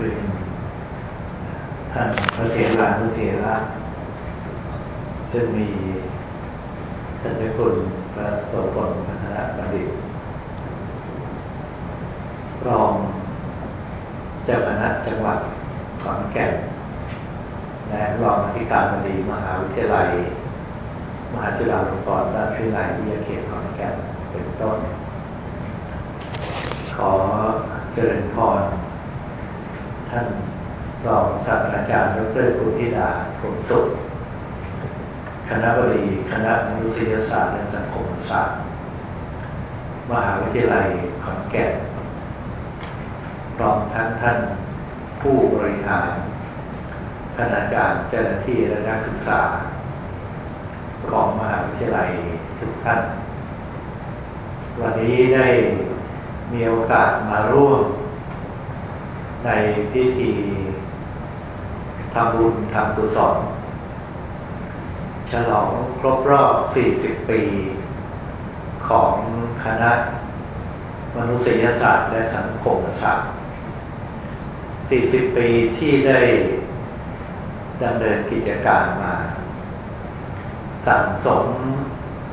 คือท่านพระเถรานุเถระซึ่งมีท่านเจ้าคุณพระโสพลพัฒนาบัณฑิตรองเจ้าคณะจังหวัดขอนแก่นและรองอธิการบดีมหาวิทยาลัย มหาจุฬาลงกรณราชวิทยาลัยวิทยาเขตขอนแก่นเป็นต้น ขอเจริญพร ท่านรองศาสตราจารย์ดรกุธิดาถมสุขคณะบดีคณะมนุษยศาสตร์และสังคมศาสตร์ มหาวิทยาลัยขอนแก่นพร้อมทั้งท่านผู้บริหารคณาจารย์เจ้าหน้าที่และนักศึกษาของมหาวิทยาลัยทุกท่าน วันนี้ได้มีโอกาสมาร่วม ในพิธีทำบุญทำกุศลฉลองครบรอบ 40 ปี ของคณะมนุษยศาสตร์และสังคมศาสตร์ 40 ปีที่ได้ดำเนินกิจการมา สั่งสม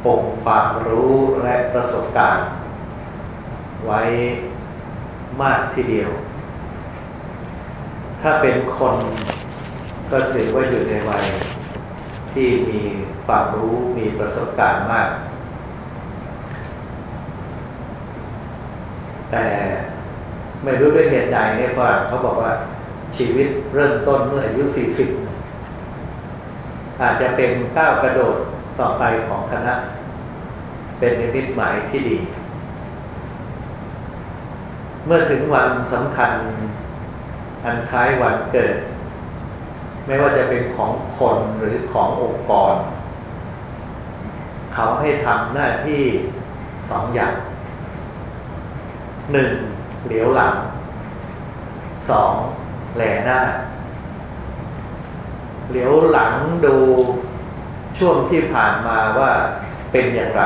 องค์ความรู้และประสบการณ์ ไว้มากทีเดียว ถ้าเป็นคนก็ถือว่าอยู่ในวัยที่มีความรู้มีประสบการณ์มาก แต่ไม่รู้ด้วยเหตุใดเนี่ยฝรั่งเขาบอกว่าชีวิตเริ่มต้นเมื่ออายุ 40 อาจจะเป็นก้าวกระโดดต่อไปของคณะ เป็นนิมิตหมายที่ดี เมื่อถึงวันสำคัญ อันคล้ายวันเกิด ไม่ว่าจะเป็นของคนหรือขององค์กร เขาให้ทำหน้าที่สองอย่างหนึ่งเหลียวหลังสองแหลหน้า เหลียวหลังดูช่วงที่ผ่านมาว่าเป็นอย่างไร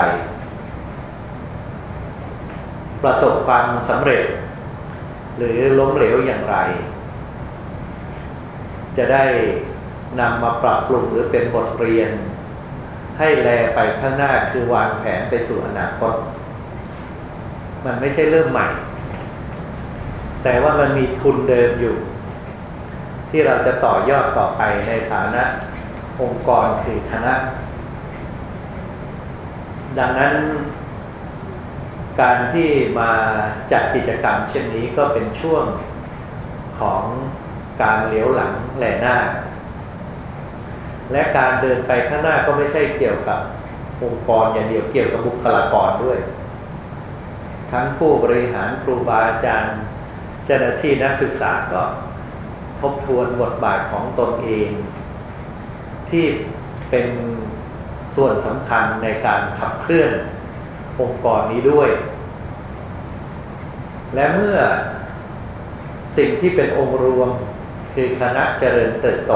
ประสบความสำเร็จ หรือล้มเหลวอย่างไร จะได้นำมาปรับปรุงหรือเป็นบทเรียน ให้แลไปข้างหน้าคือวางแผนไปสู่อนาคต มันไม่ใช่เริ่มใหม่ แต่ว่ามันมีทุนเดิมอยู่ ที่เราจะต่อยอดต่อไปในฐานะองค์กรคือคณะ ดังนั้นการที่มาจัดกิจกรรมเช่นนี้ก็เป็นช่วงของ การเลี้ยวหลังแหลหน้า และการเดินไปข้างหน้าก็ไม่ใช่เกี่ยวกับองค์กรอย่างเดียวเกี่ยวกับบุคลากรด้วย ทั้งผู้บริหารครูบาอาจารย์เจ้าหน้าที่นักศึกษาก็ทบทวนบทบาทของตนเอง ที่เป็นส่วนสำคัญในการขับเคลื่อนองค์กรนี้ด้วย และเมื่อสิ่งที่เป็นองค์รวม คือคณะเจริญเติบโต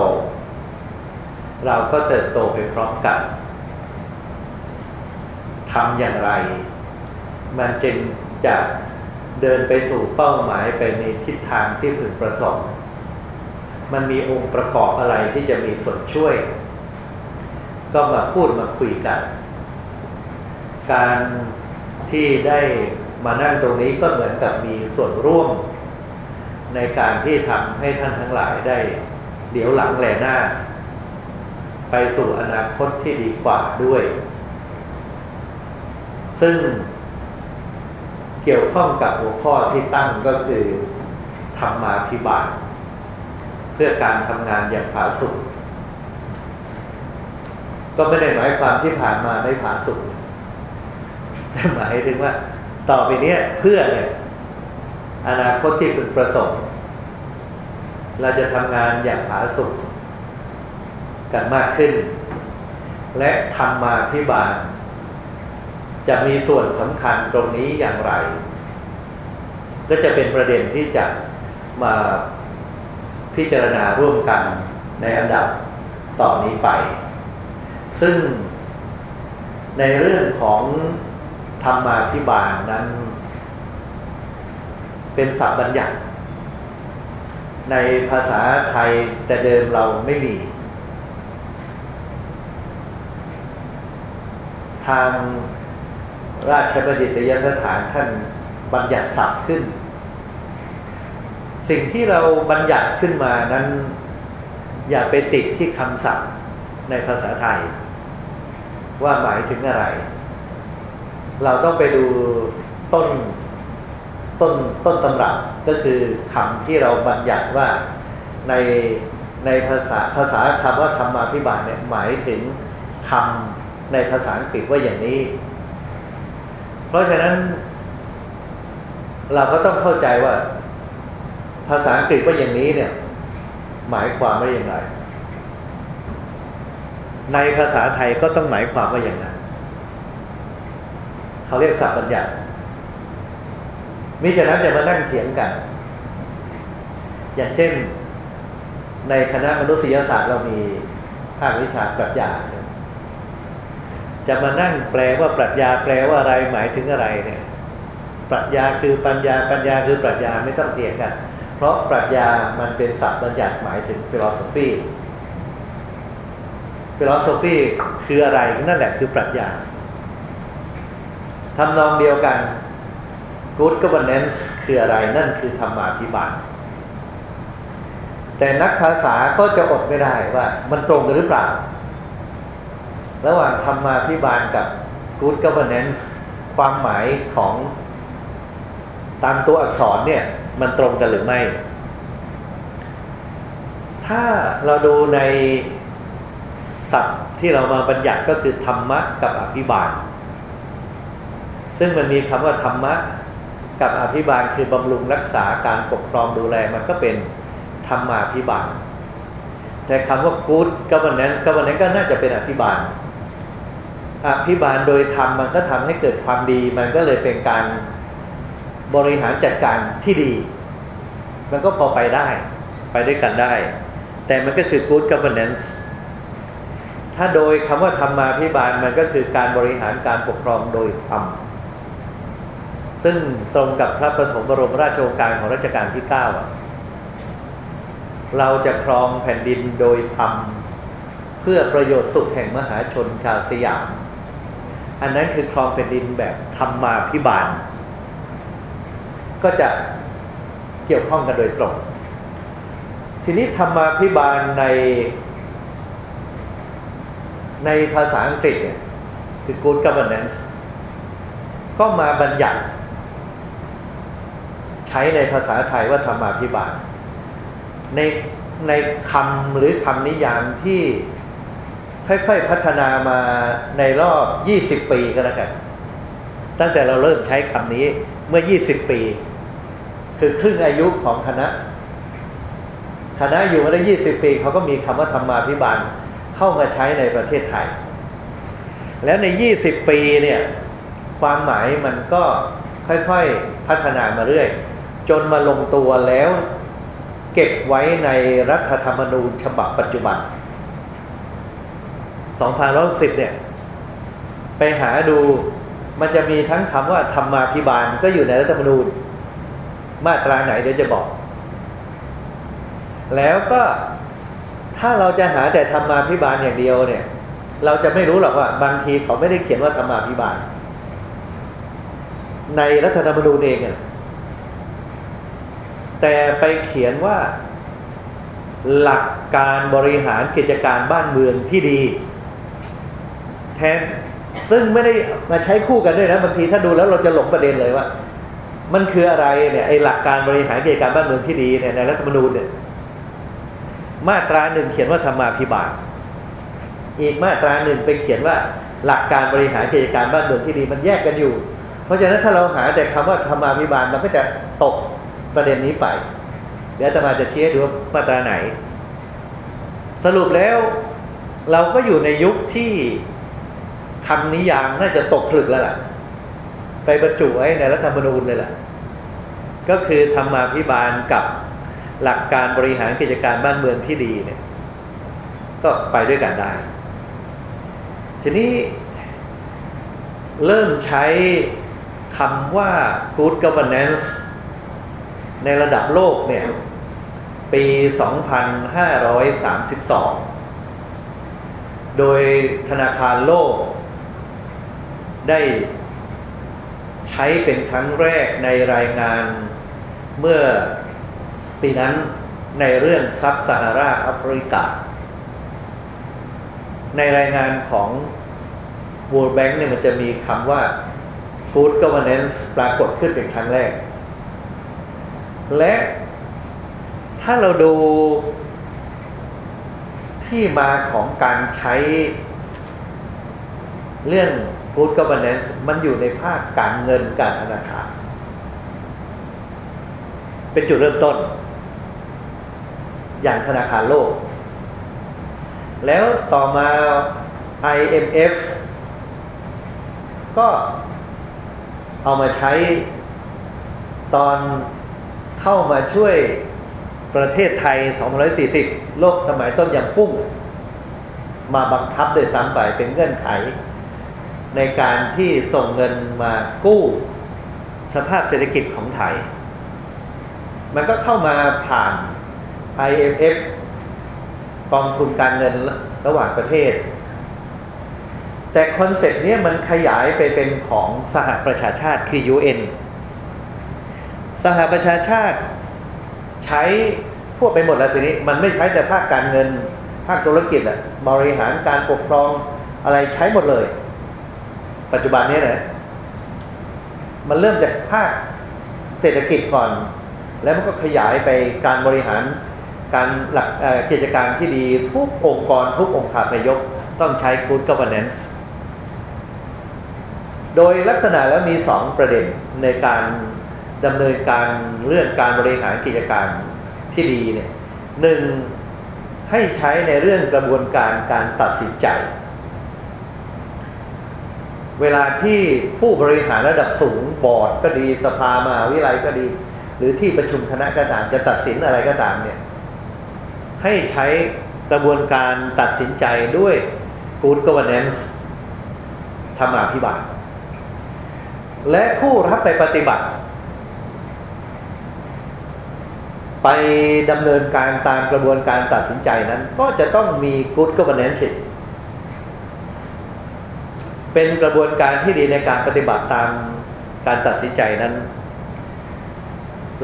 เราก็เติบโตไปพร้อมกันทำอย่างไร มันจึงจะเดินไปสู่เป้าหมายไปในทิศทางที่พึงประสงค์มันมีองค์ประกอบอะไรที่จะมีส่วนช่วย ก็มาพูดมาคุยกัน การที่ได้มานั่งตรงนี้ก็เหมือนกับมีส่วนร่วม ในการที่ทำให้ท่านทั้งหลายได้เดี๋ยวหลังแลหน้า ไปสู่อนาคตที่ดีกว่าด้วย ซึ่งเกี่ยวข้องกับหัวข้อที่ตั้งก็คือธรรมาภิบาล เพื่อการทำงานอย่างผาสุกก็ไม่ได้หมายความที่ผ่านมาไม่ผาสุกแต่หมายถึงว่า ต่อไปนี้เพื่อเนี่ย อนาคตที่พึงประสงค์เราจะทำงานอย่างผาสุกกันมากขึ้น และธรรมาภิบาล จะมีส่วนสำคัญตรงนี้อย่างไร ก็จะเป็นประเด็นที่จะมาพิจารณาร่วมกันในอันดับต่อนนี้ไป ซึ่งในเรื่องของธรรมาภิบาลนั้น เป็นสัพท์บัญญัติ ในภาษาไทยแต่เดิมเราไม่มี ทางราชบัณฑิตยสถานท่านบัญญัติศัพท์ขึ้น สิ่งที่เราบัญญัติขึ้นมานั้น อย่าไปติดที่คำศัพท์ในภาษาไทย ว่าหมายถึงอะไร เราต้องไปดูต้น ต้นต้นตำรับก็คือคำที่เราบัญญัติว่าในในภาษาภาษาคำว่าธรรมาภิบาลเนี่ยหมายถึงคำในภาษาอังกฤษว่าอย่างนี้ เพราะฉะนั้น เราก็ต้องเข้าใจว่า ภาษาอังกฤษว่าอย่างนี้เนี่ย หมายความว่าอย่างไร ในภาษาไทยก็ต้องหมายความว่าอย่างนั้นเขาเรียกศัพท์บัญญัติ มิฉะนั้นจะมานั่งเถียงกัน อย่างเช่น ในคณะมนุษยศาสตร์เรามีภาควิชาปรัชญาจะมานั่งแปลว่าปรัชญาแปลว่าอะไรหมายถึงอะไรเนี่ย ปรัชญาคือปัญญาปัญญาคือปรัชญาไม่ต้องเถียงกัน เพราะปรัชญามันเป็นศัพท์บัญญัติหมายถึง philosophy philosophy คืออะไรนั่นแหละคือปรัชญาทำนองเดียวกัน good governance คืออะไรนั่นคือธรรมาภิบาล แต่นักภาษาก็จะอดไม่ได้ว่า มันตรงกันหรือเปล่า ระหว่างธรรมาภิบาลกับ good governance ความหมายของตามตัวอักษรเนี่ย มันตรงกันหรือไม่ ถ้าเราดูในศัพท์ที่เรามาบัญญัติก็คือธรรมะกับอภิบาล ซึ่งมันมีคำว่าธรรมะ กับอภิบาลคือบำรุงรักษาการปกครองดูแลมันก็เป็นธรรมาภิบาล แต่คำว่า good governance governance ก็น่าจะเป็นอภิบาลอภิบาลโดยธรรมมันก็ทำให้เกิดความดี มันก็เลยเป็นการบริหารจัดการที่ดี มันก็พอไปได้ไปด้วยกันได้ แต่มันก็คือ good governance ถ้าโดยคำว่าธรรมาภิบาลมันก็คือการบริหารการปกครองโดยธรรม ซึ่งตรงกับพระประถมบรมราชโองการของรัชกาลที่เก้าเราจะครองแผ่นดินโดยธรรมเพื่อประโยชน์สุขแห่งมหาชนชาวสยาม อันนั้นคือครองแผ่นดินแบบธรรมมาพิบาล ก็จะเกี่ยวข้องกันโดยตรง ทีนี้ธรรมาพิบาลใน ในภาษาอังกฤษเนี่ยคือ good governance ก็มาบัญญัติ ช้ในภาษาไทยว่าธรรมาภิบาล ในในคำหรือคำนิยามที่ค่อยๆพัฒนามาในรอบยี่สิบปีก็แล้วกัน ตั้งแต่เราเริ่มใช้คำนี้เมื่อยี่สิบปี คือครึ่งอายุของคณะ คณะอยู่มาได้ยี่สิบปีเขาก็มีคำว่าธรรมาภิบาลเข้ามาใช้ในประเทศไทย แล้วในยี่สิบปีเนี่ย ความหมายมันก็ค่อยๆพัฒนามาเรื่อย จนมาลงตัวแล้ว เก็บไว้ในรัฐธรรมนูญฉบับปัจจุบัน2060เนี่ย ไปหาดูมันจะมีทั้งคำว่าธรรมาภิบาลก็อยู่ในรัฐธรรมนูญ มาตราไหนเดี๋ยวจะบอก แล้วก็ถ้าเราจะหาแต่ธรรมาภิบาลอย่างเดียวเนี่ย เราจะไม่รู้หรอกว่า บางทีเขาไม่ได้เขียนว่าธรรมาภิบาล ในรัฐธรรมนูญเอง แต่ไปเขียนว่าหลักการบริหารกิจการบ้านเมืองที่ดี แทนซึ่งไม่ได้มาใช้คู่กันด้วยนะบางทีถ้าดูแล้วเราจะหลงประเด็นเลยว่า มันคืออะไรเนี่ยไอ้หลักการบริหารกิจการบ้านเมืองที่ดีเนี่ยในรัฐธรรมนูญเนี่ยมาตราหนึ่งเขียนว่าธรรมาภิบาลอีกมาตราหนึ่งไปเขียนว่าหลักการบริหารกิจการบ้านเมืองที่ดีมันแยกกันอยู่ เพราะฉะนั้นถ้าเราหาแต่คำว่าธรรมาภิบาลมันก็จะตก ประเด็นนี้ไป เดี๋ยวตมาจะเชี้ดูว่ามาตราไหน สรุปแล้วเราก็อยู่ในยุคที่คำนิยามน่าจะตกผลึกแล้วล่ะ ไปบรรจุไว้ในรัฐธรรมนูญเลยล่ะ ก็คือธรรมาภิบาลกับหลักการบริหารกิจการบ้านเมืองที่ดีเนี่ย ก็ไปด้วยกันได้ ทีนี้เริ่มใช้คำว่า good governance ในระดับโลกเนี่ย ปี 2532 โดยธนาคารโลก ได้ใช้เป็นครั้งแรกในรายงานเมื่อปีนั้นในเรื่องซับซาฮาราแอฟริกา ในรายงานของ World Bank เนี่ยมันจะมีคำว่า Food Governance ปรากฏขึ้นเป็นครั้งแรก และถ้าเราดูที่มาของการใช้เรื่อง Food Governance มันอยู่ในภาคการเงินการธนาคาร เป็นจุดเริ่มต้น อย่างธนาคารโลก แล้วต่อมา IMF ก็เอามาใช้ตอน เข้ามาช่วยประเทศไทย 240 โลกสมัยต้นยังปุ้ง มาบังคับโดยซ้ำไปเป็นเงื่อนไข ในการที่ส่งเงินมากู้ สภาพเศรษฐกิจของไทย มันก็เข้ามาผ่าน IMF กองทุนการเงินระหว่างประเทศ แต่ concept นี้มันขยายไปเป็นของสหประชาชาติคือ UN สหประชาชาติใช้ทั่วไปหมดแล้วทีนี้ มันไม่ใช้แต่ภาคการเงิน ภาคธุรกิจแหละบริหารการปกครองอะไรใช้หมดเลย ปัจจุบันนี้นะมันเริ่มจากภาคเศรษฐกิจก่อน แล้วมันก็ขยายไปการบริหารการหลักกิจการที่ดีทุกองค์กร ทุกองค์คาพยพต้องใช้ good governance โดยลักษณะแล้วมีสองประเด็นในการ ดำเนินการเรื่องการบริหารกิจการที่ดีเนี่ยหนึ่งให้ใช้ในเรื่องกระบวนการการตัดสินใจ เวลาที่ผู้บริหารระดับสูงบอร์ดก็ดีสภามาวิไลก็ดี หรือที่ประชุมคณะก็ตามจะตัดสินอะไรก็ตามเนี่ยให้ใช้กระบวนการตัดสินใจด้วย good governance ธรรมาภิบาล และผู้รับไปปฏิบัติ ไปดำเนินการตามกระบวนการตัดสินใจนั้น ก็จะต้องมี good governance เป็นกระบวนการที่ดีในการปฏิบัติตามการตัดสินใจนั้น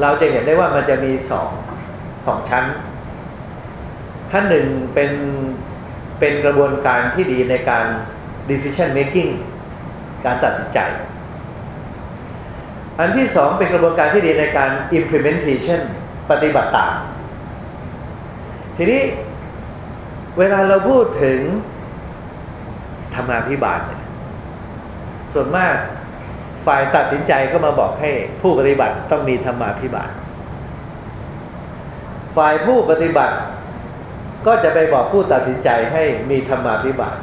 เราจะเห็นได้ว่ามันจะมีสองสองชั้น ขั้นหนึ่งเป็นเป็นกระบวนการที่ดีในการ decision making การตัดสินใจ อันที่สองเป็นกระบวนการที่ดีในการ implementation ปฏิบัติตาม ทีนี้เวลาเราพูดถึงธรรมาภิบาลเนี่ยส่วนมากฝ่ายตัดสินใจก็มาบอกให้ผู้ปฏิบัติต้องมีธรรมาภิบาล ฝ่ายผู้ปฏิบัติก็จะไปบอกผู้ตัดสินใจให้มีธรรมาภิบาล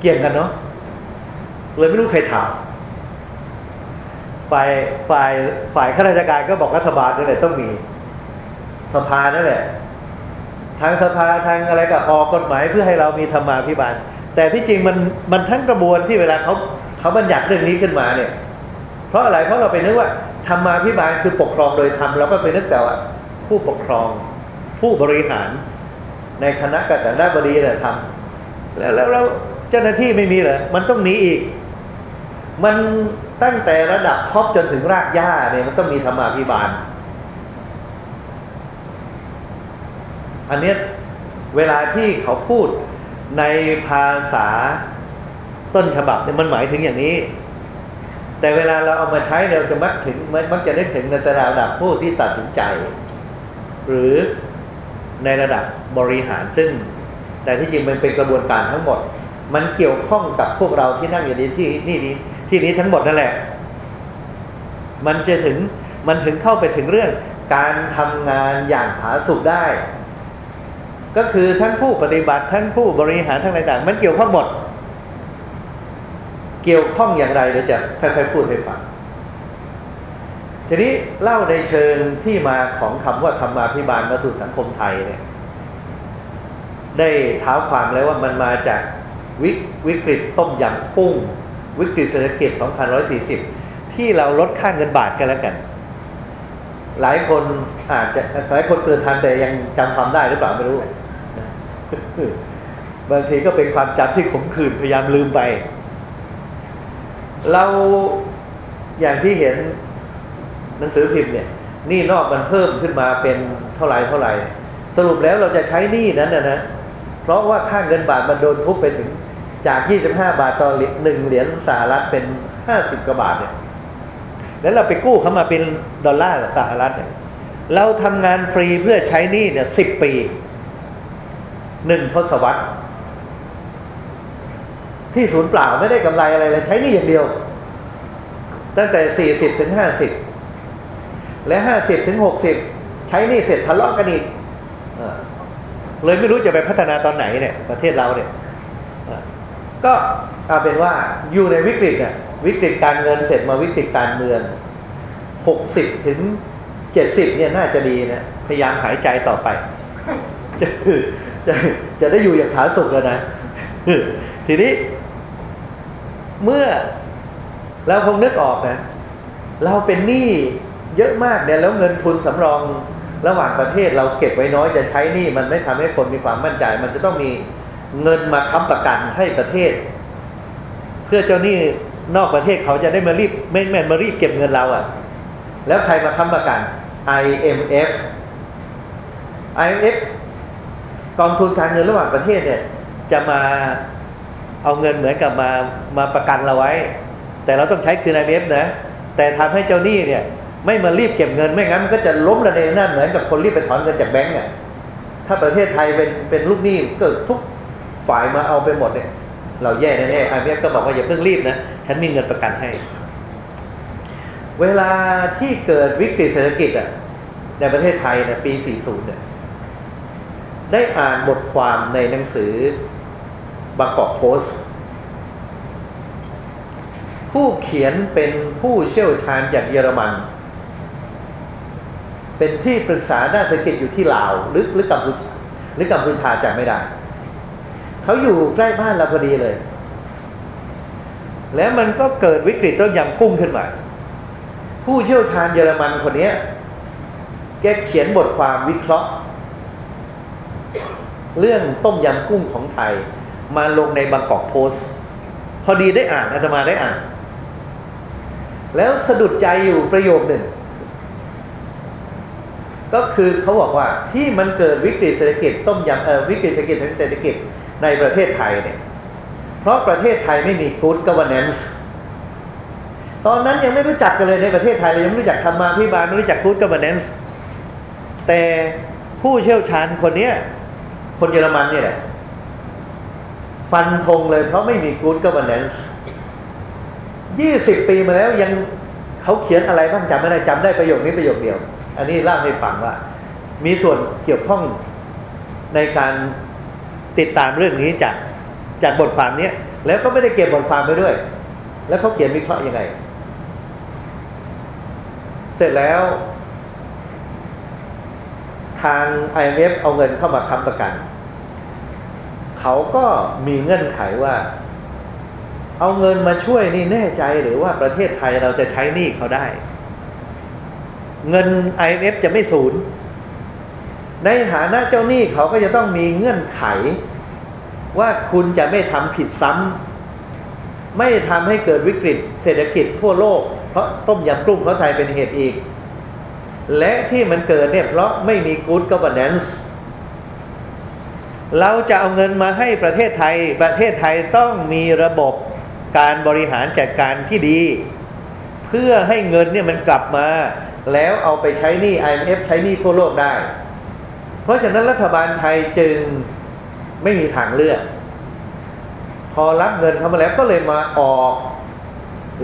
เกี่ยงกันเนาะเลยไม่รู้ใครถามฝ่ายฝ่ายฝ่ายข้าราชการก็บอกรัฐบาลนั่แหละต้องมี สภานั่นแหละ ทางสภาทางอะไรก็ออกกฎหมายเพื่อให้เรามีธรรมาภิบาล แต่ที่จริงมันมันทั้งกระบวนที่เวลาเขาเขาบัญญัติเรื่องนี้ขึ้นมาเนี่ย เพราะอะไรเพราะเราไปนึกว่าธรรมาภิบาลคือปกครองโดยธรรมเราก็ไปนึกแต่ว่า ผู้ปกครอง ผู้บริหาร ในคณะกรรมบดีเนี่ยทำแล้วแล้วเจ้าหน้าที่ไม่มีเหรอมันต้องหนีอีก มันตั้งแต่ระดับท็อปจนถึงรากหญ้าเนี่ยมันต้องมีธรรมาภิบาล อันนี้เวลาที่เขาพูดในภาษาต้นฉบับเนี่ยมันหมายถึงอย่างนี้ แต่เวลาเราเอามาใช้เราจะมักถึงมักจะนึกถึงในระดับผู้ที่ตัดสินใจ หรือในระดับบริหารซึ่ง แต่ที่จริงมันเป็นกระบวนการทั้งหมด มันเกี่ยวข้องกับพวกเราที่นั่งอยู่ในที่นี่นี้ที่นี้ทั้งหมดนั่นแหละ มันจะถึงมันถึงเข้าไปถึงเรื่องการทำงานอย่างผาสุกได้ ก็คือทั้งผู้ปฏิบัติทั้งผู้บริหารทั้งอะไรต่างมันเกี่ยวข้องหมด เกี่ยวข้องอย่างไรเดี๋ยวจะค่อยๆพูดให้ฟังทีนี้เล่าในเชิงที่มาของคำว่าธรรมาภิบาลมาสู่สังคมไทยเนี่ย ได้เท้าความแล้วว่ามันมาจากวิวิกฤตต้มยำกุ้ง วิกฤตเศรษฐกิจ 2140 ที่เราลดค่าเงินบาทกันแล้วกัน หลายคนอาจจะหลายคนเกินทันแต่ยังจำความได้หรือเปล่าไม่รู้ บางทีก็เป็นความจำที่ขมขื่นพยายามลืมไป เราอย่างที่เห็นหนังสือพิมพ์เนี่ยหนี่นอกมันเพิ่มขึ้นมาเป็นเท่าไหร่เท่าไหร่ สรุปแล้วเราจะใช้หนี้นั้นนะนะเพราะว่าค่าเงินบาทมันโดนทุบไปถึงจาก 25 บาทต่อหนึ่งเหรียญสหรัฐเป็น 50กว่าบาทเนี่ยแล้วเราไปกู้เขามาเป็นดอลลาร์สหรัฐเนี่ยเราทำงานฟรีเพื่อใช้หนี้เนี่ยสิบปี หนึ่งทศวรรษ ที่ศูนย์เปล่าไม่ได้กำไรอะไรเลย ใช้นี้อย่างเดียว ตั้งแต่สี่สิบถึงห้าสิบและห้าสิบถึงหกสิบใช้นี้เสร็จทะเลาะกันอีกเลยไม่รู้จะไปพัฒนาตอนไหนเนี่ย ประเทศเราเนี่ยก็เอาเป็นว่าอยู่ในวิกฤตเนี่ยวิกฤตการเงินเสร็จมาวิกฤตการเมืองหกสิบถึงเจ็ดสิบเนี่ยน่าจะดีนะพยายามหายใจต่อไป จะจะได้อยู่อย่างผาสุกแล้วนะ ทีนี้เมื่อเราคงนึกออกนะ เราเป็นหนี้เยอะมากเนี่ยแล้วเงินทุนสำรองระหว่างประเทศเราเก็บไว้น้อยจะใช้หนี้มันไม่ทำให้คนมีความมั่นใจ มันจะต้องมีเงินมาค้ำประกันให้ประเทศ เพื่อเจ้าหนี้นอกประเทศเขาจะได้มารีบไม่แม่มารีบเก็บเงินเราอะ่ะ แล้วใครมาค้ำประกัน IMF IMF กองทุนการเงินระหว่างประเทศเนี่ย จะมาเอาเงินเหมือนกับมามาประกันเราไว้ แต่เราต้องใช้คืน IMF นะ แต่ทำให้เจ้าหนี้เนี่ย ไม่มารีบเก็บเงินไม่งั้นมันก็จะล้มระเนรนาเหมือนกับคนรีบไปถอนเงินจากแบงก์อะถ้าประเทศไทยเป็นเป็นลูกหนี้เกิดทุกฝ่ายมาเอาไปหมดเนี่ย เราแย่แน่ๆไอเก็บอกว่าอย่าเพิ่งรีบนะฉันมีเงินประกันให้ เวลาที่เกิดวิกฤตเศรษฐกิจอะในประเทศไทยเนี่ยปี 40 เนี่ย ได้อ่านบทความในหนังสือบางกอกโพสต์ ผู้เขียนเป็นผู้เชี่ยวชาญจากเยอรมัน เป็นที่ปรึกษาด้านเศรษฐกิจอยู่ที่ลาวหรือหรือกัมพูชาหรือกัมพูชาจำไม่ได้ เขาอยู่ใกล้บ้านเราพอดีเลย แล้วมันก็เกิดวิกฤตต้มยำกุ้งขึ้นมาผู้เชี่ยวชาญเยอรมันคนนี้แกเขียนบทความวิเคราะห์ เรื่องต้มยำกุ้งของไทย มาลงในบางกอกโพสต์พอดีได้อ่านอาตมาได้อ่าน แล้วสะดุดใจอยู่ประโยคหนึ่ง ก็คือเขาบอกว่าที่มันเกิดวิกฤตเศรษฐกิจต้มยำเออวิกฤตเศรษฐกิจเศรษฐกิจในประเทศไทยเนี่ย เพราะประเทศไทยไม่มี good governance ตอนนั้นยังไม่รู้จักกันเลยในประเทศไทยเรายังไม่รู้จักธรรมาพิบาลไม่รู้จัก good governance แต่ผู้เชี่ยวชาญคนนี้ คนเยอรมันนี่แหละ ฟันธงเลยเพราะไม่มี good governance ยี่สิบปีมาแล้วยังเขาเขียนอะไรบ้างจำไม่ได้จำได้ประโยคนี้ประโยคเดียว อันนี้เล่าให้ฟังว่า มีส่วนเกี่ยวข้องในการติดตามเรื่องนี้จากจากบทความนี้แล้วก็ไม่ได้เก็บบทความไปด้วย แล้วเขาเขียนวิเคราะห์ยังไง เสร็จแล้ว ทาง IMF เอาเงินเข้ามาค้ำประกัน เขาก็มีเงื่อนไขว่า เอาเงินมาช่วยนี่แน่ใจหรือว่าประเทศไทยเราจะใช้หนี้เขาได้ เงิน IMF จะไม่สูญในฐานะเจ้าหนี้เขาก็จะต้องมีเงื่อนไข ว่าคุณจะไม่ทำผิดซ้ำไม่ทำให้เกิดวิกฤต เศรษฐกิจทั่วโลก เพราะต้มยำกุ้งเพราะไทยเป็นเหตุอีก และที่มันเกิดเนี่ยเพราะไม่มี good governance เราจะเอาเงินมาให้ประเทศไทย ประเทศไทยต้องมีระบบการบริหารจัดการที่ดี เพื่อให้เงินเนี่ยมันกลับมา แล้วเอาไปใช้หนี้ IMF ใช้หนี้ทั่วโลกได้ เพราะฉะนั้นรัฐบาลไทยจึงไม่มีทางเลือก พอรับเงินเข้ามาแล้วก็เลยมาออก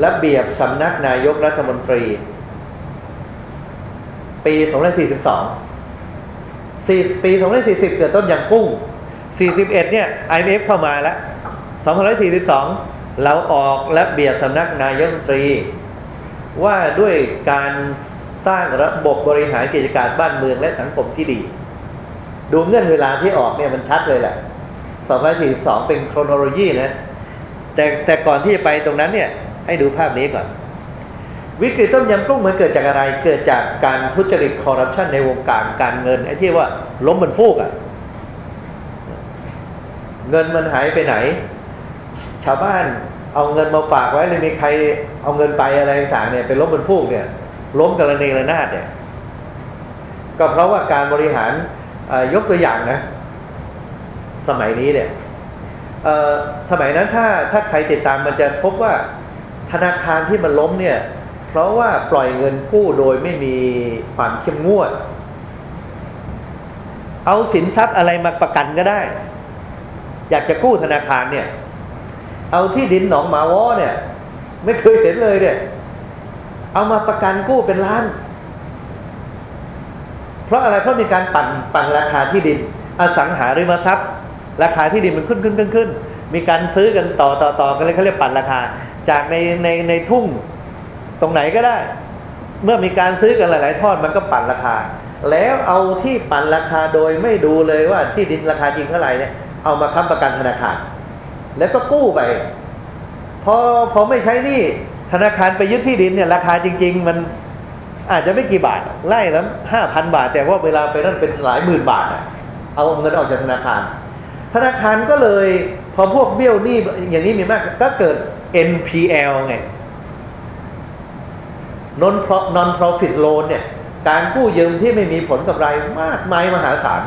ระเบียบสำนักนายกรัฐมนตรี ปี 2542 ปี 2540 เกิดต้นยำกุ้ง 41 เนี่ย IMF เข้ามาแล้ว242 เราออกระเบียบสำนักนายกรัฐมนตรี ว่าด้วยการสร้างระบบบริหารกิจการบ้านเมืองและสังคมที่ดี ดูเงื่อนเวลาที่ออกเนี่ยมันชัดเลยแหละ242 เป็นโครโนโลยีนะแต่แต่ก่อนที่จะไปตรงนั้นเนี่ย ให้ดูภาพนี้ก่อน วิกฤตต้มยำกุ้งมันเกิดจากอะไรเกิดจากการทุจริตคอร์รัปชันในวงการการเงินไอ้ที่ว่าล้มบนฟูกอะ่ะ เงินมันหายไปไหน ชาวบ้านเอาเงินมาฝากไว้เลยมีใครเอาเงินไปอะไรต่างเนี่ยไปล้มบนฟูกเนี่ย ล้มกรณีระนาดเนี่ย ก็เพราะว่าการบริหารยกตัวอย่างนะ สมัยนี้เนี่ยสมัยนั้นถ้าถ้าใครติดตามมันจะพบว่าธนาคารที่มันล้มเนี่ย เพราะว่าปล่อยเงินกู้โดยไม่มีความเข้มงวด เอาสินทรัพย์อะไรมาประกันก็ได้ อยากจะกู้ธนาคารเนี่ย เอาที่ดินหนองหมาวอเนี่ย ไม่เคยเห็นเลยเนี่ย เอามาประกันกู้เป็นล้าน เพราะอะไรเพราะมีการปั่นปั่นราคาที่ดิน อสังหาริมทรัพย์ ราคาที่ดินมันขึ้นขึ้นขึ้นขึ้นมีการซื้อกันต่อต่อต่อกันเลยเขาเรียกปั่นราคา จากในในในทุ่งตรงไหนก็ได้ เมื่อมีการซื้อกันหลาย ๆ ทอดมันก็ปั่นราคา แล้วเอาที่ปั่นราคาโดยไม่ดูเลยว่าที่ดินราคาจริงเท่าไหร่เนี่ย เอามาค้ำประกันธนาคาร แล้วก็กู้ไป พอพอไม่ใช้นี่ธนาคารไปยึดที่ดินเนี่ยราคาจริง ๆ มันอาจจะไม่กี่บาทไล่แล้วห้าพันบาท แต่ว่าเวลาไปนั่นเป็นหลายหมื่นบาทเอาเงินออกจากธนาคาร ธนาคารก็เลย พอพวกเบี้ยวหนี้อย่างนี้มีมากก็เกิด NPL ไง non non profit loan เนี่ย การกู้ยืมที่ไม่มีผลกำไรมากมายมหาศาล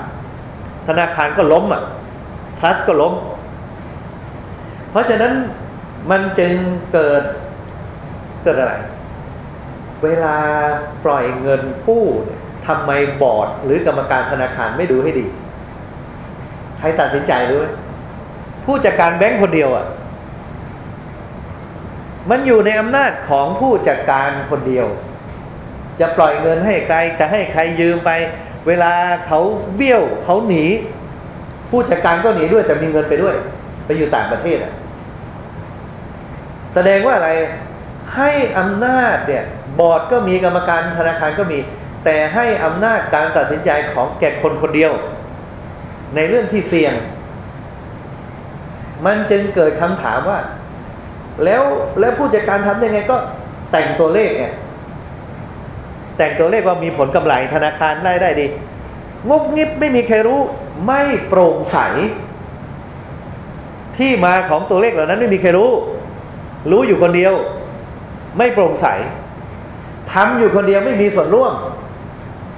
ธนาคารก็ล้มอะ ทรัสก็ล้ม เพราะฉะนั้นมันจึงเกิดเกิดอะไร เวลาปล่อยเงินกู้ทำไมบอร์ดหรือกรรมการธนาคารไม่ดูให้ดี ใครตัดสินใจรู้ไหมผู้จัดการแบงค์คนเดียวอะ มันอยู่ในอำนาจของผู้จัดการคนเดียว จะปล่อยเงินให้ใครจะให้ใครยืมไป เวลาเขาเบี้ยวเขาหนี ผู้จัดการก็หนีด้วยแต่มีเงินไปด้วย ไปอยู่ต่างประเทศอะ แสดงว่าอะไรให้อำนาจเนี่ย บอร์ดก็มีกรรมการธนาคารก็มี แต่ให้อำนาจการตัดสินใจของแก่คนคนเดียว ในเรื่องที่เสี่ยง มันจึงเกิดคำถามว่า แล้วแล้วผู้จัดการทำยังไงก็แต่งตัวเลขไงแต่งตัวเลขว่ามีผลกำไรธนาคารได้ได้ดี งบงิบไม่มีใครรู้ ไม่โปร่งใส ที่มาของตัวเลขเหล่านั้นไม่มีใครรู้ รู้อยู่คนเดียว ไม่โปร่งใสทำอยู่คนเดียวไม่มีส่วนร่วม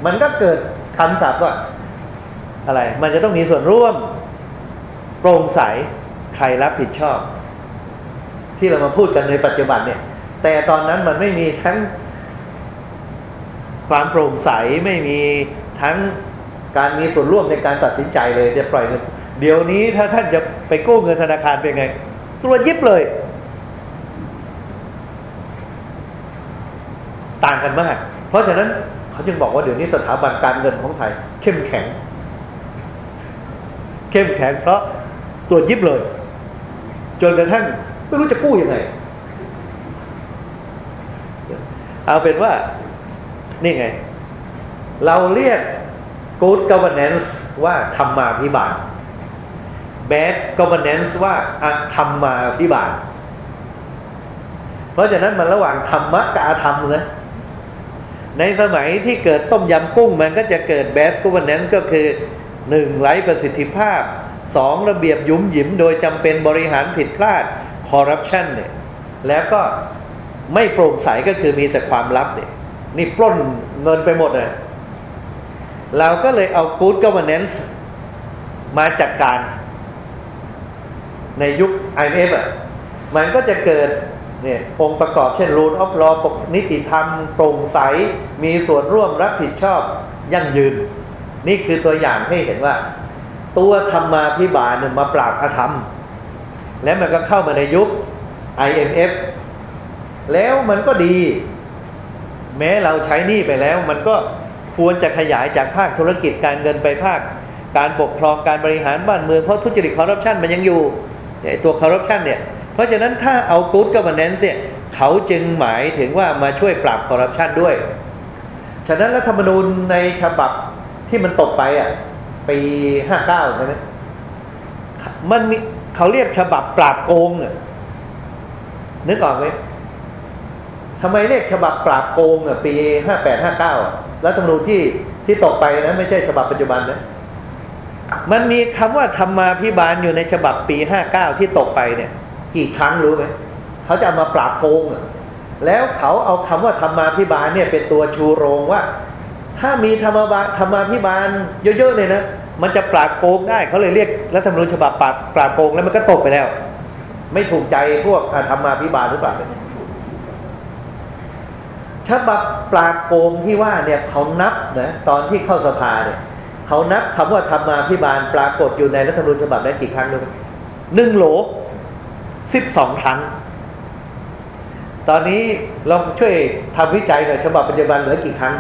มันก็เกิดคำศัพท์ว่าอะไร มันจะต้องมีส่วนร่วม โปร่งใสใครรับผิดชอบ ที่เรามาพูดกันในปัจจุบันเนี่ย แต่ตอนนั้นมันไม่มีทั้งความโปร่งใสไม่มีทั้ง การมีส่วนร่วมในการตัดสินใจเลยจะปล่อยเงินเดี๋ยวนี้ถ้าท่านจะไปกู้เงินธนาคารเป็นไงตัวยิบเลย ต่างกันมาก เพราะฉะนั้นเขาจึงบอกว่าเดี๋ยวนี้สถาบันการเงินของไทย เข้มแข็ง เข้มแข็งเพราะตัวยิบเลย จนกระทั่งไม่รู้จะกู้ยังไง เอาเป็นว่า นี่ไง เราเรียก good governance ว่าธรรมาพิบาล bad governance ว่าอธรรมาพิบาล เพราะฉะนั้นมันระหว่างธรรมะกับอาธรรมนะในสมัยที่เกิดต้มยำกุ้งมันก็จะเกิด bad governance ก็คือหนึ่งไร้ประสิทธิภาพสองระเบียบยุ่มหยิมโดยจำเป็นบริหารผิดพลาดคอร์รัปชันเนี่ยแล้วก็ไม่โปร่งใสก็คือมีแต่ความลับเนี่ยนี่ปล้นเงินไปหมดเลย เราก็เลยเอา good governance มาจัดการในยุค IMF อะมันก็จะเกิดเนี่ยองค์ประกอบเช่น rule of law นิติธรรม โปร่งใส มีส่วนร่วมรับผิดชอบยั่งยืน นี่คือตัวอย่างให้เห็นว่า ตัวธรรมาพิบาลมาปราบอธรรม แล้วมันก็เข้ามาในยุค IMF แล้วมันก็ดี แม้เราใช้นี่ไปแล้วมันก็ ควรจะขยายจากภาคธุรกิจการเงินไปภาค การปกครองการบริหารบ้านเมืองเพราะทุจริตคอร์รัปชันมันยังอยู่ตัวคอร์รัปชันเนี่ยเพราะฉะนั้นถ้าเอากู๊ดกับมันแนนเนี่ยเขาจึงหมายถึงว่ามาช่วยปราบคอร์รัปชันด้วย ฉะนั้นรัฐธรรมนูญในฉบับที่มันตกไปอะปีห้าเก้าใช่ไหมมันมีเขาเรียกฉบับปราบโกงนึกออกไหมทำไมเรียกฉบับปราบโกงอะปีห้าแปดห้าเก้า รัฐธรรมนูญที่ที่ตกไปนะ ไม่ใช่ฉบับปัจจุบันนะมันมีคำว่าธรรมาพิบาลอยู่ในฉบับปีห้าเก้าที่ตกไปเนี่ย กี่ครั้งรู้ไหมเขาจะเอามาปราบโกงแล้วเขาเอาคำว่าธรรมาพิบาลเนี่ยเป็นตัวชูโรงว่า ถ้ามีธรรมาธรรมาพิบาลเยอะๆเลยนะมันจะปราบโกงได้เขาเลยเรียกรัฐธรรมนูญฉบับปราบปราบโกงแล้วมันก็ตกไปแล้ว ไม่ถูกใจพวกธรรมาพิบาลหรือเปล่า ฉบับปราบโกงที่ว่าเนี่ยเขานับนะตอนที่เข้าสภาเนี่ยเขานับคำว่าธรรมาพิบาลปรากฏอยู่ในรัฐธรรมนูญฉบับนั้นกี่ครั้งรู้ไหมหนึ่งโหลสิบสองครั้ง ตอนนี้ลองช่วยทำวิจัยหน่อยฉบับปัจจุบันเหลือกี่ครั้ง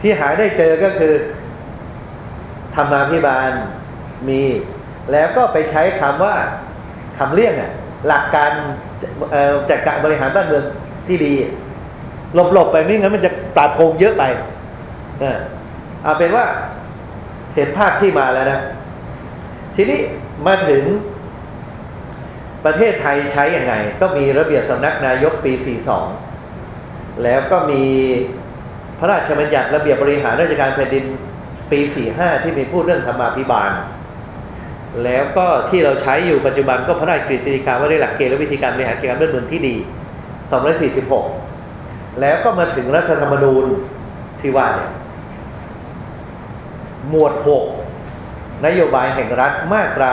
ที่หาได้เจอก็คือธรรมาพิบาลมี แล้วก็ไปใช้คำว่าคำเลี่ยงอะหลักการ จัดการบริหารบ้านเมืองที่ดีหลบๆไปไม่งั้นมันจะปราบโกงเยอะไปเอาเป็นว่าเห็นภาพที่มาแล้วนะ ทีนี้มาถึงประเทศไทยใช้อย่างไง ก็มีระเบียบสำนักนายกปี 42 แล้วก็มีพระราชบัญญัติระเบียบ บริหารราชการแผ่นดินปี 45 ที่มีพูดเรื่องธรรมาภิบาล แล้วก็ที่เราใช้อยู่ปัจจุบันก็พระราชกฤษฎีกาว่าด้วยหลักเกณฑ์และวิธีการบริหารกิจการบ้านเมืองที่ดี 246 แล้วก็มาถึงรัฐธรรมนูญที่ว่าเนี่ยหมวด 6 นโยบายแห่งรัฐมาตรา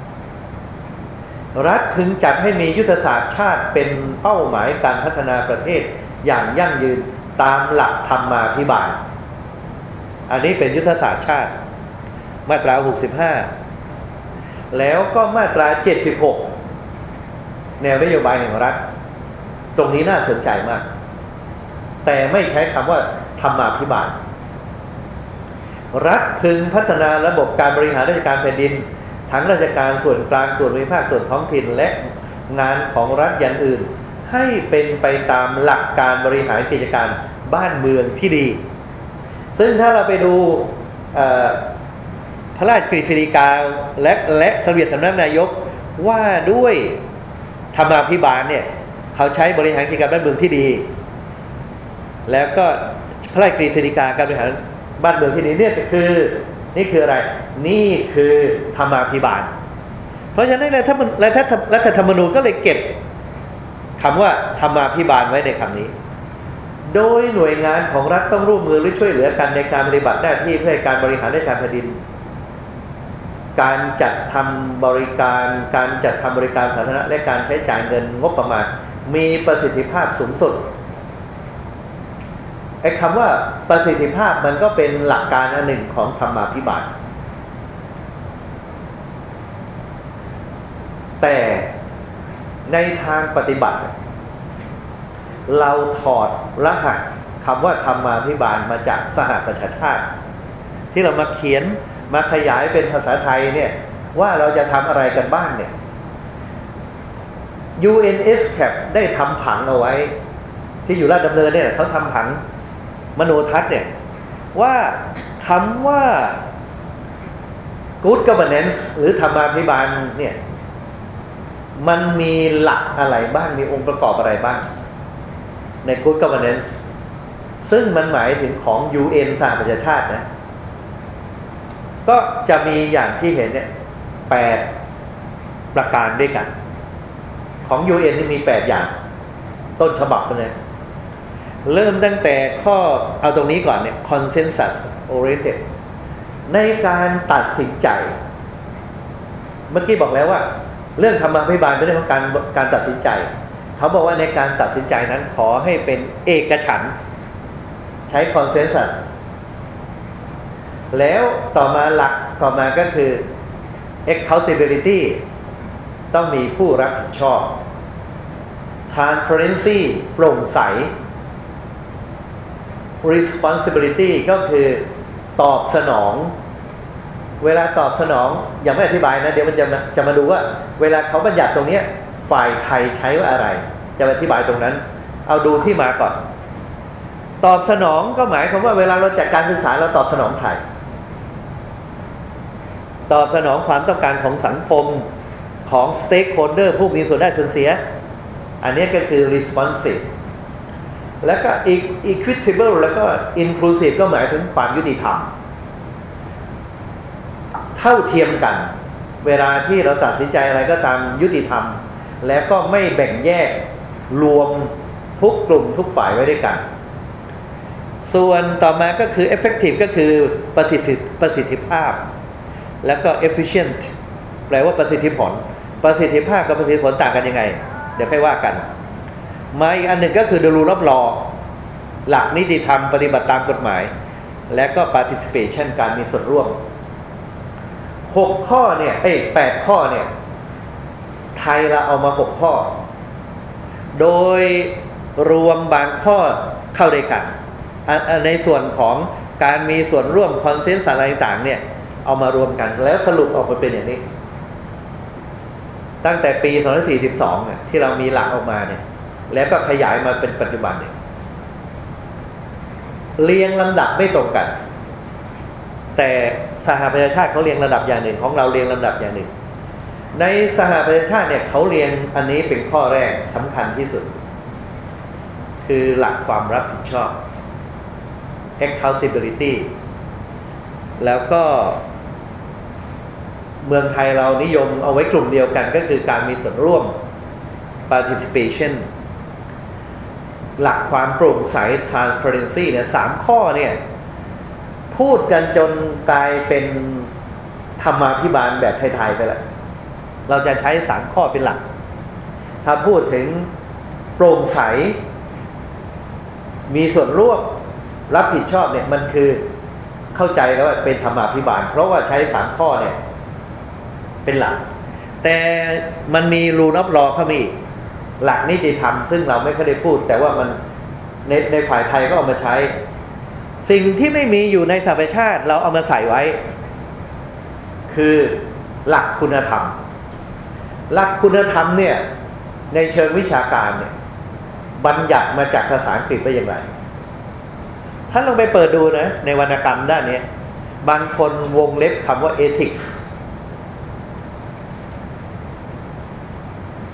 65 รัฐพึงจัดให้มียุทธศาสตร์ชาติเป็นเป้าหมายการพัฒนาประเทศอย่างยั่งยืนตามหลักธรรมาภิบาล อันนี้เป็นยุทธศาสตร์ชาติ มาตรา 65 แล้วก็มาตรา 76 แนวนโยบายแห่งรัฐ ตรงนี้น่าสนใจมาก แต่ไม่ใช้คำว่าธรรมาภิบาล รัฐพึงพัฒนาระบบการบริหารราชการแผ่นดิน ทั้งราชการส่วนกลางส่วนภูมิภาคส่วนท้องถิ่นและงานของรัฐอย่างอื่น ให้เป็นไปตามหลักการบริหารกิจการบ้านเมืองที่ดี ซึ่งถ้าเราไปดู พระราชกฤษฎีกาและและสเบียสำนักนายกว่าด้วยธรรมาภิบาลเนี่ย เขาใช้บริหารกิจการบ้านเมืองที่ดี แล้วก็พระราชกฤษฎีกาการบริหารบ้านเมืองที่ดีเนี่ยคือ นี่คืออะไร นี่คือธรรมาภิบาล เพราะฉะนั้นรัฐรัฐรัฐธรรมนูญก็เลยเก็บคำว่าธรรมาภิบาลไว้ในคำนี้ โดยหน่วยงานของรัฐต้องร่วมมือหรือช่วยเหลือกันในการปฏิบัติหน้าที่เพื่อการบริหารราชการแผ่นดิน การจัดทำบริการ การจัดทำบริการสาธารณะและการใช้จ่ายเงินงบประมาณ มีประสิทธิภาพสูงสุดไอ้คำว่าประสิทธิภาพมันก็เป็นหลักการอันหนึ่งของธรรมาภิบาลแต่ในทางปฏิบัติ เราถอดรหัสคำว่าธรรมาภิบาลมาจากสหประชาชาติ ที่เรามาเขียน มาขยายเป็นภาษาไทยเนี่ยว่าเราจะทำอะไรกันบ้างเนี่ย UNSCAP ได้ทำผังเอาไว้ ที่อยู่ราชดำเนินเนี่ยเขาทำผังมโนทัศน์เนี่ยว่าคำว่า good governance หรือธรรมาภิบาลเนี่ยมันมีหลักอะไรบ้างมีองค์ประกอบอะไรบ้าง ใน good governance ซึ่งมันหมายถึงของ UN สหประชาชาตินะ ก็จะมีอย่างที่เห็นเนี่ยแปดประการด้วยกัน ของ UN นี่มีแปดอย่าง ต้นฉบับเลยเริ่มตั้งแต่ข้อเอาตรงนี้ก่อนเนี่ย consensus oriented ในการตัดสินใจ เมื่อกี้บอกแล้วว่า เรื่องธรรมาภิบาลเป็นเรื่องของการการตัดสินใจ เขาบอกว่าในการตัดสินใจนั้นขอให้เป็นเอกฉันใช้ consensus แล้วต่อมาหลักต่อมาก็คือ accountability ต้องมีผู้รับผิดชอบ transparency โปร่งใส responsibility ก็คือตอบสนอง เวลาตอบสนองอยังไม่อธิบายนะ เดี๋ยวมันจะจะมาดูว่า เวลาเขาบัญญัติตรงนี้ฝ่ายไทยใช้ว่าอะไร จะอธิบายตรงนั้น เอาดูที่มาก่อน ตอบสนองก็หมายความว่าเวลาเราจัดการศึกษาเราตอบสนองใคร ตอบสนองความต้องการของสังคมของ stakeholder ผู้มีส่วนได้ส่วนเสีย อันนี้ก็คือ responsive แล้วก็ equitable แล้วก็ inclusive ก็หมายถึงความยุติธรรม เท่าเทียมกัน เวลาที่เราตัดสินใจอะไรก็ตามยุติธรรม แล้วก็ไม่แบ่งแยกรวมทุกกลุ่มทุกฝ่ายไว้ด้วยกัน ส่วนต่อมาก็คือ effective ก็คือประสิทธิประสิทธิภาพ แล้วก็ efficient แปลว่าประสิทธิผล ประสิทธิภาพกับประสิทธิผลต่างกันยังไง เดี๋ยวค่อยว่ากัน มาอีกอันหนึ่งก็คือดูรูรับรอหลักนิติธรรมปฏิบัติตามกฎหมาย และก็ participation การมีส่วนร่วมหกข้อเนี่ย เอ้ยแปดข้อเนี่ย ไทยเราเอามาหกข้อ โดยรวมบางข้อเข้าด้วยกัน ในส่วนของการมีส่วนร่วมคอนเซนส์อะไรต่างเนี่ย เอามารวมกัน แล้วสรุปออกมาเป็นอย่างนี้ ตั้งแต่ปี2442เนี่ยที่เรามีหลักออกมาเนี่ย แล้วก็ขยายมาเป็นปัจจุบันเนี่ยเรียงลำดับไม่ตรงกัน แต่สหประชาชาติเขาเรียงระดับอย่างหนึ่งของเราเรียงลำดับอย่างหนึ่ง ในสหประชาชาติเนี่ยเขาเรียงอันนี้เป็นข้อแรกสำคัญที่สุด คือหลักความรับผิดชอบ accountability แล้วก็ เมืองไทยเรานิยมเอาไว้กลุ่มเดียวกันก็คือการมีส่วนร่วม participation หลักความโปร่งใส transparency เนี่ยสามข้อเนี่ย พูดกันจนกลายเป็นธรรมาภิบาลแบบไทย ๆ ไปแล้ว เราจะใช้สามข้อเป็นหลัก ถ้าพูดถึงโปร่งใส มีส่วนร่วม รับผิดชอบเนี่ยมันคือเข้าใจแล้วว่าเป็นธรรมาภิบาล เพราะว่าใช้สามข้อเนี่ย เป็นหลัก แต่มันมีรูนับรอเขามีหลักนิติธรรม ซึ่งเราไม่เคยได้พูด แต่ว่ามันในในฝ่ายไทยก็เอามาใช้ สิ่งที่ไม่มีอยู่ในสหประชาติเราเอามาใส่ไว้ คือหลักคุณธรรม หลักคุณธรรมเนี่ยในเชิงวิชาการเนี่ยบัญญัติมาจากภาษาอังกฤษไปอย่างไร ท่านลองไปเปิดดูนะ ในวรรณกรรมด้านนี้ บางคนวงเล็บคำว่า ethics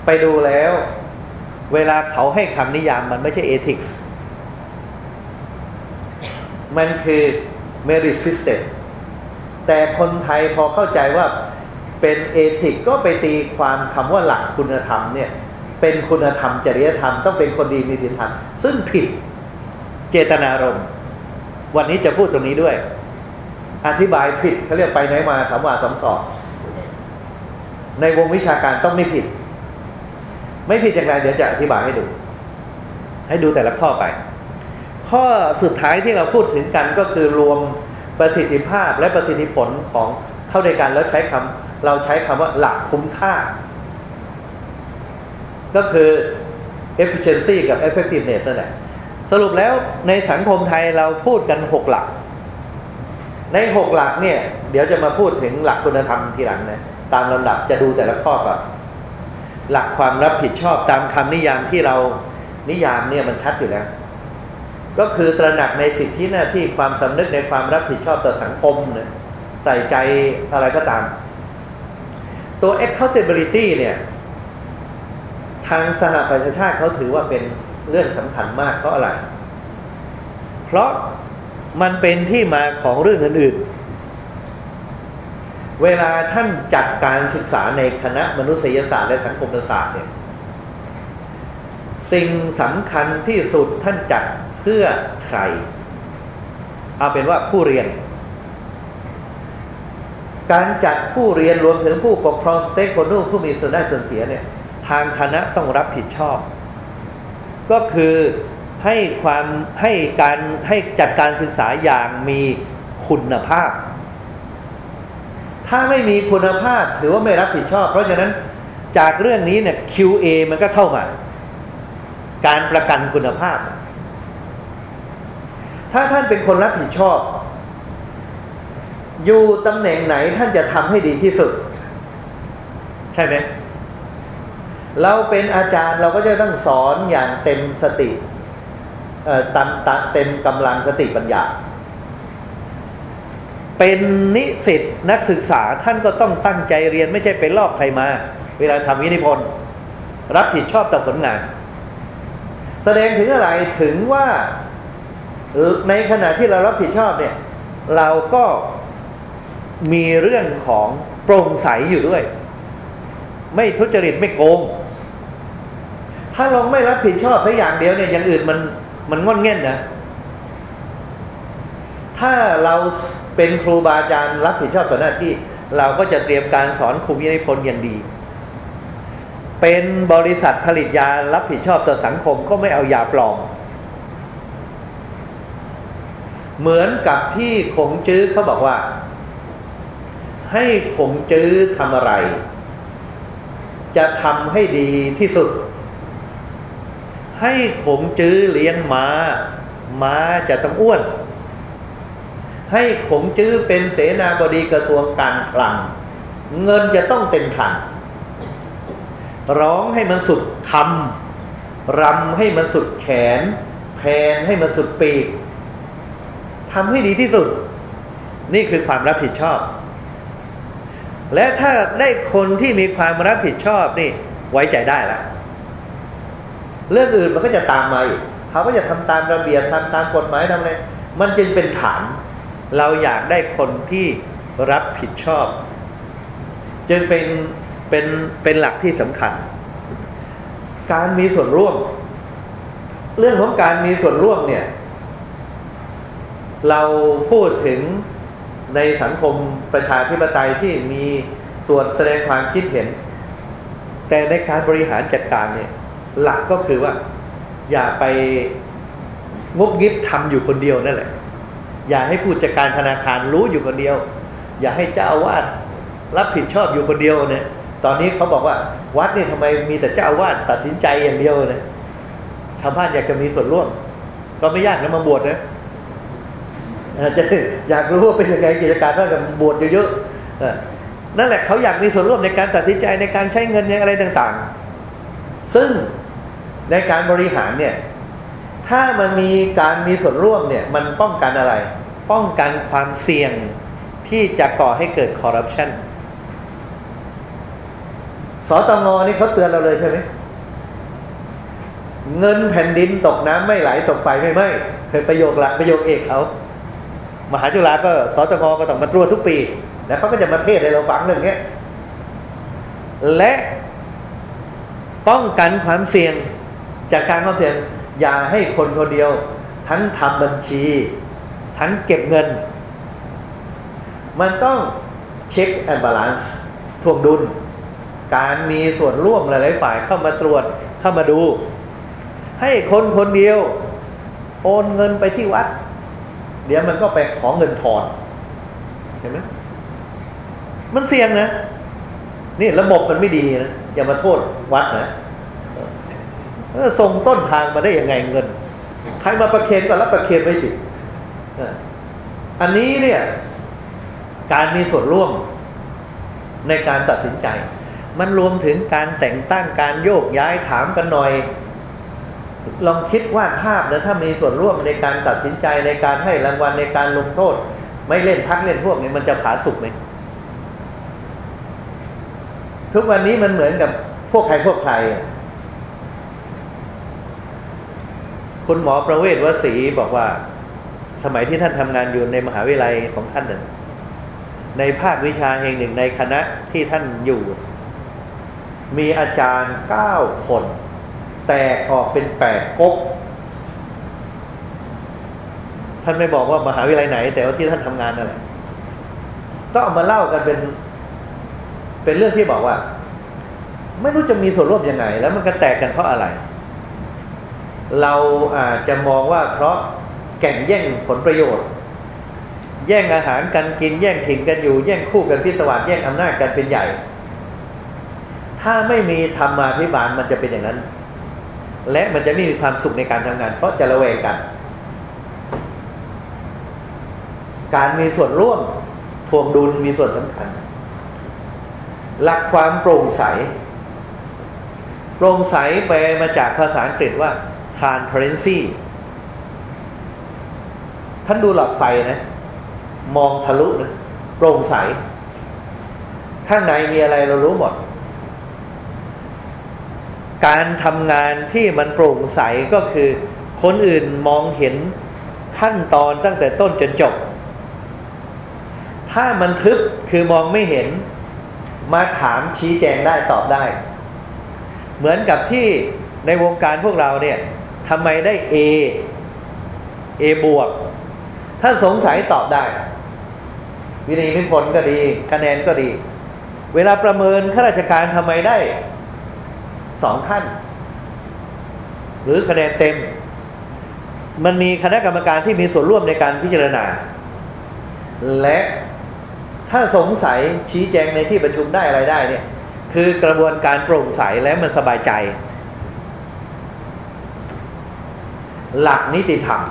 ไปดูแล้ว เวลาเขาให้คำนิยามมันไม่ใช่ ethics มันคือ merit system แต่คนไทยพอเข้าใจว่าเป็นเอทิกก็ไปตีความคำว่าหลักคุณธรรมเนี่ย เป็นคุณธรรมจริยธรรมต้องเป็นคนดีมีศีลธรรม ซึ่งผิดเจตนารมณ์วันนี้จะพูดตรงนี้ด้วย อธิบายผิดเขาเรียกไปไหนมาสามวาสามสอบในวงวิชาการต้องไม่ผิด ไม่ผิดอย่างไรเดี๋ยวจะอธิบายให้ดู ให้ดูแต่ละข้อไป ข้อสุดท้ายที่เราพูดถึงกันก็คือรวมประสิทธิภาพและประสิทธิผลของเข้าในกันแล้วใช้คำเราใช้คำว่าหลักคุ้มค่า ก็คือ efficiency กับ effectiveness นั่นแหละสรุปแล้วในสังคมไทยเราพูดกันหกหลัก ในหกหลักเนี่ย เดี๋ยวจะมาพูดถึงหลักคุณธรรมทีหลังนะตามลำดับจะดูแต่ละข้อก่อน หลักความรับผิดชอบตามคำนิยามที่เรานิยามเนี่ยมันชัดอยู่แล้ว ก็คือตระหนักในสิทธิหน้าที่ความสำนึกในความรับผิดชอบต่อสังคมเนี่ยใส่ใจอะไรก็ตาม ตัว accountability เนี่ยทางสหประชาชาติเขาถือว่าเป็นเรื่องสำคัญมากเพราะอะไร เพราะมันเป็นที่มาของเรื่องอื่นๆ เวลาท่านจัดการศึกษาในคณะมนุษยศาสตร์และสังคมศาสตร์เนี่ยสิ่งสำคัญที่สุดท่านจัดเพื่อใคร เอาเป็นว่าผู้เรียน การจัดผู้เรียนรวมถึงผู้ปกครองสเต็กโฮลูผู้มีส่วนได้ส่วนเสียเนี่ย ทางคณะต้องรับผิดชอบ ก็คือให้ความให้การให้จัดการศึกษาอย่างมีคุณภาพ ถ้าไม่มีคุณภาพถือว่าไม่รับผิดชอบ เพราะฉะนั้นจากเรื่องนี้เนี่ย QA มันก็เข้ามา การประกันคุณภาพ ถ้าท่านเป็นคนรับผิดชอบ อยู่ตำแหน่งไหนท่านจะทำให้ดีที่สุด ใช่ไหมเราเป็นอาจารย์เราก็จะต้องสอนอย่างเต็มสติเตันเต็มกำลังสติปัญญา เป็นนิสิตนักศึกษาท่านก็ต้องตั้งใจเรียนไม่ใช่ไปลอกใครมา เวลาทำวินิพนธ์รับผิดชอบต่อผลงาน แสดงถึงอะไรถึงว่าในขณะที่เรารับผิดชอบเนี่ย เราก็มีเรื่องของโปร่งใสอยู่ด้วย ไม่ทุจริตไม่โกง ถ้าเราไม่รับผิดชอบสักอย่างเดียวเนี่ยอย่างอื่นมันมันงอนเง่นนะถ้าเรา เป็นครูบาอาจารย์รับผิดชอบต่อหน้าที่ เราก็จะเตรียมการสอนครูวินัยพลอย่างดี เป็นบริษัทผลิตยารับผิดชอบต่อสังคมก็ไม่เอายาปลอม เหมือนกับที่ขงจื้อเขาบอกว่า ให้ขงจื้อทำอะไร จะทำให้ดีที่สุด ให้ขงจื้อเลี้ยงม้าม้าจะต้องอ้วน ให้ขงจื้อเป็นเสนาบดีกระทรวงการคลัง เงินจะต้องเต็มถังร้องให้มันสุดคำรำให้มันสุดแขน แพนให้มันสุดปีกทำให้ดีที่สุด นี่คือความรับผิดชอบ และถ้าได้คนที่มีความรับผิดชอบนี่ไว้ใจได้ละเรื่องอื่นมันก็จะตามมาอีกเขาก็จะทำตามระเบียบทำตามกฎหมายทำอะไรมันจึงเป็นฐาน เราอยากได้คนที่รับผิดชอบ จึงเป็นเป็นเป็นหลักที่สำคัญ การมีส่วนร่วม เรื่องของการมีส่วนร่วมเนี่ย เราพูดถึงในสังคมประชาธิปไตยที่มีส่วนแสดงความคิดเห็น แต่ในการบริหารจัดการเนี่ย หลักก็คือว่า อย่าไปงบงิบทำอยู่คนเดียวนั่นแหละ อย่าให้ผู้จัดการธนาคารรู้อยู่คนเดียว อย่าให้เจ้าอาวาสรับผิดชอบอยู่คนเดียวเนี่ย ตอนนี้เขาบอกว่า วัดนี่ทำไมมีแต่เจ้าอาวาสตัดสินใจอย่างเดียวเลยชาวบ้านอยากจะมีส่วนร่วม ก็ไม่ยากนะมาบวชนะจะอยากรู้ว่าเป็นยังไงกิจการว่ากับบวชเยอะๆนั่นแหละเขาอยากมีส่วนร่วมในการตัดสินใจในการใช้เงินในอะไรต่าง ๆ ซึ่งในการบริหารเนี่ย ถ้ามันมีการมีส่วนร่วมเนี่ยมันป้องกันอะไร ป้องกันความเสี่ยงที่จะก่อให้เกิดคอร์รัปชันสตงนี่เขาเตือนเราเลยใช่ไหม เงินแผ่นดินตกน้ำไม่ไหลตกไฟไม่ไหม้เคยประโยคหลักประโยคเอกเขา มหาจุฬาก็สตงก็ต้องมาตรวจทุกปี แล้วเขาก็จะมาเทศให้เราฟังเรื่องนี้และป้องกันความเสี่ยงจากการความเสี่ยง อย่าให้คนคนเดียว ทั้งทำบัญชี ทั้งเก็บเงิน มันต้อง check and balance ถ่วงดุล การมีส่วนร่วมหลายๆฝ่ายเข้ามาตรวจเข้ามาดู ให้คนคนเดียว โอนเงินไปที่วัด เดี๋ยวมันก็ไปขอเงินทอนเห็นไหมมันเสี่ยงนะ นี่ระบบมันไม่ดีนะ อย่ามาโทษวัดนะ ส่งต้นทางมาได้ยังไงเงิน ใครมาประเคนก็รับประเคนไปสิอันนี้เนี่ย การมีส่วนร่วมในการตัดสินใจ มันรวมถึงการแต่งตั้งการโยกย้ายถามกันหน่อย ลองคิดวาดภาพนะถ้ามีส่วนร่วมในการตัดสินใจในการให้รางวัลในการลงโทษ ไม่เล่นพักเล่นพวกนี้มันจะผาสุกไหมทุกวันนี้มันเหมือนกับพวกใครพวกใคร คุณหมอประเวศวสีบอกว่า สมัยที่ท่านทำงานอยู่ในมหาวิทยาลัยของท่านนึ่งในภาควิชาแห่งหนึ่งในคณะที่ท่านอยู่ มีอาจารย์เก้าคน แตกออกเป็นแปดก๊กท่านไม่บอกว่ามหาวิทยาลัยไหน แต่ว่าที่ท่านทำงานนั่นแหละต้องเอามาเล่ากันเป็น เป็นเรื่องที่บอกว่า ไม่รู้จะมีส่วนร่วมยังไง แล้วมันก็แตกกันเพราะอะไร เราอาจจะมองว่าเพราะแก่งแย่งผลประโยชน์ แย่งอาหารกันกิน แย่งถิ่นกันอยู่ แย่งคู่กันพิศวาสแย่งอำนาจกันเป็นใหญ่ ถ้าไม่มีธรรมาภิบาลมันจะเป็นอย่างนั้น และมันจะไม่มีความสุขในการทำงาน เพราะจะระแวงกัน การมีส่วนร่วมทวงดุลมีส่วนสำคัญ หลักความโปร่งใสโปร่งใสแปลมาจากภาษาอังกฤษว่า transparency ท่านดูหลอดไฟนะ มองทะลุนะโปร่งใส ข้างในมีอะไรเรารู้หมด การทำงานที่มันโปร่งใสก็คือ คนอื่นมองเห็นขั้นตอนตั้งแต่ต้นจนจบ ถ้ามันทึบคือมองไม่เห็น มาถามชี้แจงได้ตอบได้ เหมือนกับที่ในวงการพวกเราเนี่ย ทำไมได้ A A บวก ถ้าสงสัยตอบได้ วินัยนิพนธ์ก็ดี คะแนนก็ดี เวลาประเมินข้าราชการทำไมได้สองขั้น หรือคะแนนเต็ม มันมีคณะกรรมการที่มีส่วนร่วมในการพิจารณา และถ้าสงสัยชี้แจงในที่ประชุมได้อะไรได้เนี่ย คือกระบวนการโปร่งใสและมันสบายใจ หลักนิติธรรม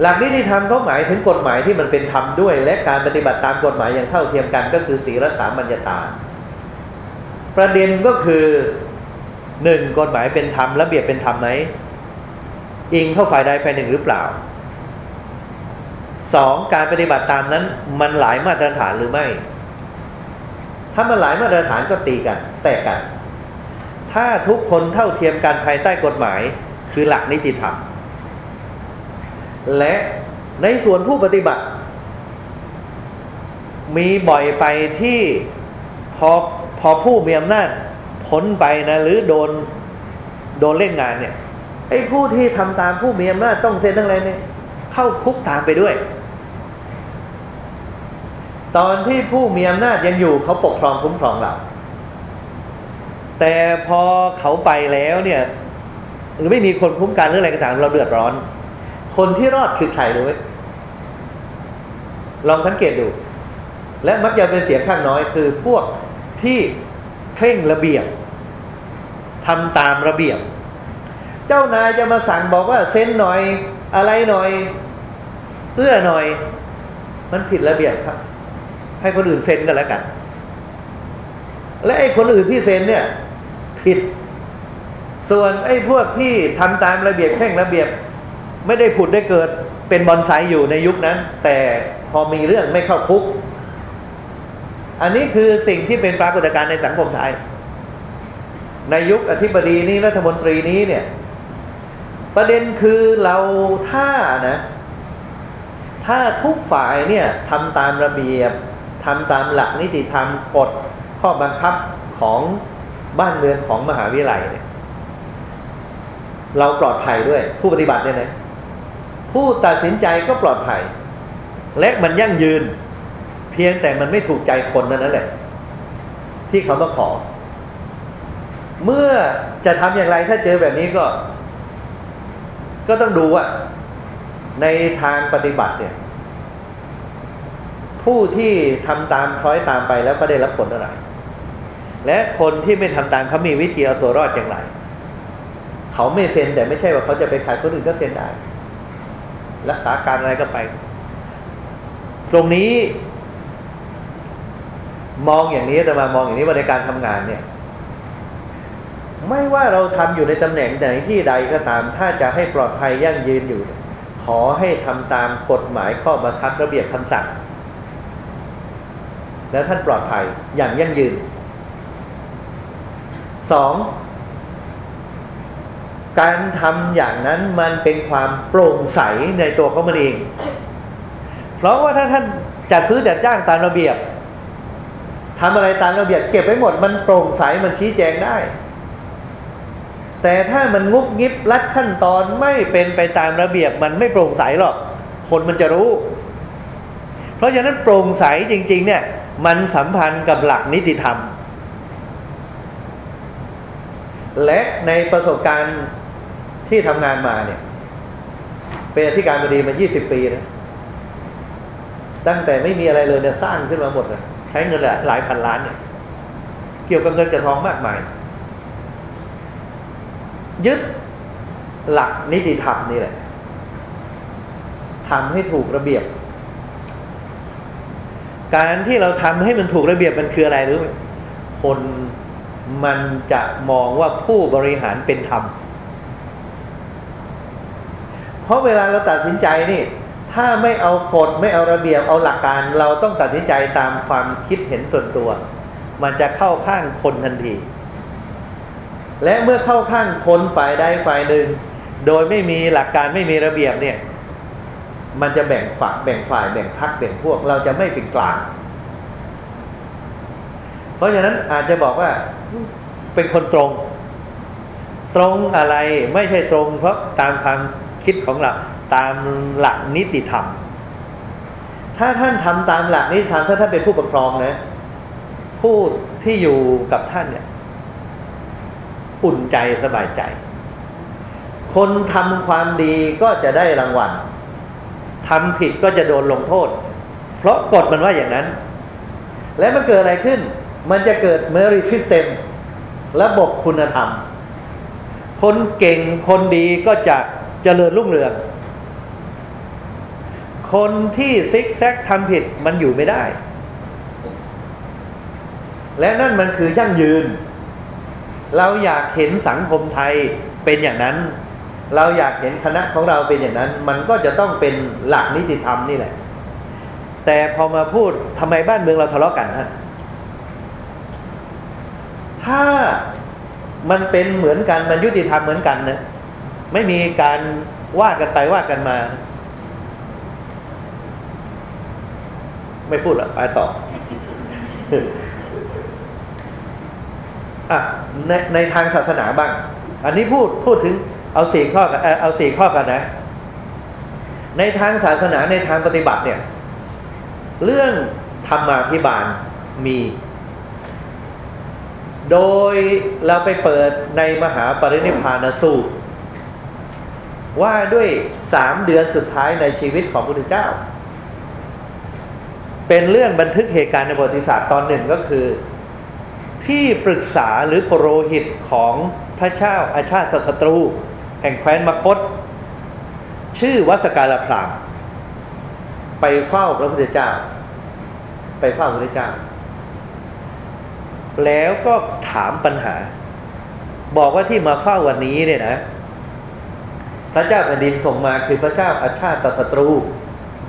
หลักนิติธรรมเขาหมายถึงกฎหมายที่มันเป็นธรรมด้วย และการปฏิบัติตามกฎหมายอย่างเท่าเทียมกัน ก็คือศีลสามัญญาตา ประเด็นก็คือหนึ่งกฎหมายเป็นธรรมระเบียบเป็นธรรมไหมอิงเข้าฝ่ายใดฝ่ายหนึ่งหรือเปล่าสองการปฏิบัติตามนั้นมันหลายมาตรฐานหรือไม่ ถ้ามันหลายมาตรฐานก็ตีกัน แตกกัน ถ้าทุกคนเท่าเทียมกันภายใต้กฎหมาย คือหลักนิติธรรม และในส่วนผู้ปฏิบัติ มีบ่อยไปที่พอพอผู้มีอำนาจพ้นไปนะ หรือโดนโดนเล่นงานเนี่ยไอ้ผู้ที่ทำตามผู้มีอำนาจต้องเซ็นทั้งไรเนี่ยเข้าคุกตามไปด้วย ตอนที่ผู้มีอำนาจยังอยู่เขาปกครองคุ้มครองเราแต่พอเขาไปแล้วเนี่ย หรือไม่มีคนคุ้มกันหรืออะไรก็ตามเราเดือดร้อน คนที่รอดคือใครรู้ไหมลองสังเกตดู และมักจะเป็นเสียงข้างน้อย คือพวกที่เคร่งระเบียบทำตามระเบียบ เจ้านายจะมาสั่งบอกว่าเซ็นหน่อยอะไรหน่อย เอื้อหน่อย มันผิดระเบียบครับ ให้คนอื่นเซ็นกันแล้วกัน และไอ้คนอื่นที่เซ็นเนี่ย ผิด ส่วนไอ้พวกที่ทำตามระเบียบแข่งระเบียบ ไม่ได้ผุดได้เกิดเป็นบอนไซอยู่ในยุคนั้น แต่พอมีเรื่องไม่เข้าคุก อันนี้คือสิ่งที่เป็นปรากฏการณ์ในสังคมไทย ในยุคอธิบดีนี้รัฐมนตรีนี้เนี่ย ประเด็นคือเราถ้านะ ถ้าทุกฝ่ายเนี่ยทำตามระเบียบทำตามหลักนิติธรรมกฎข้อบังคับของบ้านเมืองของมหาวิทยาลัยเนี่ย เราปลอดภัยด้วย ผู้ปฏิบัติเนี่ยนะผู้ตัดสินใจก็ปลอดภัย และมันยั่งยืน เพียงแต่มันไม่ถูกใจคนนั้นแหละ ที่เขามาขอ เมื่อจะทำอย่างไรถ้าเจอแบบนี้ก็ ก็ต้องดูว่าในทางปฏิบัติเนี่ย ผู้ที่ทำตามคล้อยตามไปแล้วก็ได้รับผลอะไร และคนที่ไม่ทำตามเขามีวิธีเอาตัวรอดอย่างไร เขาไม่เซ็นแต่ไม่ใช่ว่าเขาจะไปขายคนอื่นก็เซ็นได้ รักษาการอะไรก็ไป ตรงนี้ มองอย่างนี้จะมามองอย่างนี้ว่าในการทำงานเนี่ย ไม่ว่าเราทำอยู่ในตำแหน่งไหนที่ใดก็ตาม ถ้าจะให้ปลอดภัยยั่งยืนอยู่ ขอให้ทำตามกฎหมายข้อบังคับระเบียบคำสั่ง แล้วท่านปลอดภัยอย่างยั่งยืนสอง การทำอย่างนั้นมันเป็นความโปร่งใสในตัวเขามันเอง เพราะว่าถ้าท่านจัดซื้อจัดจ้างตามระเบียบทำอะไรตามระเบียบ เก็บไว้หมดมันโปร่งใสมันชี้แจงได้ แต่ถ้ามันงุบงิบลัดขั้นตอนไม่เป็นไปตามระเบียบ มันไม่โปร่งใสหรอก คนมันจะรู้ เพราะฉะนั้นโปร่งใสจริง ๆ เนี่ย มันสัมพันธ์กับหลักนิติธรรมและในประสบการณ์ ที่ทำงานมาเนี่ย เป็นอธิการบดีมา 20 ปีนะตั้งแต่ไม่มีอะไรเลยเนี่ยสร้างขึ้นมาหมดเลยใช้เงินหลายพันล้านเนี่ยเกี่ยวกับเงินกับทองมากมาย ยึดหลักนิติธรรมนี่แหละทำให้ถูกระเบียบ การที่เราทำให้มันถูกระเบียบมันคืออะไรรู้ไหมคนมันจะมองว่าผู้บริหารเป็นธรรม เพราะเวลาเราตัดสินใจนี่ ถ้าไม่เอากฎไม่เอาระเบียบเอาหลักการ เราต้องตัดสินใจตามความคิดเห็นส่วนตัว มันจะเข้าข้างคนทันที และเมื่อเข้าข้างคนฝ่ายใดฝ่ายหนึ่ง โดยไม่มีหลักการไม่มีระเบียบเนี่ย มันจะแบ่งฝักแบ่งฝ่ายแบ่งพักแบ่งพวก เราจะไม่เป็นกลาง เพราะฉะนั้นอาจจะบอกว่าเป็นคนตรง ตรงอะไรไม่ใช่ตรง เพราะตามความ คิดของเราตามหลักนิติธรรม ถ้าท่านทำตามหลักนิติธรรมถ้าท่านเป็นผู้ปกครองนะผู้ที่อยู่กับท่านเนี่ยอุ่นใจสบายใจ คนทำความดีก็จะได้รางวัลทำผิดก็จะโดนลงโทษ เพราะกฎมันว่าอย่างนั้น และมันเกิดอะไรขึ้น มันจะเกิดเมริซิสเต็มระบบคุณธรรม คนเก่งคนดีก็จะ เจริญรุ่งเรือง คนที่ซิกแซกทำผิดมันอยู่ไม่ได้ และนั่นมันคือยั่งยืน เราอยากเห็นสังคมไทยเป็นอย่างนั้น เราอยากเห็นคณะของเราเป็นอย่างนั้น มันก็จะต้องเป็นหลักนิติธรรมนี่แหละ แต่พอมาพูดทำไมบ้านเมืองเราทะเลาะกันท่านถ้ามันเป็นเหมือนกันมันยุติธรรมเหมือนกันนะ ไม่มีการว่ากันไปว่ากันมา ไม่พูดละไปต่ออะในในทางศาสนาบ้าง อันนี้พูดพูดถึงเอาสี่ข้อกันเอาสี่ข้อกันนะ ในทางศาสนาในทางปฏิบัติเนี่ย เรื่องธรรมาภิบาลมี โดยเราไปเปิดในมหาปรินิพพานสูตร ว่าด้วยสามเดือนสุดท้ายในชีวิตของพระพุทธเจ้า เป็นเรื่องบันทึกเหตุการณ์ในประวัติศาสตร์ตอนหนึ่งก็คือ ที่ปรึกษาหรือปรโรหิตของพระเจ้าอาชาติศัตรู แห่งแคว้นมคต ชื่อวัสการพรามไปเฝ้าพระพุทธเจ้า ไปเฝ้าพระพุทธเจ้า แล้วก็ถามปัญหา บอกว่าที่มาเฝ้าวันนี้เนี่ยนะ พระเจ้าแผ่นดินส่งมาคือพระเจ้าอาชาติศัตรู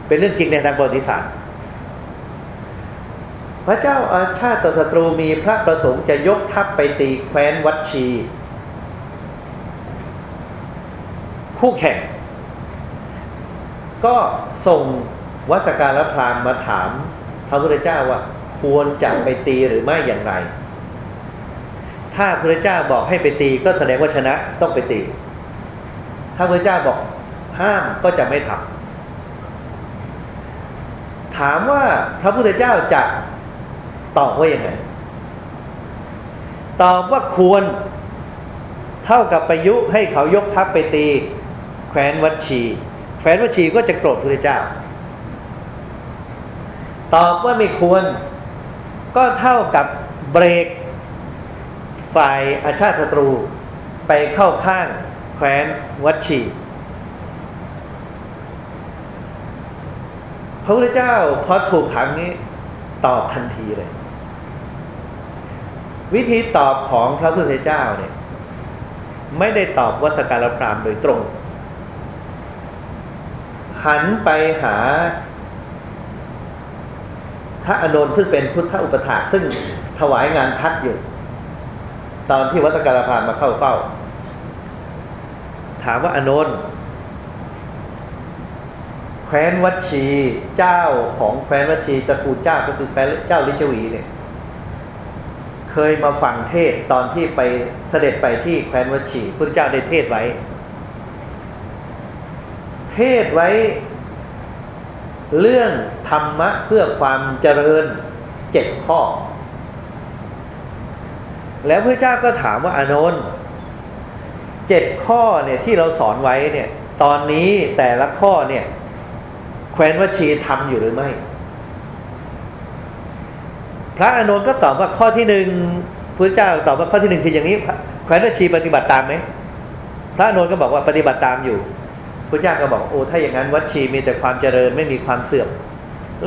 เป็นเรื่องจริงในทางประวัติศาสตร์ พระเจ้าอาชาติศัตรูมีพระประสงค์จะยกทัพไปตีแคว้นวัดชี คู่แข่ง ก็ส่งวัสการพรามมาถามพระพุทธเจ้าว่าควรจะไปตีหรือไม่อย่างไร ถ้าพระเจ้าบอกให้ไปตีก็แสดงว่าชนะต้องไปตี ถ้าพระเจ้าบอกห้ามก็จะไม่ทำถามว่าพระพุทธเจ้าจะตอบว่ายังไง ตอบว่าควรเท่ากับประยุให้เขายกทัพไปตี แคว้นวัชี แคว้นวัชีก็จะโกรธพระเจ้า ตอบว่าไม่ควรก็เท่ากับเบรกฝ่ายอาชาติศัตรูไปเข้าข้าง แคว้นวัดชีพระพุทธเจ้าพอถูกถามนี้ ตอบทันทีเลย วิธีตอบของพระพุทธเจ้าเนี่ย ไม่ได้ตอบวัสการพรามโดยตรง หันไปหาพระอานนซึ่งเป็นพุทธอุปถาซึ่งถวายงานพัดอยู่ ตอนที่วัสการพรามมาเข้าเฝ้า ถามว่าอานนท์แคว้นวัชีเจ้าของแคว้นวัชีตระกูลเจ้าก็คือแคว้นเจ้าลิชวีเนี่ย เคยมาฟังเทศตอนที่ไปเสด็จไปที่แคว้นวัชีพระเจ้าได้เทศไว้ เทศไว้เรื่องธรรมะเพื่อความเจริญเจ็ดข้อ แล้วพระเจ้าก็ถามว่าอานนท์ เจ็ดข้อเนี่ยที่เราสอนไว้เนี่ยตอนนี้แต่ละข้อเนี่ย แคว้นวัชีทำอยู่หรือไม่ พระอานนท์ก็ตอบว่าข้อที่หนึ่งพระเจ้าตอบว่าข้อที่หนึ่งคืออย่างนี้ แคว้นวัชีปฏิบัติตามไหมพระอานนท์ก็บอกว่าปฏิบัติตามอยู่พระเจ้าก็บอกโอ้ถ้าอย่างนั้นวัชีมีแต่ความเจริญไม่มีความเสื่อม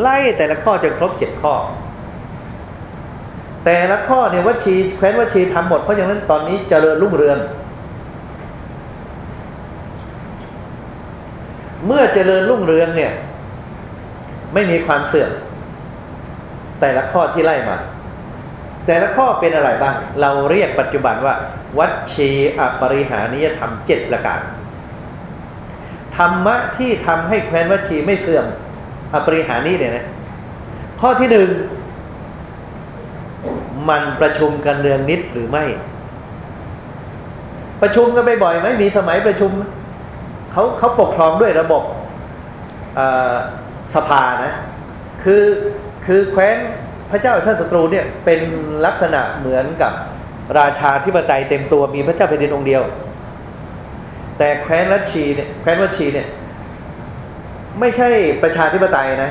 ไล่แต่ละข้อจนครบเจ็ดข้อ แต่ละข้อเนี่ยวัชีแคว้นวัชีทำหมดเพราะอย่างนั้นตอนนี้เจริญรุ่งเรือง เมื่อเจริญรุ่งเรืองเนี่ย ไม่มีความเสื่อม แต่ละข้อที่ไล่มา แต่ละข้อเป็นอะไรบ้าง เราเรียกปัจจุบันว่า วัดชีอปริหานิยธรรมเจ็ดประการธรรมะที่ทำให้แคว้นวัชีไม่เสื่อม อปริหานิเนี่ยนะ ข้อที่หนึ่ง มันประชุมกันเรืองนิดหรือไม่ ประชุมกันบ่อยๆไหมมีสมัยประชุม เขาเขาปกครองด้วยระบบสภานะ คือคือแคว้นพระเจ้าท่านศัตรูเนี่ยเป็นลักษณะเหมือนกับราชาธิปไตยเต็มตัวมีพระเจ้าแผ่นดินองค์เดียว แต่แคว้นรัชชีเนี่ยแคว้นวัชีเนี่ยไม่ใช่ประชาธิปไตยนะ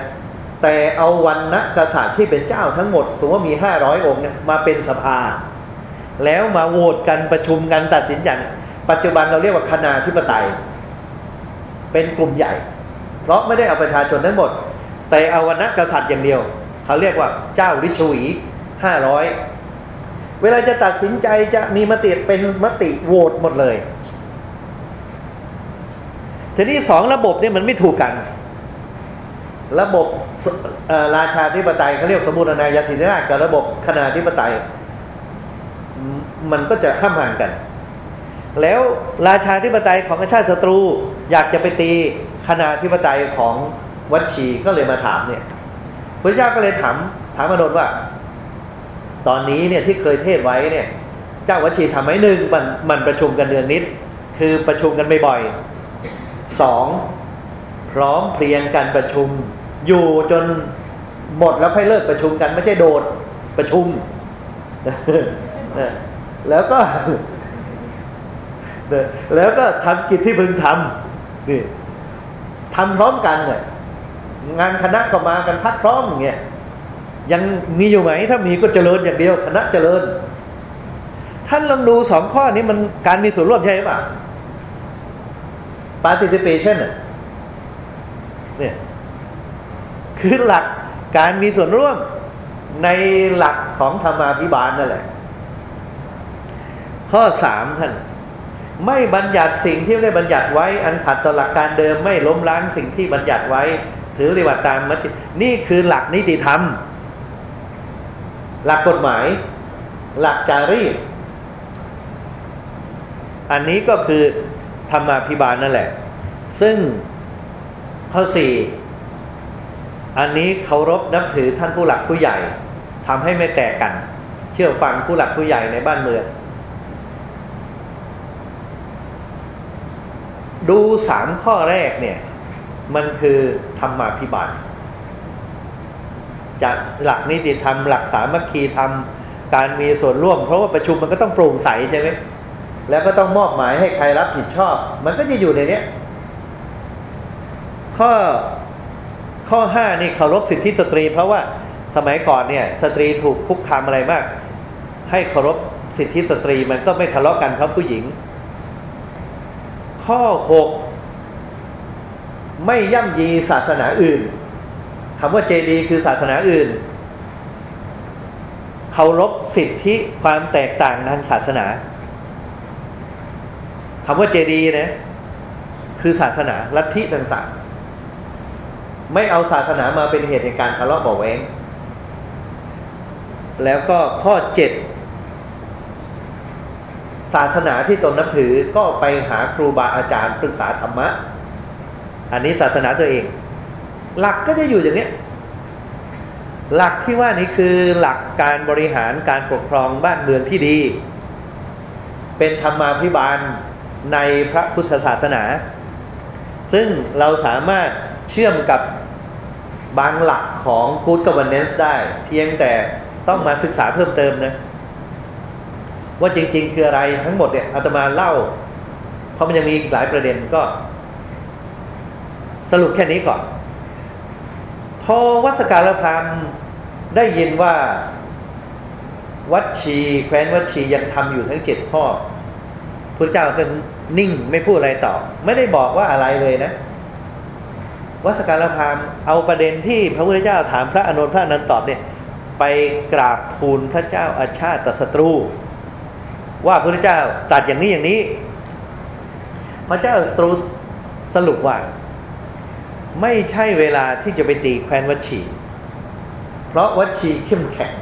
แต่เอาวันนะกษัตริย์ที่เป็นเจ้าทั้งหมดสมมติว่ามีห้าร้อยองค์เนี่ยมาเป็นสภา แล้วมาโหวตกันประชุมกันตัดสินใจปัจจุบันเราเรียกว่าคณาธิปไตย เป็นกลุ่มใหญ่ เพราะไม่ได้เอาประชาชนทั้งหมด แต่เอาวันนะกษัตริย์อย่างเดียว เขาเรียกว่าเจ้าริชวีห้าร้อยเวลาจะตัดสินใจจะมีมติเป็นมติโหวตหมดเลย ทีนี้สองระบบนี่มันไม่ถูกกัน ระบบราชาธิปไตยเขาเรียกสมุนนายติราชกับระบบคณาธิปไตย มันก็จะห้ามห่างกัน แล้วราชาธิปไตยของชาติศัตรู อยากจะไปตีคณาธิปไตยของวัชีก็เลยมาถามเนี่ยพระเจ้าก็เลยถามถามอานนท์ว่า ตอนนี้เนี่ยที่เคยเทศไว้เนี่ย เจ้าวัชีทำไหมหนึ่งมันมันประชุมกันเดือนนิด คือประชุมกันบ่อยๆสองพร้อมเพรียงกันประชุม อยู่จนหมดแล้วค่อยเลิกประชุมกัน ไม่ใช่โดดประชุม แล้วก็ แล้วก็ทำกิจที่พึงทำนี่ทำพร้อมกันเนี่ยงานคณะก็มากันพักพร้อมอย่างเงี้ยยังมีอยู่ไหม ถ้ามีก็เจริญอย่างเดียว คณะเจริญ ท่านลองดูสองข้อนี้มันการมีส่วนร่วมใช่ไหม participation เนี่ยคือหลักการมีส่วนร่วมในหลักของธรรมาภิบาลนั่นแหละ ข้อสามท่าน ไม่บัญญัติสิ่งที่ไม่ได้บัญญัติไว้ อันขัดต่อหลักการเดิมไม่ล้มล้างสิ่งที่บัญญัติไว้ ถือปฏิบัติตามมัชนี่คือหลักนิติธรรม หลักกฎหมาย หลักจารีตอันนี้ก็คือธรรมาภิบาลนั่นแหละ ซึ่งข้อสี่อันนี้เคารพนับถือท่านผู้หลักผู้ใหญ่ทำให้ไม่แตกกัน เชื่อฟังผู้หลักผู้ใหญ่ในบ้านเมือง ดูสามข้อแรกเนี่ย มันคือธรรมาภิบาลจากหลักนิติธรรม หลักสามัคคีธรรม การมีส่วนร่วม เพราะว่าประชุมมันก็ต้องโปร่งใสใช่ไหมแล้วก็ต้องมอบหมายให้ใครรับผิดชอบ มันก็จะอยู่ในนี้ข้อข้อห้านี่เคารพสิทธิสตรี เพราะว่าสมัยก่อนเนี่ย สตรีถูกคุกคามอะไรมาก ให้เคารพสิทธิสตรีมันก็ไม่ทะเลาะกันเพราะผู้หญิง ข้อหกไม่ย่ำยีศาสนาอื่นคำว่าเจดีคือศาสนาอื่นเคารพสิทธิความแตกต่างทางศาสนาคำว่าเจดีนะคือศาสนาลัทธิต่างๆ ไม่เอาศาสนามาเป็นเหตุในการทะเลาะเบาแวงแล้วก็ข้อเจ็ด ศาสนาที่ตนนับถือก็ไปหาครูบาอาจารย์ปรึกษาธรรมะ อันนี้ศาสนาตัวเอง หลักก็จะอยู่อย่างนี้หลักที่ว่านี้คือหลักการบริหารการปกครองบ้านเมืองที่ดี เป็นธรรมาภิบาลในพระพุทธศาสนา ซึ่งเราสามารถเชื่อมกับบางหลักของ Good Governance ได้ เพียงแต่ต้องมาศึกษาเพิ่มเติมนะ ว่าจริง ๆ คืออะไรทั้งหมดเนี่ยอาตมาเล่า เพราะมันยังมีหลายประเด็นก็ สรุปแค่นี้ก่อน พอวัสการพรามได้ยินว่า วัดชีแคว้นวัดชียังทำอยู่ทั้งเจ็ดข้อพระเจ้าก็นิ่งไม่พูดอะไรต่อ ไม่ได้บอกว่าอะไรเลยนะวัสการพรามเอาประเด็นที่พระพุทธเจ้าถามพระอนุนพระอนันตอบเนี่ย ไปกราบทูลพระเจ้าอาชาติศัตรู ว่าพระพุทธเจ้าตัดอย่างนี้อย่างนี้ พระเจ้าตรูสรุปว่า ไม่ใช่เวลาที่จะไปตีแคว้นวัชี เพราะวัชีเข้มแข็ง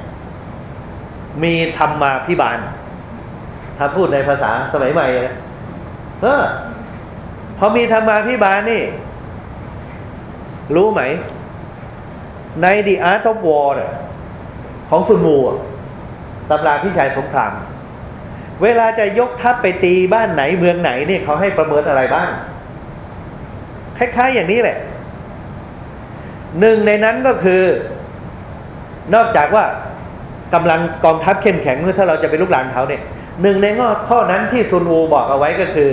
มีธรรมมาพิบาล ถ้าพูดในภาษาสมัยใหม่นะเออพอมีธรรมาพิบาลนี่ รู้ไหม ใน The Art of War เนี่ยของซุนมูอะตำราพิชัยสงคราม เวลาจะยกทัพไปตีบ้านไหนเมืองไหนเนี่ยเขาให้ประเมินอะไรบ้าง คล้ายๆอย่างนี้แหละ หนึ่งในนั้นก็คือ นอกจากว่ากำลังกองทัพเข้มแข็งเมื่อถ้าเราจะไปลุกลานเขาเนี่ยหนึ่งในข้อข้อนั้นที่ซุนวูบอกเอาไว้ก็คือ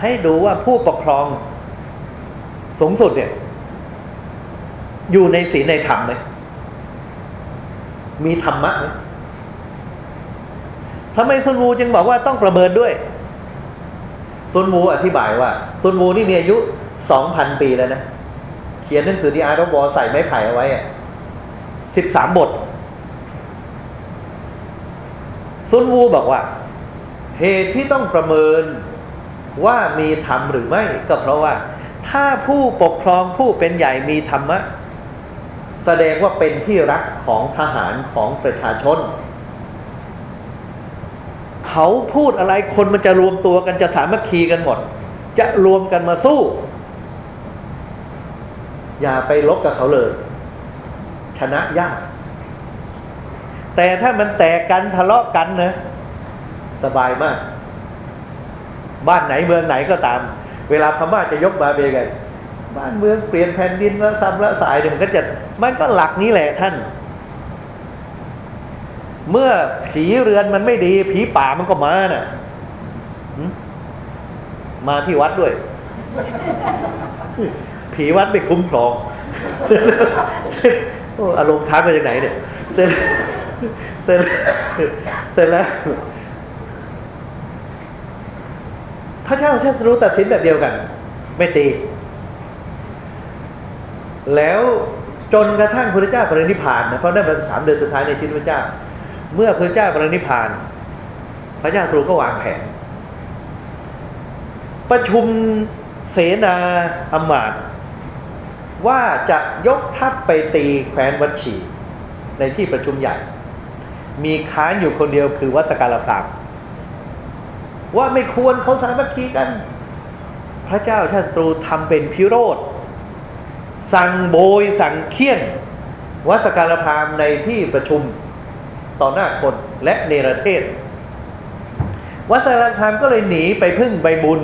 ให้ดูว่าผู้ปกครองสูงสุดเนี่ย อยู่ในศีลในธรรมไหมมีธรรมะไหม ทำไมซุนวูจึงบอกว่าต้องประเมินด้วยซุนวูอธิบายว่าซุนวูนี่มีอายุสองพันปีแล้วนะ เขียนหนังสือที่อาร์ตบอใส่ไม้ไผ่เอาไว้สิบสามบทซุนวูบอกว่า เหตุที่ต้องประเมินว่ามีธรรมหรือไม่ ก็เพราะว่า ถ้าผู้ปกครองผู้เป็นใหญ่มีธรรมะ แสดงว่าเป็นที่รักของทหารของประชาชน เขาพูดอะไรคนมันจะรวมตัวกันจะสามัคคีกันหมด จะรวมกันมาสู้ อย่าไปลบกับเขาเลย ชนะยาก แต่ถ้ามันแตกกันทะเลาะกันนะ สบายมาก บ้านไหนเมืองไหนก็ตาม เวลาพม่าจะยกมาเบกันบ้านเมืองเปลี่ยนแผ่นดินละซ้ำละสายเนี่ยมันก็จะมันก็หลักนี้แหละท่าน เมื่อผีเรือนมันไม่ดี ผีป่ามันก็มาน่ะมาที่วัดด้วย ผีวัดไปคุ้มครองอารมณ์ค้างมาจากไหนเนี่ยเสร็จเสร็จเสร็จแล้วพระเจ้าชาติรู้ตัดสินแบบเดียวกัน ไม่ตี แล้วจนกระทั่งพระเจ้าปรินิพพานนะเพราะนั่นเป็นสามเดือนสุดท้ายในชีวิตพระเจ้า เมื่อพระเจ้าปรินิพาน พระเจ้าตรูก็วางแผน ประชุมเสนาอำมาตย์ว่าจะยกทัพไปตีแคว้นวัดชีในที่ประชุมใหญ่ มีค้านอยู่คนเดียวคือวัสการพรามว่าไม่ควรเขาสามัคคีกัน พระเจ้าชาติตรูทำเป็นพิโรธ สั่งโบยสั่งเคี่ยนวัสการพรามในที่ประชุม ต่อหน้าคนและเนรเทศ วัสการพรามก็เลยหนีไปพึ่งใบบุญ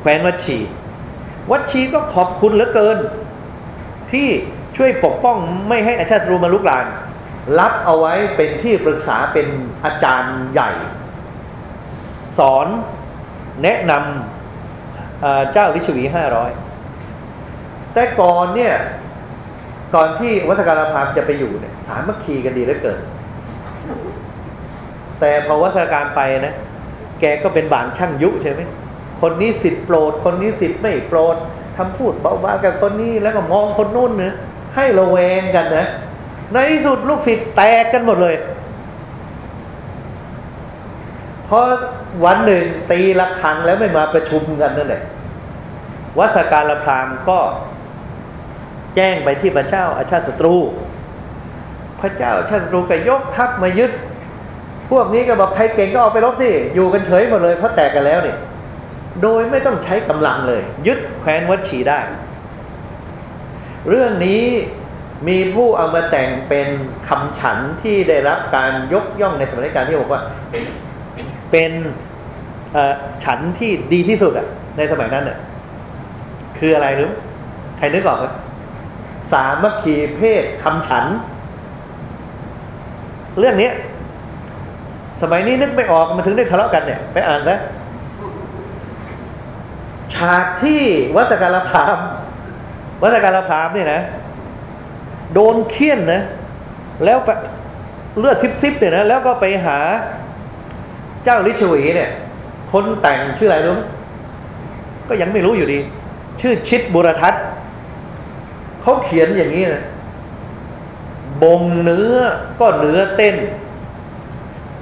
แคว้นวัดชี วัดชีก็ขอบคุณเหลือเกิน ที่ช่วยปกป้องไม่ให้อาชาติรูมาลุกลาน รับเอาไว้เป็นที่ปรึกษาเป็นอาจารย์ใหญ่ สอนแนะนำเจ้าลิชวีห้าร้อยแต่ก่อนเนี่ยก่อนที่วัสการพรามจะไปอยู่เนี่ยสามัคคีกันดีเหลือเกิน แต่พอวัสการไปนะ แกก็เป็นบางช่างยุใช่ไหมคนนี้สิทธิ์โปรด คนนี้สิทธิ์ไม่โปรดทำพูดเบาๆกับคนนี้แล้วก็มองคนนู้นเนะให้ระแวงกันนะ ในที่สุดลูกศิษย์แตกกันหมดเลยเพอวันหนึ่งตีละครังแล้วไม่มาประชุมกันนั่นแหละวัสการละพรามก็แจ้งไปที่พระเจ้าอาชาติศัตรู พระเจ้าอาชาติศัตรูก็ยกทัพมายึด พวกนี้ก็บอกใครเก่งก็ออกไปรบสิ อยู่กันเฉยหมดเลยเพราะแตกกันแล้วเนี่ยโดยไม่ต้องใช้กำลังเลย ยึดแคว้นวัดชีได้ เรื่องนี้มีผู้เอามาแต่งเป็นคำฉันที่ได้รับการยกย่องในสมัยการที่บอกว่า เป็นฉันที่ดีที่สุดอะในสมัยนั้นเน่ยคืออะไรรู้ใครนึกออกไหมสามัคคีเพศคำฉัน เรื่องนี้ สมัยนี้นึกไม่ออกมันถึงได้ทะเลาะกันเนี่ย ไปอ่านนะฉากที่วัสการพามวัสการพามเนี่ยนะ โดนเคี่ยนนะ แล้วเลือดซิบๆเนี่ยนะแล้วก็ไปหาเจ้าลิชวีเนี่ย คนแต่งชื่ออะไรรู้ก็ยังไม่รู้อยู่ดี ชื่อชิดบุรทัศน์เขาเขียนอย่างนี้นะบ่งเนื้อก็เนื้อเต้น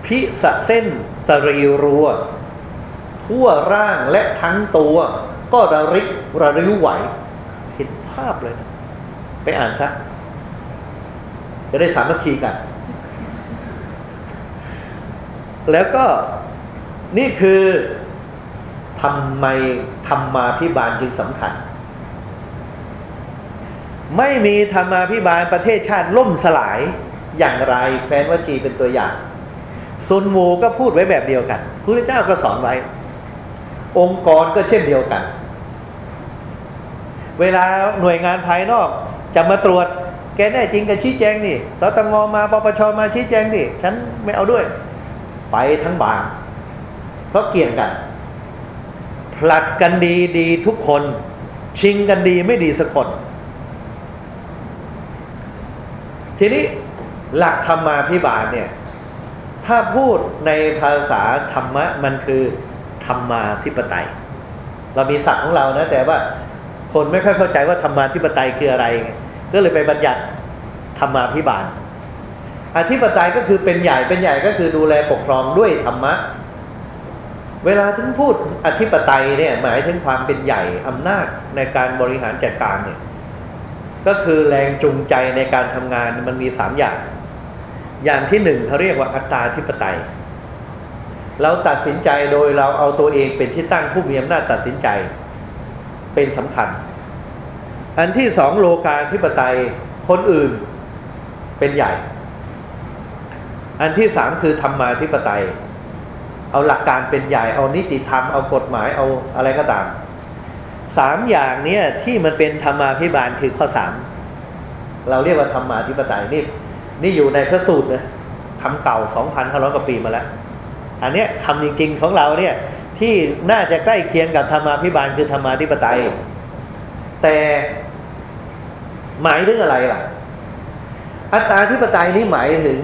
พิสะเส้นสรีรัว ทั่วร่างและทั้งตัว ก็ระริกระริ้วไหว เห็นภาพเลยนะไปอ่านซะจะได้สามัคคีกัน แล้วก็นี่คือทำไมธรรมาพิบาลจึงสำคัญ ไม่มีธรรมาพิบาลประเทศชาติล่มสลายอย่างไรแคว้นวจีเป็นตัวอย่าง ซุนวูก็พูดไว้แบบเดียวกันพระเจ้าก็สอนไว้ องค์กรก็เช่นเดียวกัน เวลาหน่วยงานภายนอกจะมาตรวจ แกแน่จริงกันชี้แจงนี่สตงมาปปชมาชี้แจงนี่ฉันไม่เอาด้วย ไปทั้งบาง เพราะเกี่ยงกัน ผลัดกันดีดีทุกคน ชิงกันดีไม่ดีสักคน ทีนี้หลักธรรมาพิบาลเนี่ย ถ้าพูดในภาษาธรรมะมันคือธรรมาธิปไตย เรามีศัพท์ของเรานะ แต่ว่าคนไม่ค่อยเข้าใจว่าธรรมาธิปไตยคืออะไร ก็เลยไปบัญญัติธรรมาพิบาลอธิปไตยก็คือเป็นใหญ่เป็นใหญ่ก็คือดูแลปกครองด้วยธรรมะ เวลาถึงพูดอธิปไตยเนี่ยหมายถึงความเป็นใหญ่อำนาจในการบริหารจัดการเนี่ย ก็คือแรงจูงใจในการทำงานมันมีสามอย่าง อย่างที่หนึ่งเขาเรียกว่าอัตตาธิปไตย เราตัดสินใจโดยเราเอาตัวเองเป็นที่ตั้งผู้มีอำนาจตัดสินใจเป็นสำคัญ อันที่สองโลกาธิปไตยคนอื่นเป็นใหญ่ อันที่สามคือธรรมาธิปไตย เอาหลักการเป็นใหญ่เอานิติธรรมเอากฎหมายเอาอะไรก็ตามสามอย่างเนี้ยที่มันเป็นธรรมาภิบาลคือข้อสามเราเรียกว่าธรรมาธิปไตยนี่ นี่อยู่ในพระสูตรนะคำเก่าสองพันห้าร้อยกว่าปีมาแล้ว อันเนี้ยคำจริง ๆ ของเราเนี่ยที่น่าจะใกล้เคียงกับธรรมาภิบาลคือธรรมาธิปไตย แต่หมายถึงอะไรล่ะ อัตตาธิปไตยนี้หมายถึง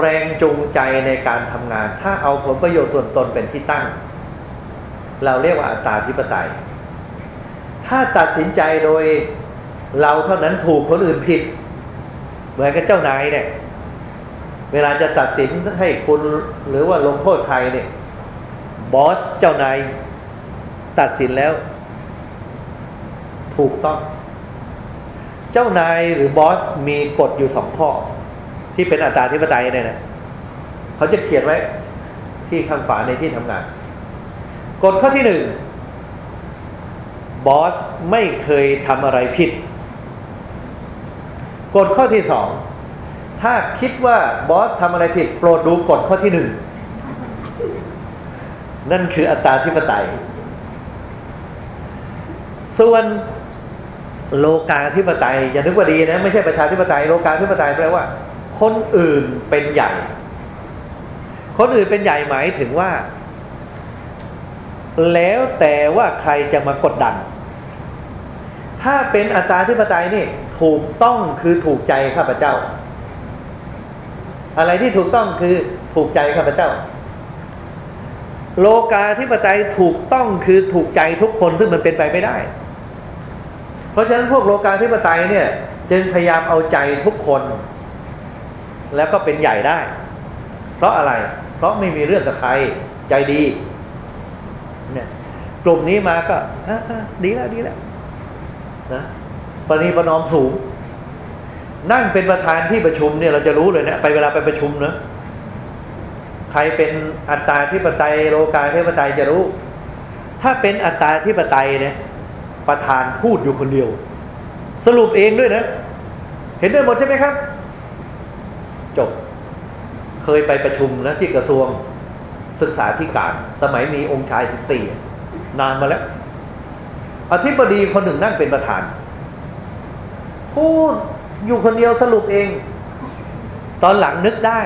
แรงจูงใจในการทำงาน ถ้าเอาผลประโยชน์ส่วนตนเป็นที่ตั้ง เราเรียกว่าอัตตาธิปไตย ถ้าตัดสินใจโดยเราเท่านั้นถูกคนอื่นผิด เหมือนกับเจ้านายเนี่ย เวลาจะตัดสินให้คุณหรือว่าลงโทษใครเนี่ยบอสเจ้านายตัดสินแล้ว ถูกต้อง เจ้านายหรือบอสมีกฎอยู่สองข้อ ที่เป็นอัตราธิปไตยเนี่ยนะเขาจะเขียนไว้ที่ข้างฝาในที่ทำงาน กฎข้อที่หนึ่งบอสไม่เคยทำอะไรผิด กฎข้อที่สองถ้าคิดว่าบอสทำอะไรผิด โปรดดูกฎข้อที่หนึ่งนั่นคืออัตตาธิปไตย ส่วนโลกาธิปไตย อย่านึกว่าดีนะ ไม่ใช่ประชาธิปไตย โลกาธิปไตยแปลว่า คนอื่นเป็นใหญ่ คนอื่นเป็นใหญ่หมายถึงว่า แล้วแต่ว่าใครจะมากดดัน ถ้าเป็นอัตตาธิปไตยนี่ ถูกต้องคือถูกใจข้าพเจ้า อะไรที่ถูกต้องคือถูกใจข้าพเจ้า โลกาธิปไตยถูกต้องคือถูกใจทุกคนซึ่งมันเป็นไปไม่ได้ เพราะฉะนั้นพวกโลกาธิปไตยเนี่ย จึงพยายามเอาใจทุกคน แล้วก็เป็นใหญ่ได้ เพราะอะไร เพราะไม่มีเรื่องกับใครใจดี เนี่ยกลุ่มนี้มาก็ดีแล้วดีแล้วนะ ปณีประนอมสูง นั่งเป็นประธานที่ประชุมเนี่ยเราจะรู้เลยนะไปเวลาไปประชุมเนะใครเป็นอัตตาธิปไตยโลกาธิปไตยจะรู้ ถ้าเป็นอัตตาธิปไตยเนี่ยประธานพูดอยู่คนเดียว สรุปเองด้วยนะ เห็นด้วยหมดใช่ไหมครับ จบ เคยไปประชุมนะที่กระทรวงศึกษาธิการ สมัยมีองค์ชายสิบสี่นานมาแล้วอธิบดีคนหนึ่งนั่งเป็นประธาน พูดอยู่คนเดียวสรุปเอง ตอนหลังนึกได้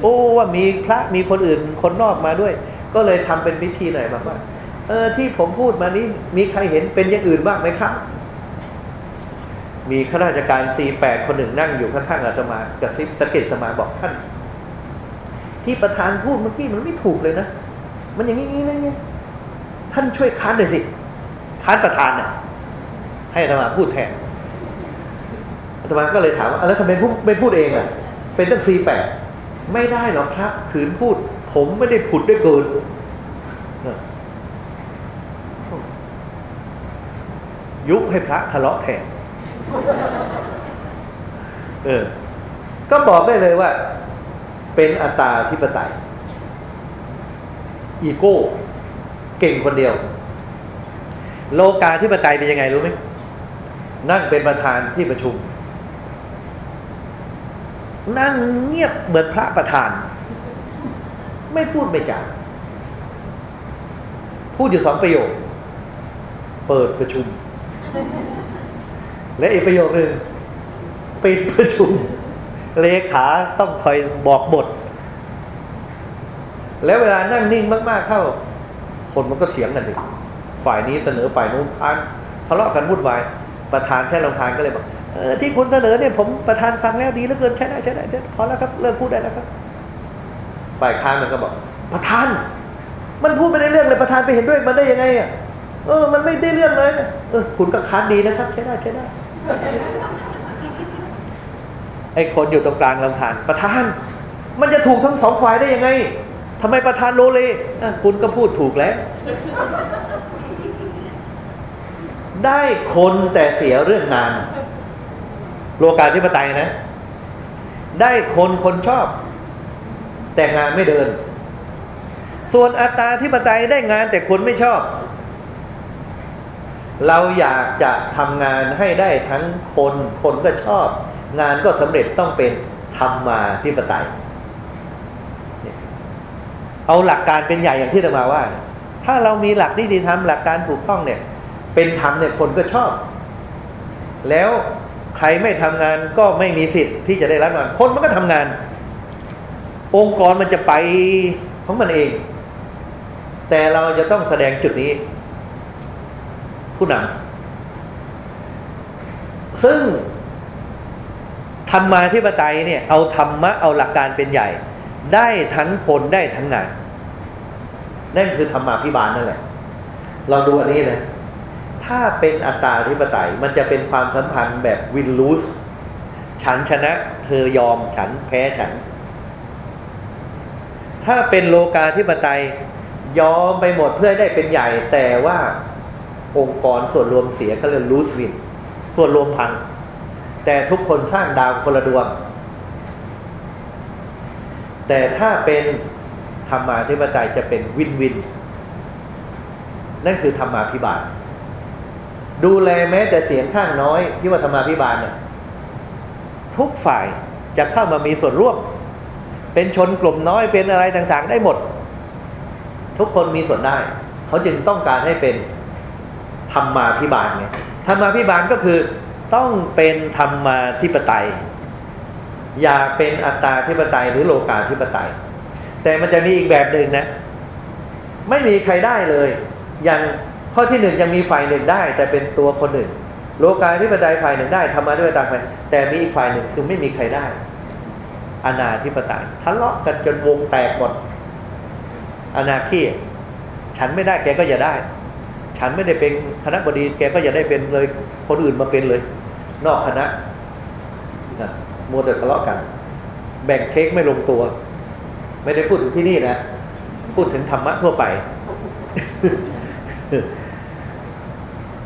โอ้ว่ามีพระมีคนอื่นคนนอกมาด้วย ก็เลยทำเป็นพิธีหน่อยบอกว่า เออที่ผมพูดมานี้มีใครเห็นเป็นอย่างอื่นบ้างไหมครับ มีข้าราชการสี่แปดคนหนึ่งนั่งอยู่ข้างๆอาตมากระซิบสะกิดอาตมาบอกท่าน ที่ประธานพูดเมื่อกี้มันไม่ถูกเลยนะ มันอย่างนี้นี้นะเนี่ยท่านช่วยค้านหน่อยสิค้านประธานน่ะให้อาตมาพูดแทน อาตมาก็เลยถามว่าแล้วทำไมไม่พูดเองอะ เป็นตั้งสี่แปดไม่ได้หรอกครับขืนพูด ผมไม่ได้ผุดด้วยเกินยุให้พระทะเลาะแทนเออ ก็บอกได้เลยว่า เป็นอัตตาธิปไตย อีโก้ เก่งคนเดียว โลกาที่ปไตยเป็นยังไงรู้ไหมนั่งเป็นประธานที่ประชุม นั่งเงียบเหมือนพระประธาน ไม่พูดไม่จาพูดอยู่สองประโยค เปิดประชุม และอีกประโยคหนึ่งปิดประชุม เลขาต้องคอยบอกบท แล้วเวลานั่งนิ่งมาก ๆ เข้า คนมันก็เถียงกันดิฝ่ายนี้เสนอฝ่ายนู้นค้านทะเลาะกันวุ่นวายประธานแช่ลำธารก็เลยบอก เออที่คุณเสนอเนี่ยผมประธานฟังแล้วดีเหลือเกินใช่ได้ใช่ได้พอแล้วครับเลิกพูดได้แล้วครับ ฝ่ายค้านมันก็บอก ประธาน มันพูดไม่ได้เรื่องเลยประธานไปเห็นด้วยมันได้ยังไงอะเออ มันไม่ได้เรื่องเลยเออคุณก็ค้านดีนะครับ ใช่ได้ใช่ได้ไอ้คนอยู่ตรงกลางลำธารประธาน มันจะถูกทั้งสองฝ่ายได้ยังไงทำไมประธานโลเลอะคุณก็พูดถูกแล้ว ได้คนแต่เสียเรื่องงาน โลกาธิปไตยนะ ได้คนคนชอบ แต่งานไม่เดิน ส่วนอัตราธิปไตยได้งานแต่คนไม่ชอบ เราอยากจะทำงานให้ได้ทั้งคนคนก็ชอบ งานก็สำเร็จต้องเป็นธรรมาธิปไตย เอาหลักการเป็นใหญ่อย่างที่ตมาว่า ถ้าเรามีหลักนิติธรรมหลักการถูกต้องเนี่ย เป็นธรรมเนี่ยคนก็ชอบ แล้ว ใครไม่ทำงานก็ไม่มีสิทธิ์ที่จะได้รับงานคนมันก็ทำงาน องค์กรมันจะไปของมันเอง แต่เราจะต้องแสดงจุดนี้ ผู้นำซึ่งธรรมาธิปไตยเนี่ยเอาธรรมะเอาหลักการเป็นใหญ่ ได้ทั้งคนได้ทั้งงานนั่นคือธรรมาภิบาลนั่นแหละ เราดูอันนี้นะ ถ้าเป็นอัตตาธิปไตยมันจะเป็นความสัมพันธ์แบบวินลูสฉันชนะ เธอยอมฉันแพ้ฉัน ถ้าเป็นโลกาธิปไตยยอมไปหมดเพื่อได้เป็นใหญ่ แต่ว่าองค์กรส่วนรวมเสียเขาเรียกลูสวิน ส่วนรวมพัง แต่ทุกคนสร้างดาวคนละดวง แต่ถ้าเป็นธรรมาธิปไตยจะเป็นวินวิน นั่นคือธรรมาภิบาล ดูแลแม้แต่เสียงข้างน้อยที่ว่าธรรมาภิบาลเนี่ยทุกฝ่ายจะเข้ามามีส่วนร่วม เป็นชนกลุ่มน้อยเป็นอะไรต่างๆ ได้หมด ทุกคนมีส่วนได้ เขาจึงต้องการให้เป็นธรรมาภิบาลไงธรรมาภิบาลก็คือต้องเป็นธรรมาธิปไตย อย่าเป็นอัตตาธิปไตยหรือโลกาธิปไตย แต่มันจะมีอีกแบบหนึ่งนะ ไม่มีใครได้เลย อย่าง ข้อที่หนึ่งยังมีฝ่ายหนึ่งได้ แต่เป็นตัวคนหนึ่ง โลกาธิปไตยฝ่ายหนึ่งได้ธรรมาธิปไตยฝ่ายแต่มีอีกฝ่ายหนึ่งคือไม่มีใครได้อนาธิปไตยทะเลาะกันจนวงแตกหมดอนาคีฉันไม่ได้แกก็อย่าได้ ฉันไม่ได้เป็นคณะบดีแกก็อย่าได้เป็นเลย คนอื่นมาเป็นเลย นอกคณะนะมัวแต่ทะเลาะกัน แบ่งเค้กไม่ลงตัว ไม่ได้พูดถึงที่นี่นะ พูดถึงธรรมะทั่วไป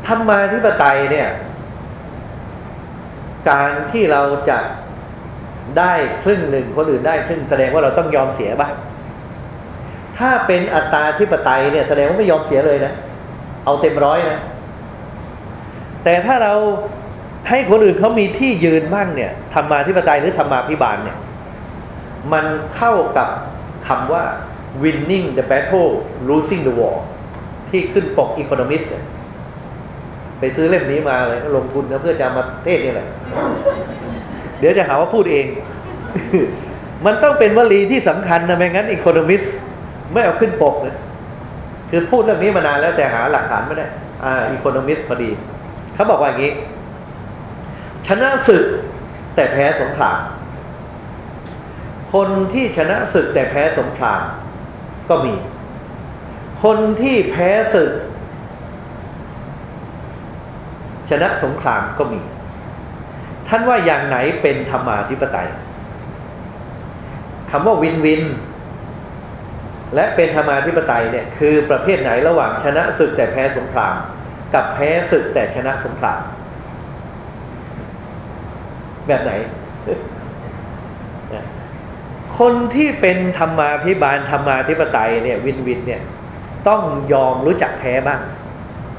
ธรรมาธิปไตยเนี่ย การที่เราจะได้ครึ่งหนึ่งคนอื่นได้ครึ่งแสดงว่าเราต้องยอมเสียบ้าง ถ้าเป็นอัตราธิปไตยเนี่ย แสดงว่าไม่ยอมเสียเลยนะ เอาเต็มร้อยนะ แต่ถ้าเราให้คนอื่นเขามีที่ยืนบ้างเนี่ยธรรมาธิปไตยหรือธรรมาภิบาลเนี่ย มันเข้ากับคำว่า winning the battle losing the war ที่ขึ้นปก Economist เนี่ย ไปซื้อเล่มนี้มาเลยลงทุนนะเพื่อจะมาเทศนี่แหละ เดี๋ยวจะหาว่าพูดเอง มันต้องเป็นวลีที่สำคัญนะไม่งั้น Economist ไม่เอาขึ้นปกเลยคือพูดเรื่องนี้มานานแล้วแต่หาหลักฐานไม่ได้อ่า Economist พอดีเขาบอกว่าอย่างนี้ ชนะศึกแต่แพ้สงคราม คนที่ชนะศึกแต่แพ้สงครามก็มี คนที่แพ้ศึก ชนะสงครามก็มี ท่านว่าอย่างไหนเป็นธรรมาธิปไตยคำว่าวินวิน และเป็นธรรมาธิปไตยเนี่ยคือประเภทไหนระหว่างชนะศึกแต่แพ้สงคราม กับแพ้ศึกแต่ชนะสงคราม แบบไหน คนที่เป็นธรรมาภิบาลธรรมาธิปไตยเนี่ยวินวินเนี่ยต้องยอมรู้จักแพ้บ้าง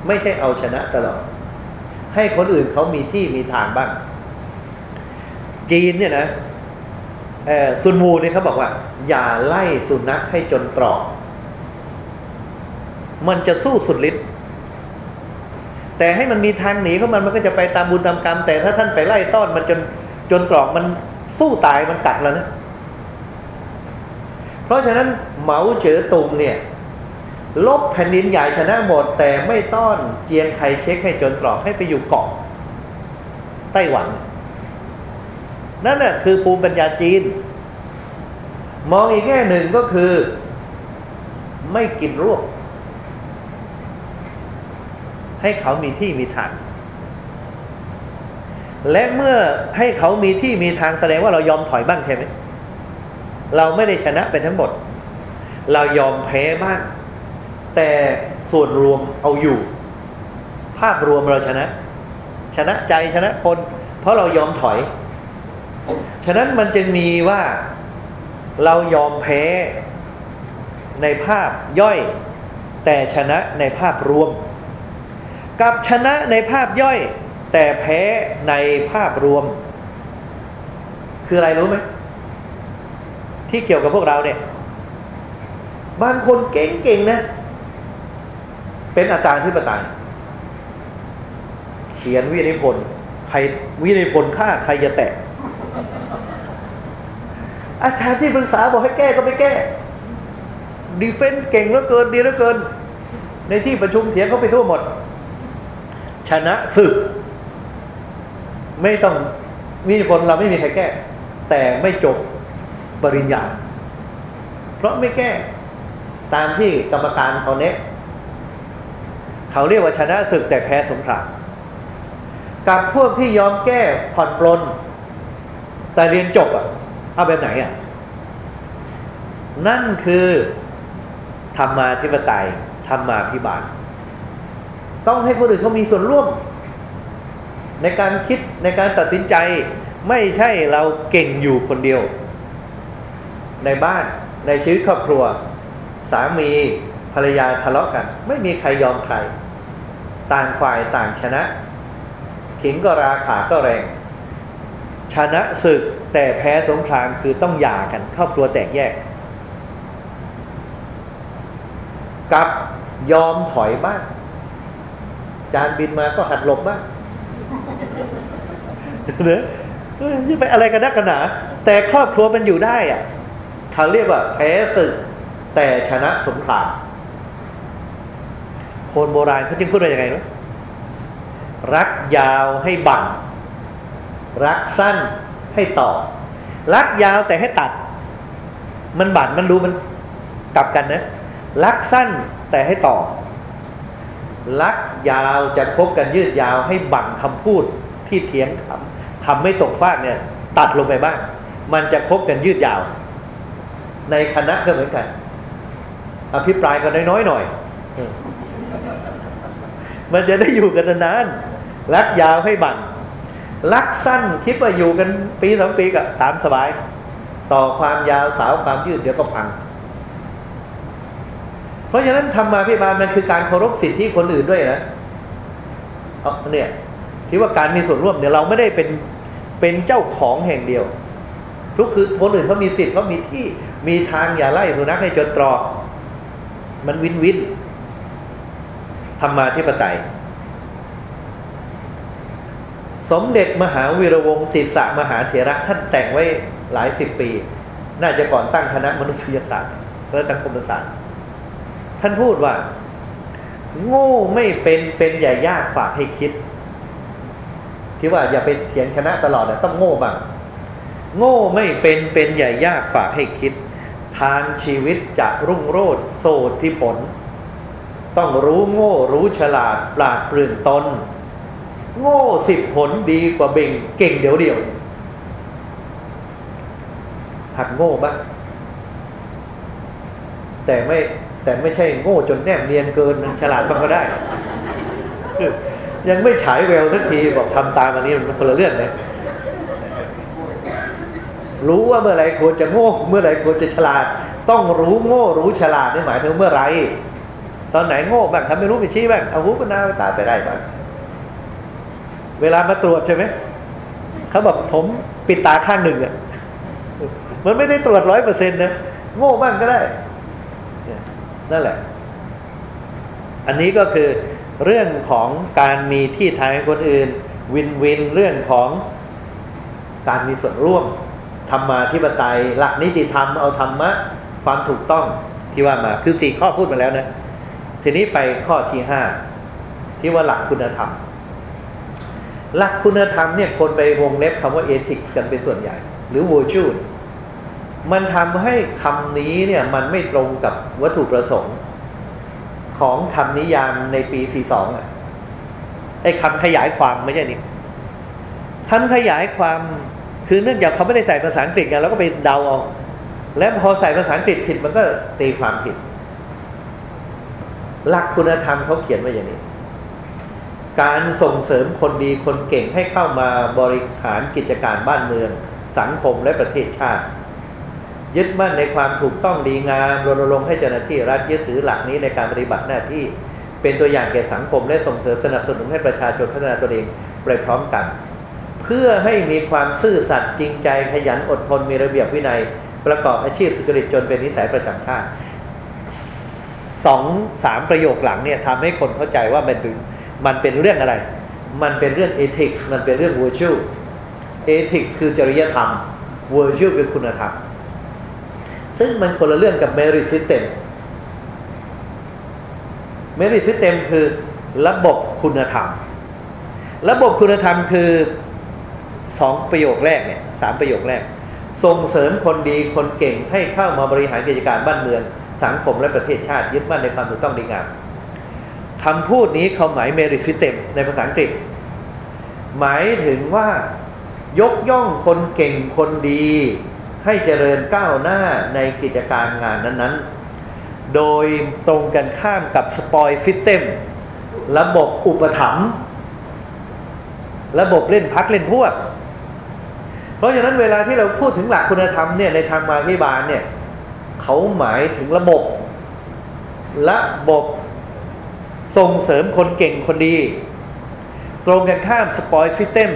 ไม่ใช่เอาชนะตลอด ให้คนอื่นเขามีที่มีทางบ้าง จีนเนี่ยนะซุนวูเนี่ยเขาบอกว่า อย่าไล่สุนัขให้จนตรอกมันจะสู้สุดฤทธิ์แต่ให้มันมีทางหนีของมันมันก็จะไปตามบุญตามกรรม แต่ถ้าท่านไปไล่ต้อนมันจนจนตรอกมันสู้ตายมันกัดแล้วนะ เพราะฉะนั้นเหมาเจ๋อตุงเนี่ย ลบแผ่นดินใหญ่ชนะหมด แต่ไม่ต้อนเจียงไคเช็คให้จนตรอกให้ไปอยู่เกาะไต้หวัน นั่นแหะคือภูมิปัญญาจีน มองอีกแง่หนึ่งก็คือ ไม่กินรวบ ให้เขามีที่มีทาง และเมื่อให้เขามีที่มีทางแสดงว่าเรายอมถอยบ้างใช่ไหมเราไม่ได้ชนะเป็นทั้งหมด เรายอมแพ้บ้าง แต่ส่วนรวมเอาอยู่ ภาพรวมเราชนะ ชนะใจชนะคน เพราะเรายอมถอย ฉะนั้นมันจึงมีว่าเรายอมแพ้ในภาพย่อย แต่ชนะในภาพรวม กับชนะในภาพย่อย แต่แพ้ในภาพรวม คืออะไรรู้ไหมที่เกี่ยวกับพวกเราเนี่ย บางคนเก่งๆนะ เป็นอาจารย์ที่ประตายเขียนวินิพนธ์ใครวินิพนธ์ฆ่าใครจะแตะ อาจารย์ที่ปรึกษาบอกให้แก้ก็ไม่แก้ดีเฟนต์เก่งเหลือเกินดีเหลือเกิน ในที่ประชุมเถียงเขาไปทั่วหมด ชนะศึก ไม่ต้องมีผลเราไม่มีใครแก้ แต่ไม่จบปริญญา เพราะไม่แก้ ตามที่กรรมการเขาเนี้ เขาเรียกว่าชนะศึกแต่แพ้สงครามกับพวกที่ยอมแก้ผ่อนปลน แต่เรียนจบอะ เอาแบบไหนอะ นั่นคือธรรมาธิปไตยธรรมาพิบาล ต้องให้คนอื่นเขามีส่วนร่วม ในการคิดในการตัดสินใจ ไม่ใช่เราเก่งอยู่คนเดียว ในบ้านในชีวิตครอบครัว สามีภรรยาทะเลาะกัน ไม่มีใครยอมใคร ต่างฝ่ายต่างชนะ ขิงก็ราขาก็แรง ชนะศึกแต่แพ้สงครามคือต้องหย่ากันครอบครัวแตกแยก กับยอมถอยบ้างจานบินมาก็หัดหลบบ้างเนอะนี่ไปอะไรกันนักกันหนาแต่ครอบครัวมันอยู่ได้อะเขาเรียกว่าแพ้ศึกแต่ชนะสงคราม คนโบราณเขาจึงพูดว่ายังไงนะรักยาวให้บังรักสั้นให้ต่อ รักยาวแต่ให้ตัด มันบั่นมันรู้มันกลับกันนะ รักสั้นแต่ให้ต่อลักยาวจะคบกันยืดยาวให้บังคำพูดที่เถียงคำคำไม่ตกฟากเนี่ย ตัดลงไปบ้าง มันจะคบกันยืดยาว ในคณะก็เหมือนกัน อภิปรายกันน้อยๆหน่อย มันจะได้อยู่กันนานรักยาวให้บังรักสั้นคิดว่าอยู่กันปีสองปีก็ตามสบาย ต่อความยาวสาวความยืดเดี๋ยวก็พัง เพราะฉะนั้นธรรมาพิบาลมันคือการเคารพสิทธิคนอื่นด้วยนะเนี่ยที่ว่าการมีส่วนร่วมเนี่ยเราไม่ได้เป็นเป็นเจ้าของแห่งเดียว ทุกคือคนอื่นเขามีสิทธิ์เขามีที่มีทางอย่าไล่สุนัขให้จนตรอกมันวินวิน ธรรมาธิปไตย สมเด็จมหาวีระวงศ์ติสะมหาเถระท่านแต่งไว้หลายสิบปี น่าจะก่อนตั้งคณะมนุษยศาสตร์และสังคมศาสตร์ท่านพูดว่า โง่ไม่เป็นเป็นอย่ยากฝากให้คิด ที่ว่าอย่าไปเถียงชนะตลอดนะต้องโง่บ้างโง่ไม่เป็นเป็นอย่ยากฝากให้คิด ทางชีวิตจะรุ่งโรจน์โสดที่ผล ต้องรู้โง่รู้ฉลาดปราดเปรื่องตน โง่สิบผลดีกว่าเบ่งเก่งเดี๋ยวเดียว หัดโง่บ้างแต่ไม่แต่ไม่ใช่โง่จนแนบเนียนเกินฉลาดบ้างก็ได้ ยังไม่ฉายแววสักทีบอกทำตามอันนี้มันคนละเรื่องนะรู้ว่าเมื่อไรควรจะโง่ เมื่อไรควรจะฉลาด ต้องรู้โง่รู้ฉลาดนี่หมายถึงเมื่อไร ตอนไหนโง่บ้างทำไม่รู้ไม่ชี้บ้างเอาหูปนาไปตาไปได้บ้างเวลามาตรวจใช่ไหมเขาบอกผมปิดตาข้างหนึ่งอะมันไม่ได้ตรวจร้อยเปอร์เซ็นต์นะโง่บ้างก็ได้นั่นแหละ อันนี้ก็คือเรื่องของการมีที่ทางให้คนอื่น วินวินเรื่องของการมีส่วนร่วมธรรมาธิปไตย หลักนิติธรรมเอาธรรมะ ความถูกต้องที่ว่ามาคือสี่ข้อพูดมาแล้วนะ ทีนี้ไปข้อที่ห้าที่ว่าหลักคุณธรรม หลักคุณธรรมเนี่ยคนไปวงเล็บคำว่าเอทิกกันเป็นส่วนใหญ่ หรือ virtue มันทำให้คำนี้เนี่ยมันไม่ตรงกับวัตถุประสงค์ ของคำนิยามในปี 42อะไอ้คำขยายความไม่ใช่นี่คำขยายความคือเนื่องจากเขาไม่ได้ใส่ภาษาอังกฤษกันแล้วก็ไปเดาเอา และพอใส่ภาษาอังกฤษผิดมันก็ตีความผิด หลักคุณธรรมเขาเขียนไว้อย่างนี้ การส่งเสริมคนดีคนเก่งให้เข้ามาบริหารกิจการบ้านเมือง สังคมและประเทศชาติ ยึดมั่นในความถูกต้องดีงามรณรงค์ให้เจ้าหน้าที่รัฐยึดถือหลักนี้ในการปฏิบัติหน้าที่ เป็นตัวอย่างแก่สังคม และส่งเสริมสนับสนุนให้ประชาชนพัฒนาตนเองไปพร้อมกัน เพื่อให้มีความซื่อสัตย์จริงใจขยันอดทนมีระเบียบวินัย ประกอบอาชีพสุจริตจนเป็นนิสัยประจำชาติ สองสามประโยคหลังเนี่ยทำให้คนเข้าใจว่ามันเป็นมันเป็นเรื่องอะไร มันเป็นเรื่อง ethics มันเป็นเรื่อง virtue ethics คือจริยธรรม virtue คือคุณธรรม ซึ่งมันคนละเรื่องกับ merit system merit system คือระบบคุณธรรม ระบบคุณธรรมคือสองประโยคแรกเนี่ยสามประโยคแรก ส่งเสริมคนดีคนเก่งให้เข้ามาบริหารกิจการบ้านเมือง สังคมและประเทศชาติยึดมั่นในความถูกต้องดีงามคำพูดนี้เขาหมาย merit system ในภาษาอังกฤษ หมายถึงว่ายกย่องคนเก่งคนดี ให้เจริญก้าวหน้าในกิจการงานนั้นๆ โดยตรงกันข้ามกับ spoil system ระบบอุปถัมภ์ระบบเล่นพักเล่นพวก เพราะฉะนั้นเวลาที่เราพูดถึงหลักคุณธรรมเนี่ยในทางมาพิบาลเนี่ย เขาหมายถึงระบบ ระบบส่งเสริมคนเก่งคนดี ตรงกันข้ามสปอยซิสเต็ม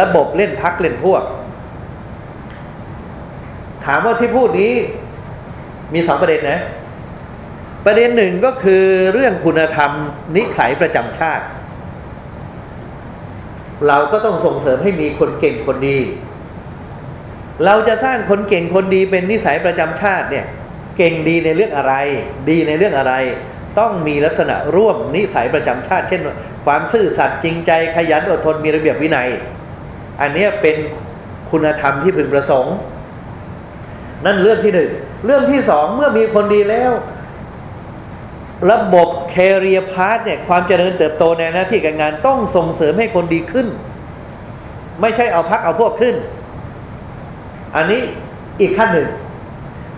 ระบบเล่นพักเล่นพวก ถามว่าที่พูดนี้มีสองประเด็นนะ ประเด็นหนึ่งก็คือเรื่องคุณธรรมนิสัยประจำชาติ เราก็ต้องส่งเสริมให้มีคนเก่งคนดี เราจะสร้างคนเก่งคนดีเป็นนิสัยประจำชาติเนี่ย เก่งดีในเรื่องอะไร ดีในเรื่องอะไร ต้องมีลักษณะร่วมนิสัยประจำชาติ เช่น ความซื่อสัตย์จริงใจขยันอดทนมีระเบียบวินัย อันนี้เป็นคุณธรรมที่พึงประสงค์ นั่นเรื่องที่หนึ่งเรื่องที่สองเมื่อมีคนดีแล้ว ระบบแคเรียพาร์ทเนี่ยความเจริญเติบโตในหน้าที่การงานต้องส่งเสริมให้คนดีขึ้น ไม่ใช่เอาพักเอาพวกขึ้น อันนี้อีกขั้นหนึ่ง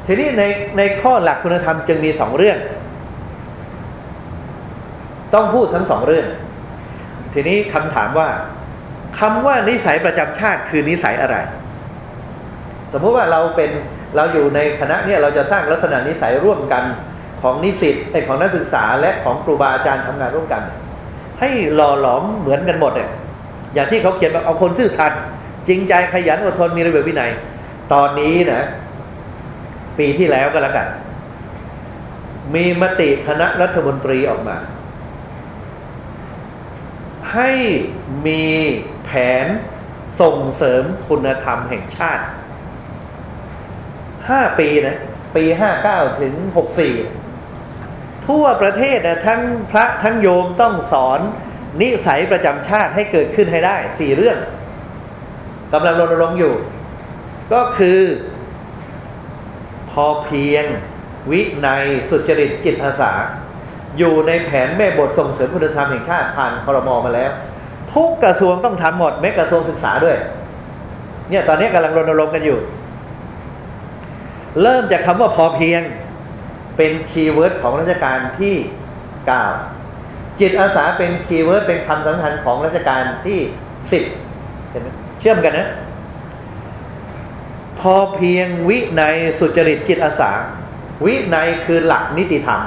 ทีนี้ในในข้อหลักคุณธรรมจึงมีสองเรื่อง ต้องพูดทั้งสองเรื่อง ทีนี้คำถามว่าคำว่านิสัยประจำชาติคือนิสัยอะไร สมมติว่าเราเป็นเราอยู่ในคณะเนี่ยเราจะสร้างลักษณะนิสัยร่วมกันของนิสิตของนักศึกษาและของครูบาอาจารย์ทำงานร่วมกัน ให้หล่อหลอมเหมือนกันหมดเนี่ยอย่างที่เขาเขียนว่าเอาคนซื่อสัตย์จริงใจขยันอดทนมีระเบียบวินัย ตอนนี้นะ ปีที่แล้วก็แล้วกัน มีมติคณะรัฐมนตรีออกมา ให้มีแผนส่งเสริมคุณธรรมแห่งชาติห้าปีนะ ปีห้าเก้าถึงหกสี่ทั่วประเทศนะทั้งพระทั้งโยมต้องสอนนิสัยประจำชาติให้เกิดขึ้นให้ได้สี่เรื่องกำลังรณรงค์อยู่ ก็คือ อเพียง วิในสุจริตจิตอาสา อยู่ในแผนแม่บทส่งเสริมคุณธรรมแห่งชาติผ่านคอรมอมาแล้ว ทุกกระทรวงต้องทำหมดแม้กระทรวงศึกษาด้วย เนี่ยตอนนี้กำลังรณรงค์กันอยู่ เริ่มจากคำว่าพอเพียงเป็น keyword ของรัชกาลที่เก้าจิตอาสาเป็น keyword เป็นคำสำคัญของรัชกาลที่สิบเห็นไหมเชื่อมกันนะ พอเพียงวินัยสุจริตจิตอาสา วิในคือหลักนิติธรรม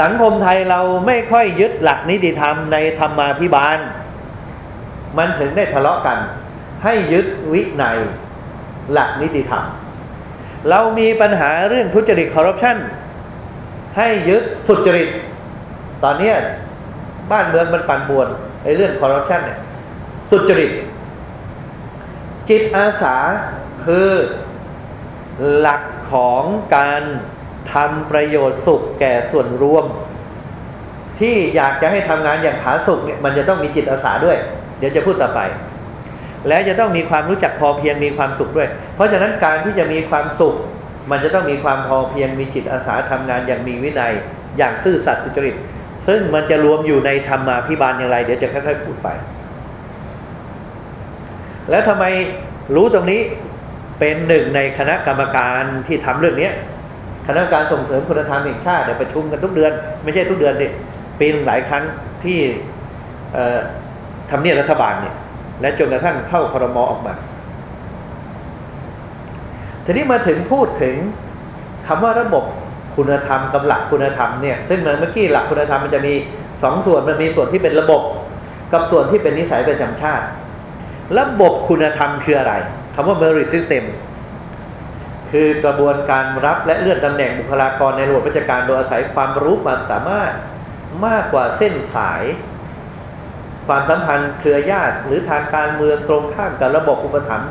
สังคมไทยเราไม่ค่อยยึดหลักนิติธรรมในธรรมาภิบาล มันถึงได้ทะเลาะกัน ให้ยึดวิในหลักนิติธรรม เรามีปัญหาเรื่องทุจริตคอร์รัปชันให้ยึดสุจริต ตอนนี้บ้านเมืองมันปั่นป่วนไอ้เรื่องคอร์รัปชันเนี่ยสุจริต จิตอาสาคือหลักของการทำประโยชน์สุขแก่ส่วนรวม ที่อยากจะให้ทำงานอย่างผาสุกเนี่ยมันจะต้องมีจิตอาสาด้วย เดี๋ยวจะพูดต่อไป และจะต้องมีความรู้จักพอเพียงมีความสุขด้วย เพราะฉะนั้นการที่จะมีความสุข มันจะต้องมีความพอเพียงมีจิตอาสาทำงานอย่างมีวินัย อย่างซื่อสัตย์สุจริต ซึ่งมันจะรวมอยู่ในธรรมาพิบาลอย่างไร เดี๋ยวจะค่อยๆพูดไป แล้วทำไมรู้ตรงนี้เป็นหนึ่งในคณะกรรมการที่ทำเรื่องนี้คณะกรรมการส่งเสริมคุณธรรมแห่งชาติประชุมกันทุกเดือน ไม่ใช่ทุกเดือนสิปีนึงหลายครั้งที่ทำเนียบรัฐบาลเนี่ยและจนกระทั่งเข้าคอรมอออกมา ทีนี้มาถึงพูดถึงคำว่าระบบคุณธรรมกับหลักคุณธรรมเนี่ยซึ่งเมื่อกี้หลักคุณธรรมมันจะมีสองส่วนมันมีส่วนที่เป็นระบบ กับส่วนที่เป็นนิสัยประจำชาติ ระบบคุณธรรมคืออะไรคำว่า merit system คือกระบวนการรับและเลื่อนตำแหน่งบุคลากรในระบบราชการโดยอาศัยความรู้ความสามารถมากกว่าเส้นสาย ความสัมพันธ์เครือญาติ หรือทางการเมืองตรงข้ามกับระบบอุปถัมภ์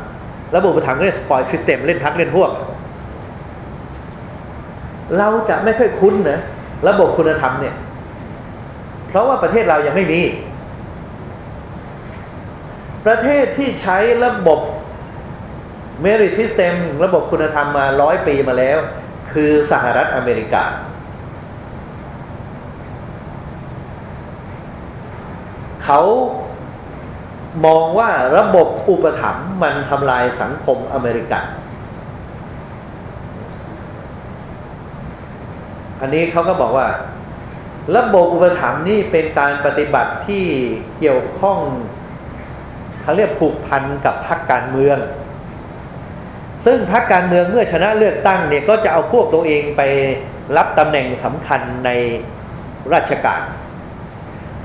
ระบบอุปถัมภ์ก็เรียก spoils system เล่นพรรคเล่นพวก เราจะไม่ค่อยคุ้นนะระบบคุณธรรมเนี่ย เพราะว่าประเทศเรายังไม่มี ประเทศที่ใช้ระบบ merit system ระบบคุณธรรมมาร้อยปีมาแล้ว คือสหรัฐอเมริกา เขามองว่าระบบอุปถัมภ์มันทำลายสังคมอเมริกัน อันนี้เขาก็บอกว่า ระบบอุปถัมภ์นี่เป็นการปฏิบัติที่เกี่ยวข้อง เขาเรียกผูกพันกับพรรคการเมือง ซึ่งพรรคการเมืองเมื่อชนะเลือกตั้งเนี่ยก็จะเอาพวกตัวเองไปรับตำแหน่งสำคัญในราชการ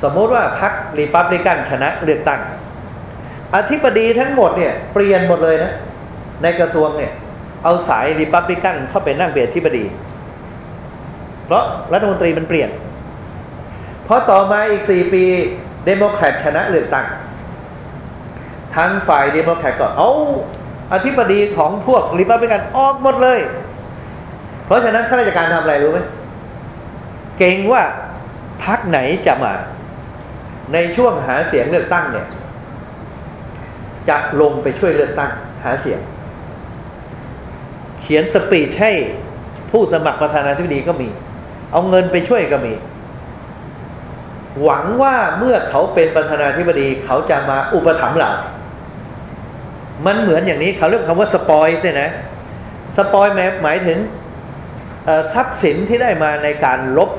สมมติว่าพรรครีพับลิกันชนะเลือกตั้ง อธิบดีทั้งหมดเนี่ยเปลี่ยนหมดเลยนะ ในกระทรวงเนี่ยเอาสายรีพับลิกันเข้าไปนั่งเป็นอธิบดี เพราะรัฐมนตรีมันเปลี่ยน เพราะต่อมาอีกสี่ปีเดโมแครตชนะเลือกตั้ง ทางฝ่ายเดโมแครตก็เอาอธิบดีของพวกริพับลิกันออกหมดเลย เพราะฉะนั้นข้าราชการทำอะไรรู้ไหมเก่งว่าพักไหนจะมา ในช่วงหาเสียงเลือกตั้งเนี่ย จะลงไปช่วยเลือกตั้ง หาเสียง เขียนสปีชให้ผู้สมัครประธานาธิบดีก็มี เอาเงินไปช่วยก็มี หวังว่าเมื่อเขาเป็นประธานาธิบดีเขาจะมาอุปถัมภ์เรา มันเหมือนอย่างนี้เขาเรียกคำว่า spoil ใช่ไหม spoil แมหมายถึงทรัพย์สินที่ได้มาในการรบ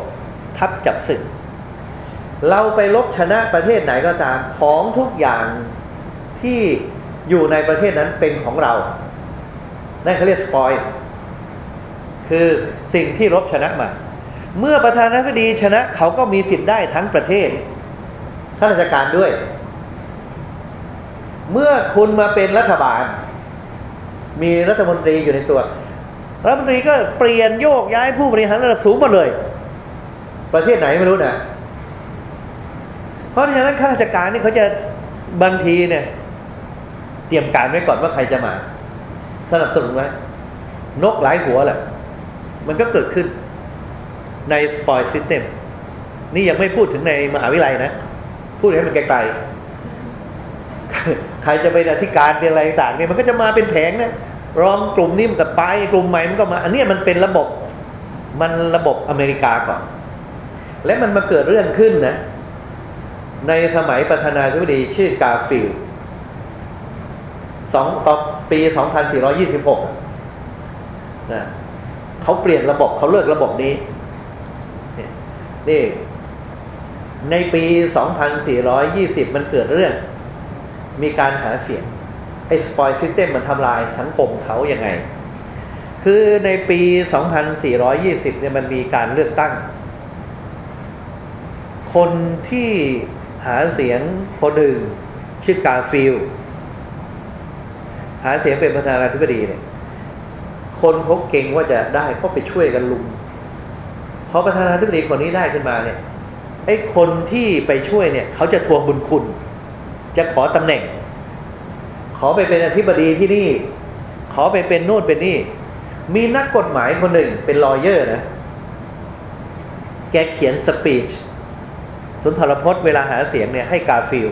ทัพจับศึก เราไปรบชนะประเทศไหนก็ตามของทุกอย่างที่อยู่ในประเทศนั้นเป็นของเรา นั่นเขาเรียก spoil คือสิ่งที่รบชนะมา เมื่อประธานาธิบดีชนะเขาก็มีสิทธิ์ได้ทั้งประเทศข้าราชการด้วย เมื่อคุณมาเป็นรัฐบาล มีรัฐมนตรีอยู่ในตัว รัฐมนตรีก็เปลี่ยนโยกย้ายผู้บริหารระดับสูงหมดเลย ประเทศไหนไม่รู้นะเพราะฉะนั้นข้าราชการนี่เขาจะบางทีเนี่ย เตรียมการไว้ก่อนว่าใครจะมา สนับสนุนไว้นกหลายหัวแหละมันก็เกิดขึ้นใน spoil system นี่ยังไม่พูดถึงในมหาวิทยาลัยนะ พูดให้มันไกลๆ ใครจะเป็นอธิการเป็นอะไรต่างเนี่ยมันก็จะมาเป็นแผงนะรองกลุ่มนี้มันก็ไปกลุ่มใหม่มันก็มา อันนี้มันเป็นระบบมันระบบอเมริกาก่อน และมันมาเกิดเรื่องขึ้นนะ ในสมัยประธานาธิบดีชื่อการ์ฟิลด์สองต่อปีสองพันสี่ร้อยยี่สิบหกนะเขาเปลี่ยนระบบเขาเลิกระบบนี้ นี่ ในปีสองพันสี่ร้อยี่สิบมันเกิดเรื่อง มีการหาเสียงไอ้สปอยซิสเต็มมันทำลายสังคมเขายัางไง คือในปี 2420 เนี่ยมันมีการเลือกตั้ง คนที่หาเสียงคนหนึ่งชื่อกาฟิลหาเสียงเป็นประธานาธิบดีเนี่ย คนเขาเก็งว่าจะได้ก็ไปช่วยกันรุมพอประธานาธิบดีคนนี้ได้ขึ้นมาเนี่ยไอ้คนที่ไปช่วยเนี่ย เขาจะทวงบุญคุณ จะขอตำแหน่ง ขอไปเป็นอธิบดีที่นี่ ขอไปเป็นโน่นเป็นนี่ มีนักกฎหมายคนหนึ่งเป็น lawyer นะ แกเขียน speech สุนทรพจน์เวลาหาเสียงเนี่ยให้การ์ฟิลด์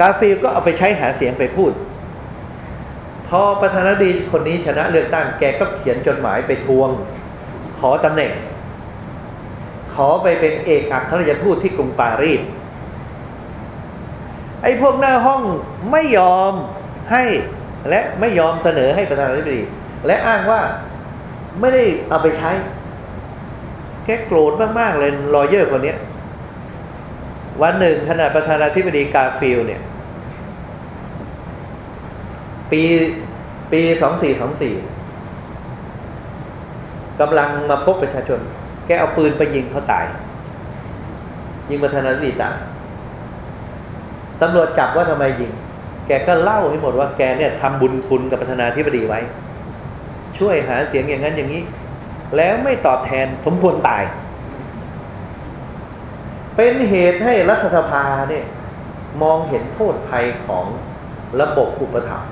การ์ฟิลด์ก็เอาไปใช้หาเสียงไปพูด พอประธานาธิบดีคนนี้ชนะเลือกตั้ง แกก็เขียนจดหมายไปทวง ขอตำแหน่ง ขอไปเป็นเอกอัครราชทูตที่กรุงปารีส ไอ้พวกหน้าห้องไม่ยอมให้และไม่ยอมเสนอให้ประธานาธิบดี และอ้างว่าไม่ได้เอาไปใช้แกโกรธมากๆเลย lawyer คนนี้วันหนึ่งขณะประธานาธิบดีการ์ฟิลด์เนี่ย ปีปีสองสี่สองสี่กำลังมาพบประชาชน แกเอาปืนไปยิงเขาตาย ยิงประธานาธิบดีตาย ตำรวจจับว่าทำไมยิง แกก็เล่าให้หมดว่าแกเนี่ยทำบุญคุณกับประธานาธิบดีไว้ ช่วยหาเสียงอย่างนั้นอย่างนี้ แล้วไม่ตอบแทนสมควรตาย เป็นเหตุให้รัฐสภาเนี่ยมองเห็นโทษภัยของระบบอุปถัมภ์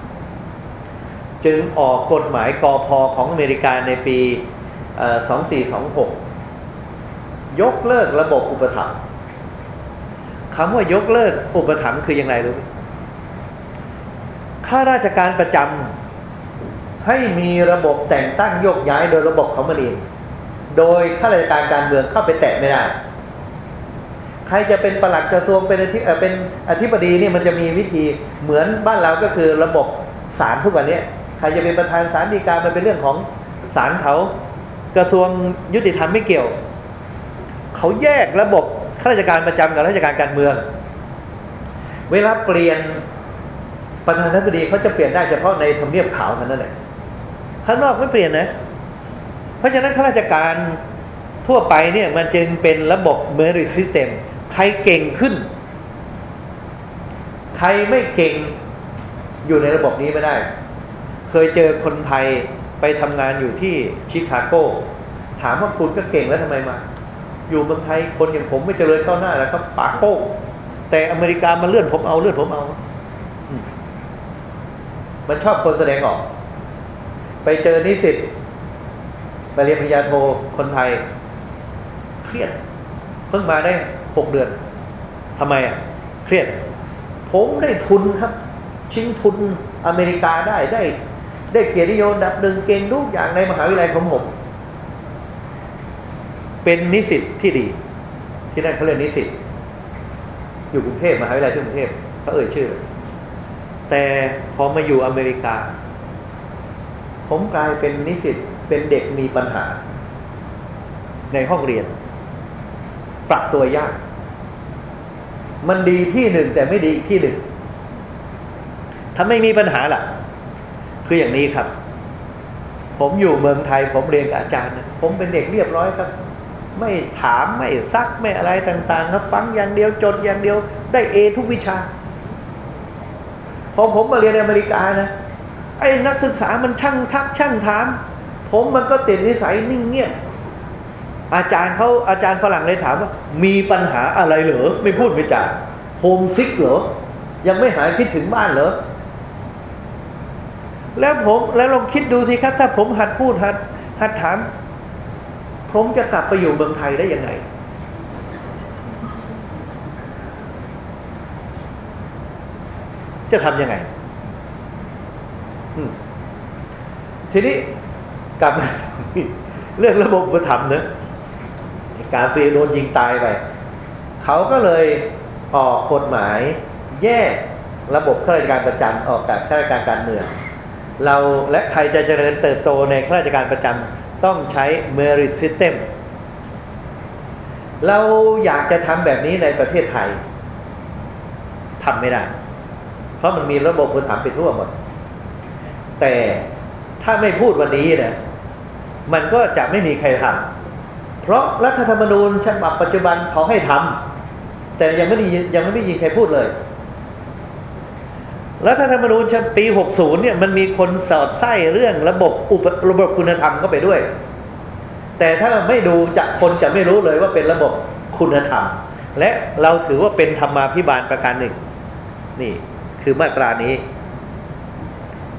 จึงออกกฎหมายกอพอของอเมริกาในปี 2426 ยกเลิกระบบอุปถัมภ์ คำว่ายกเลิกอุปถัมภ์คืออย่างไรรู้ไหมข้าราชการประจำให้มีระบบแต่งตั้งโยกย้ายโดยระบบของมันเอง โดยข้าราชการการเมืองเข้าไปแตะไม่ได้ ใครจะเป็นประหลัดกระทรวงเป็นอธิเป็นอธิบดีนี่มันจะมีวิธีเหมือนบ้านเราก็คือระบบศาลทุกวันนี้ใครจะเป็นประธานศาลฎีกามันเป็นเรื่องของศาลเขา กระทรวงยุติธรรมไม่เกี่ยว เขาแยกระบบ ข้าราชการประจำกับราชการการเมือง เวลาเปลี่ยนประธานาธิบดีเขาจะเปลี่ยนได้เฉพาะในทำเนียบขาวเท่านั้นแหละข้างนอกไม่เปลี่ยนนะ เพราะฉะนั้นข้าราชการทั่วไปเนี่ยมันจึงเป็นระบบเมริซิสเต็มใครเก่งขึ้น ใครไม่เก่งอยู่ในระบบนี้ไม่ได้ เคยเจอคนไทยไปทำงานอยู่ที่ชิคาโก ถามว่าคุณก็เก่งแล้วทำไมมา อยู่เมืองไทยคนอย่างผมไม่เจริญก้าวหน้าแล้วครับ ปากโป้งแต่อเมริกามาเลื่อนผมเอาเลื่อนผมเอา มันชอบคนแสดงออก ไปเจอนิสิตไปเรียนปริญญาโทคนไทย เครียด เพิ่งมาได้หกเดือนทำไมอะ เครียด ผมได้ทุนครับ ชิงทุนอเมริกาได้ได้ ได้เกียรตินิยมดับหนึ่งเก่งทุกอย่างในมหาวิทยาลัยของผม เป็นนิสิตที่ดี ที่นั่นเขาเรียนนิสิตอยู่กรุงเทพมหาวิทยาลัยที่กรุงเทพเขาเอ่ยชื่อ แต่พอมาอยู่อเมริกา ผมกลายเป็นนิสิตเป็นเด็กมีปัญหา ในห้องเรียน ปรับตัวยาก มันดีที่หนึ่งแต่ไม่ดีอีกที่หนึ่งถ้าไม่มีปัญหาล่ะ คืออย่างนี้ครับ ผมอยู่เมืองไทย ผมเรียนกับอาจารย์ ผมเป็นเด็กเรียบร้อยครับ ไม่ถามไม่ซักไม่อะไรต่าง ๆ ครับ ฟังอย่างเดียวจดอย่างเดียว ได้ A ทุกวิชาพอผมมาเรียนในอเมริกานะไอ้นักศึกษามันช่างซักช่างถาม ผมมันก็ติดนิสัยนิ่งเงียบอาจารย์เขาอาจารย์ฝรั่งเลยถามว่า มีปัญหาอะไรเหรอไม่พูดไม่จา homesick เหรอยังไม่หายคิดถึงบ้านเหรอแล้วผมแล้วลองคิดดูสิครับ ถ้าผมหัดพูดหัดหัดถาม ผมจะกลับไปอยู่เมืองไทยได้ยังไง จะทำยังไง ทีนี้กลับมาเรื่องระบบอุปถัมเนะการฟรีโดนยิงตายไปเขาก็เลยออกกฎหมาย แยกระบบข้าราชการประจำออกจากข้าราชการการเมืองเราและใครจะเจริญเติบโตในข้าราชการประจำ ต้องใช้ merit system เราอยากจะทำแบบนี้ในประเทศไทยทำไม่ได้ เพราะมันมีระบบอุปถัมไปทั่วหมด แต่ถ้าไม่พูดวันนี้เนี่ยมันก็จะไม่มีใครทำเพราะรัฐธรรมนูญฉบับปัจจุบันเขาให้ทำแต่ยังไม่ได้ยังไม่ได้ยินใครพูดเลย รัฐธรรมนูญปี 60 เนี่ยมันมีคนสอดไส้เรื่องระบบอุประบบคุณธรรมเข้าไปด้วย แต่ถ้าไม่ดูจากคนจะไม่รู้เลยว่าเป็นระบบคุณธรรม และเราถือว่าเป็นธรรมาภิบาลประการหนึ่ง นี่คือมาตรานี้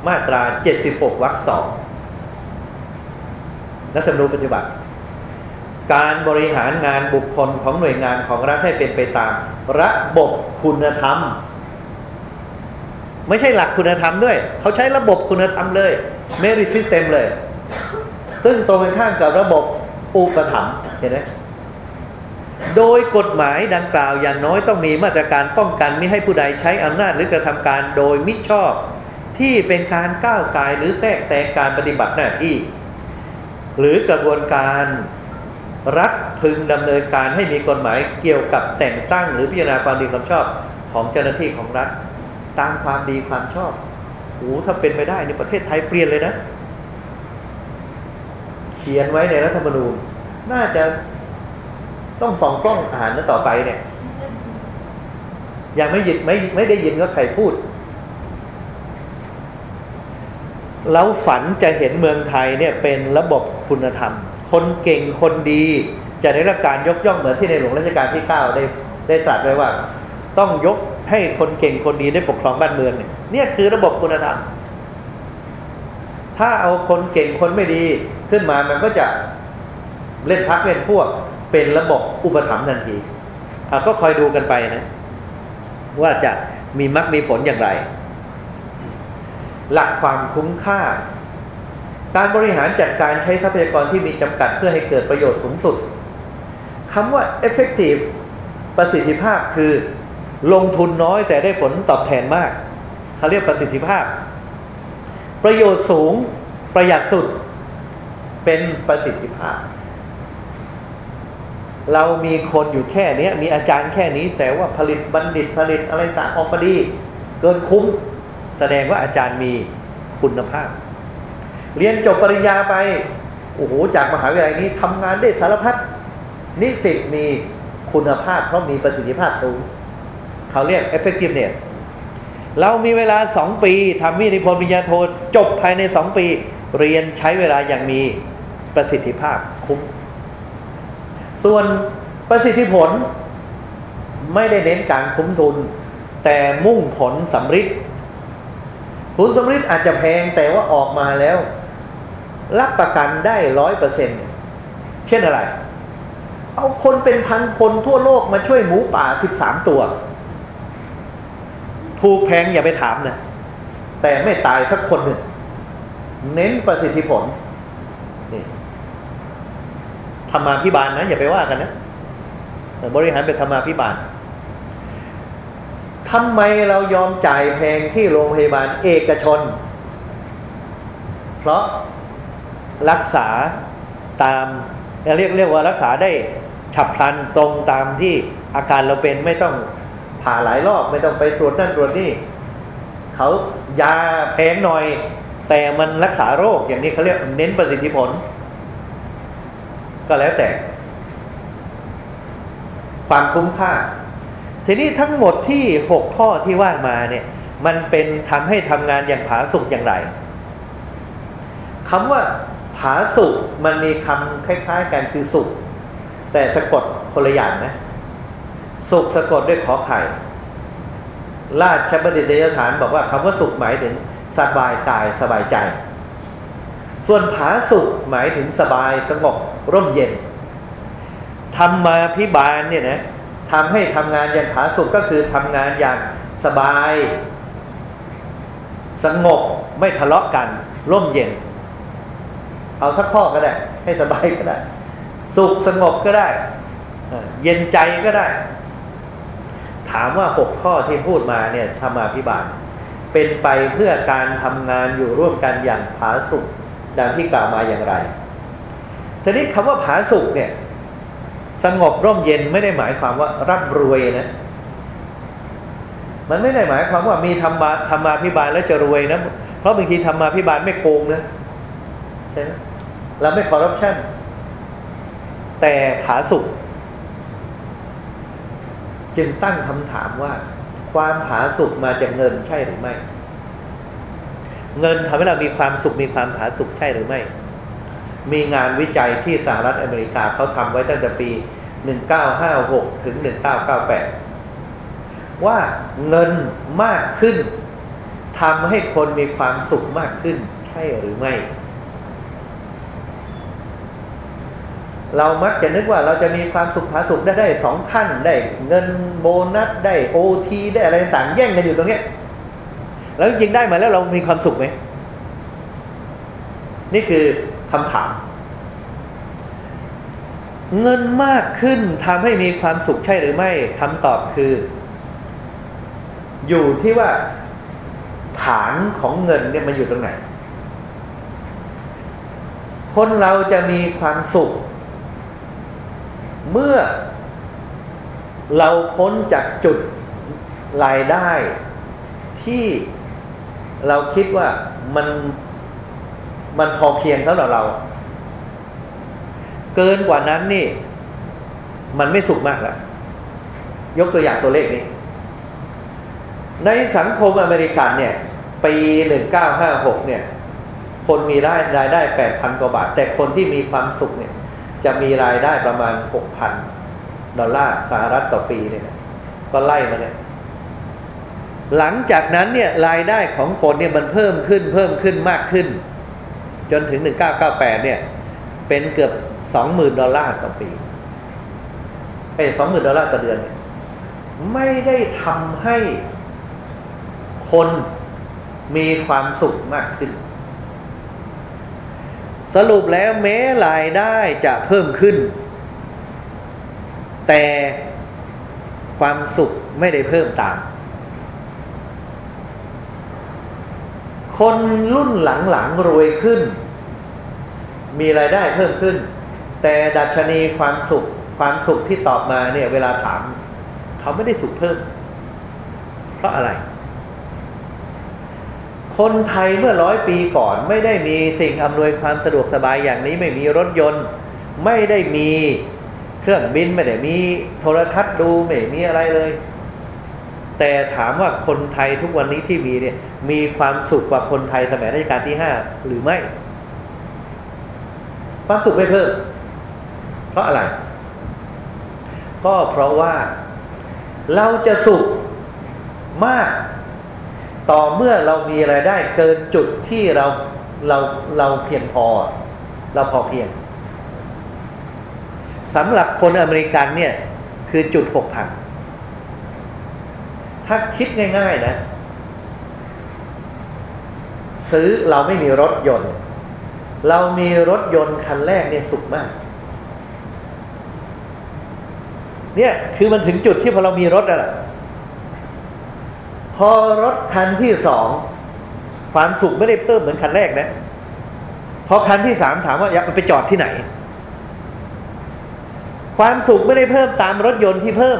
มาตรา 76วรรคสองรัฐธรรมนูญปัจจุบันการบริหารงานบุคคลของหน่วยงานของรัฐให้เป็นไปตาม ระบบคุณธรรม ไม่ใช่หลักคุณธรรมด้วย เขาใช้ระบบคุณธรรมเลย merit system เลย ซึ่งตรงกันข้ามกับระบบอุปถัมภ์เห็นไหมโดยกฎหมายดังกล่าวอย่างน้อยต้องมีมาตรการป้องกันไม่ให้ผู้ใดใช้อำนาจหรือกระทำการโดยมิชอบ ที่เป็นการก้าวไกลหรือแทรกแซงการปฏิบัติหน้าที่ หรือกระบวนการรัฐพึงดำเนินการให้มีกฎหมายเกี่ยวกับแต่งตั้ง หรือพิจารณาความดีความชอบของเจ้าหน้าที่ของรัฐ ตามความดีความชอบโอ้ถ้าเป็นไปได้ในประเทศไทยเปลี่ยนเลยนะ เขียนไว้ในรัฐธรรมนูญ น่าจะต้องส่องกล้องอ่านนั้นต่อไปเนี่ย ยังไม่ยินไม่ไม่ได้ยินว่าใครพูด เราฝันจะเห็นเมืองไทยเนี่ยเป็นระบบคุณธรรม คนเก่งคนดีจะได้รับการยกย่องเหมือนที่ในหลวงรัชกาลที่เก้าได้ได้ตรัสไว้ว่า ต้องยก ให้คนเก่งคนดีได้ปกครองบ้านเมืองเนี่ยเนี่ยคือระบบคุณธรรม ถ้าเอาคนเก่งคนไม่ดีขึ้นมามันก็จะเล่นพักเล่นพวก เป็นระบบอุปถัมภ์ทันทีก็คอยดูกันไปนะ ว่าจะมีมรรคมีผลอย่างไร หลักความคุ้มค่า การบริหารจัดการใช้ทรัพยากรที่มีจำกัดเพื่อให้เกิดประโยชน์สูงสุดคำว่า effective ประสิทธิภาพคือ ลงทุนน้อยแต่ได้ผลตอบแทนมากเขาเรียกประสิทธิภาพ ประโยชน์สูงประหยัดสุดเป็นประสิทธิภาพ เรามีคนอยู่แค่นี้มีอาจารย์แค่นี้ แต่ว่าผลิตบัณฑิตผลิตอะไรต่างออกมาดี เกินคุ้ม แสดงว่าอาจารย์มีคุณภาพ เรียนจบปริญญาไปโอ้โหจากมหาวิทยาลัยนี้ทำงานได้สารพัดนิสิตมีคุณภาพเพราะมีประสิทธิภาพสูง เขาเรียก effectiveness เรามีเวลาสองปีทำวิทยาพลปริญญาโทจบภายในสองปี เรียนใช้เวลาอย่างมีประสิทธิภาพคุ้ม ส่วนประสิทธิผลไม่ได้เน้นการคุ้มทุน แต่มุ่งผลสำฤทธิ์ผลสำฤทธิ์อาจจะแพงแต่ว่าออกมาแล้ว รับประกันได้ร้อยเปอร์เซ็นต์เช่นอะไร เอาคนเป็นพันคนทั่วโลกมาช่วยหมูป่าสิบสามตัว ถูกแพงอย่าไปถามนะแต่ไม่ตายสักคนหนึ่งเน้นประสิทธิผลนี่ธรรมาพิบาลนะอย่าไปว่ากันนะบริหารเป็นธรรมาพิบาลทำไมเรายอมจ่ายแพงที่โรงพยาบาลเอกชน เพราะรักษาตามเรียกเรียกว่ารักษาได้ฉับพลันตรงตามที่อาการเราเป็นไม่ต้อง ผ่าหลายรอบไม่ต้องไปตรวจนั่นตรวจนี่เขายาแพงหน่อย แต่มันรักษาโรคอย่างนี้เขาเรียกเน้นประสิทธิผล ก็แล้วแต่ ความคุ้มค่า ทีนี้ทั้งหมดที่หกข้อที่ว่ามาเนี่ย มันเป็นทำให้ทำงานอย่างผาสุกอย่างไรคำว่าผาสุกมันมีคำคล้าย ๆ กันคือสุขแต่สะกดคนละอย่างนะ สุขสะกดด้วยขอไข่ ราชบัณฑิตยสถานบอกว่าคำว่าสุขหมายถึงสบายกายสบายใจ ส่วนผาสุขหมายถึงสบายสงบร่มเย็นทำมาพิบาลเนี่ยนะทำให้ทำงานอย่างผาสุขก็คือทำงานอย่างสบาย สงบไม่ทะเลาะกัน ร่มเย็น เอาสักข้อก็ได้ ให้สบายก็ได้ สุขสงบก็ได้ เย็นใจก็ได้ ถามว่าหกข้อที่พูดมาเนี่ยธรรมาพิบาล เป็นไปเพื่อการทำงานอยู่ร่วมกันอย่างผาสุขดังที่กล่าวมาอย่างไรทีนี้คำว่าผาสุกเนี่ยสงบร่มเย็นไม่ได้หมายความว่าร่ำรวยนะ มันไม่ได้หมายความว่ามีธรรมาธรรมาพิบาลแล้วจะรวยนะ เพราะบางทีธรรมาพิบาลไม่โกงนะใช่ไหมเราไม่คอร์รัปชันแต่ผาสุก จึงตั้งคำถามว่า ความผาสุกมาจากเงินใช่หรือไม่ เงินทำให้เรามีความสุขมีความผาสุกใช่หรือไม่ มีงานวิจัยที่สหรัฐอเมริกาเขาทำไว้ตั้งแต่ปี 1956 ถึง 1998 ว่าเงินมากขึ้นทำให้คนมีความสุขมากขึ้น ใช่หรือไม่ เรามักจะนึกว่าเราจะมีความสุขผาสุขได้ได้สองขั้นได้เงินโบนัสได้โอทีได้อะไรต่างแย่งกันอยู่ตรงเนี้ยแล้วจริงได้มาแล้วเรามีความสุขไหมนี่คือคำถาม เงินมากขึ้นทำให้มีความสุขใช่หรือไม่คำตอบคือ อยู่ที่ว่า ฐานของเงินเนี่ยมันอยู่ตรงไหน คนเราจะมีความสุข เมื่อเราพ้นจากจุดรายได้ที่เราคิดว่ามันมันพอเพียงสำหรับเรา เกินกว่านั้นนี่ มันไม่สุขมากแล้ว ยกตัวอย่างตัวเลขนี้ ในสังคมอเมริกันเนี่ย ปีหนึ่งเก้าห้าหกเนี่ย คนมีรายรายได้แปดพันกว่าบาท แต่คนที่มีความสุขเนี่ย จะมีรายได้ประมาณหกพันดอลลาร์สหรัฐต่อปีเนี่ยก็ไล่มาเนี่ยหลังจากนั้นเนี่ยรายได้ของคนเนี่ยมันเพิ่มขึ้นเพิ่มขึ้นมากขึ้น จนถึงหนึ่งเนี่ย เป็นเกือบสองหมื่นดอลลาร์ต่อปีเอ้สองหมื่นดอลลาร์ต่อเดือนเนี่ยไม่ได้ทำให้คนมีความสุขมากขึ้น สรุปแล้วแม้รายได้จะเพิ่มขึ้น แต่ความสุขไม่ได้เพิ่มตาม คนรุ่นหลังๆรวยขึ้น มีรายได้เพิ่มขึ้น แต่ดัชนีความสุขความสุขที่ตอบมาเนี่ย เวลาถาม เขาไม่ได้สุขเพิ่ม เพราะอะไร คนไทยเมื่อร้อยปีก่อน ไม่ได้มีสิ่งอำนวยความสะดวกสบายอย่างนี้ไม่มีรถยนต์ ไม่ได้มีเครื่องบินไม่ได้มีโทรทัศน์ดูไม่มีอะไรเลย แต่ถามว่าคนไทยทุกวันนี้ที่มีเนี่ย มีความสุขกว่าคนไทยสมัยรัชกาลที่ห้าหรือไม่ ความสุขไม่เพิ่ม เพราะอะไร ก็เพราะว่าเราจะสุขมาก ต่อเมื่อเรามีรายได้เกินจุดที่เราเราเราเพียงพอ เราพอเพียงสำหรับคนอเมริกันเนี่ย คือจุดหกพันถ้าคิดง่าย ๆ นะ ซื้อเราไม่มีรถยนต์ เรามีรถยนต์คันแรกเนี่ยสุขมาก เนี่ยคือมันถึงจุดที่พอเรามีรถแล้ว พอรถคันที่สองความสุขไม่ได้เพิ่มเหมือนคันแรกนะพอคันที่สามถามว่าอยากไปจอดที่ไหน ความสุขไม่ได้เพิ่มตามรถยนต์ที่เพิ่ม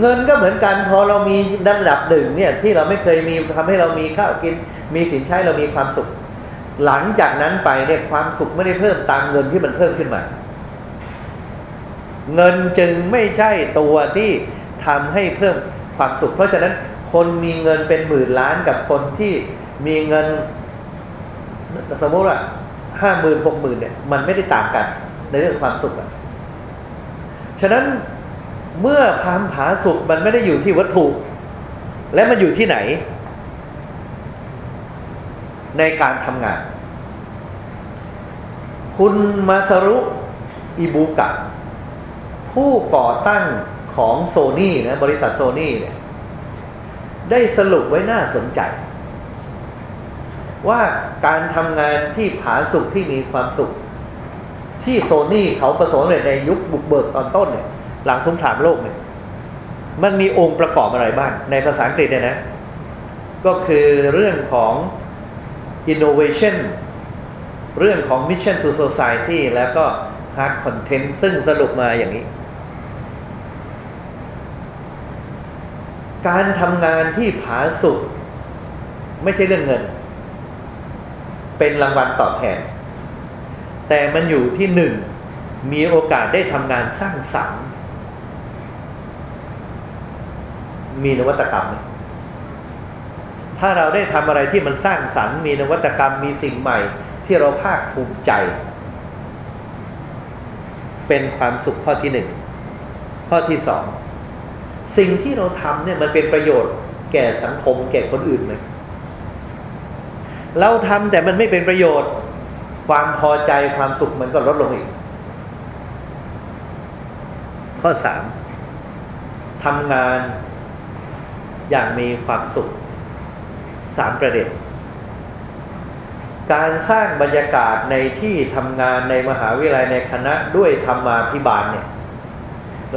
เงินก็เหมือนกันพอเรามีระดับหนึ่งเนี่ย ที่เราไม่เคยมีทำให้เรามีข้าวกิน มีสินใช้เรามีความสุข หลังจากนั้นไปเนี่ยความสุขไม่ได้เพิ่มตามเงินที่มันเพิ่มขึ้นมา เงินจึงไม่ใช่ตัวที่ทำให้เพิ่ม ความสุข เพราะฉะนั้นคนมีเงินเป็นหมื่นล้านกับคนที่มีเงิน สมมติว่าห้าหมื่นหกหมื่นเนี่ยมันไม่ได้ต่างกัน ในเรื่องความสุขอะฉะนั้นเมื่อความผาสุขมันไม่ได้อยู่ที่วัตถุ และมันอยู่ที่ไหน ในการทำงาน คุณมาซารุอิบุกะ ผู้ก่อตั้ง ของโซนี่นะบริษัทโซนี่เนี่ยได้สรุปไว้น่าสนใจ ว่าการทำงานที่ผาสุกที่มีความสุข ที่โซนี่เขาประสบเร็จในยุคบุกเบิกตอนต้นเนี่ย หลังสงครามโลกเนี่ย มันมีองค์ประกอบอะไรบ้าง ในภาษาอังกฤษเนี่ยนะ ก็คือเรื่องของ innovation เรื่องของ mission to society แล้วก็ hard content ซึ่งสรุปมาอย่างนี้ การทำงานที่ผาสุกไม่ใช่เรื่องเงิน เป็นรางวัลตอบแทน แต่มันอยู่ที่หนึ่งมีโอกาสได้ทำงานสร้างสรรค์ มีนวัตกรรมไหมถ้าเราได้ทำอะไรที่มันสร้างสรรค์ มีนวัตกรรมมีสิ่งใหม่ ที่เราภาคภูมิใจ เป็นความสุขข้อที่หนึ่งข้อที่สอง สิ่งที่เราทำเนี่ยมันเป็นประโยชน์แก่สังคม แก่คนอื่นไหมเราทำแต่มันไม่เป็นประโยชน์ ความพอใจความสุขมันก็ลดลงอีก ข้อสามทำงานอย่างมีความสุขสามประเด็น การสร้างบรรยากาศในที่ทำงานในมหาวิทยาลัยในคณะด้วยธรรมาพิบาลเนี่ย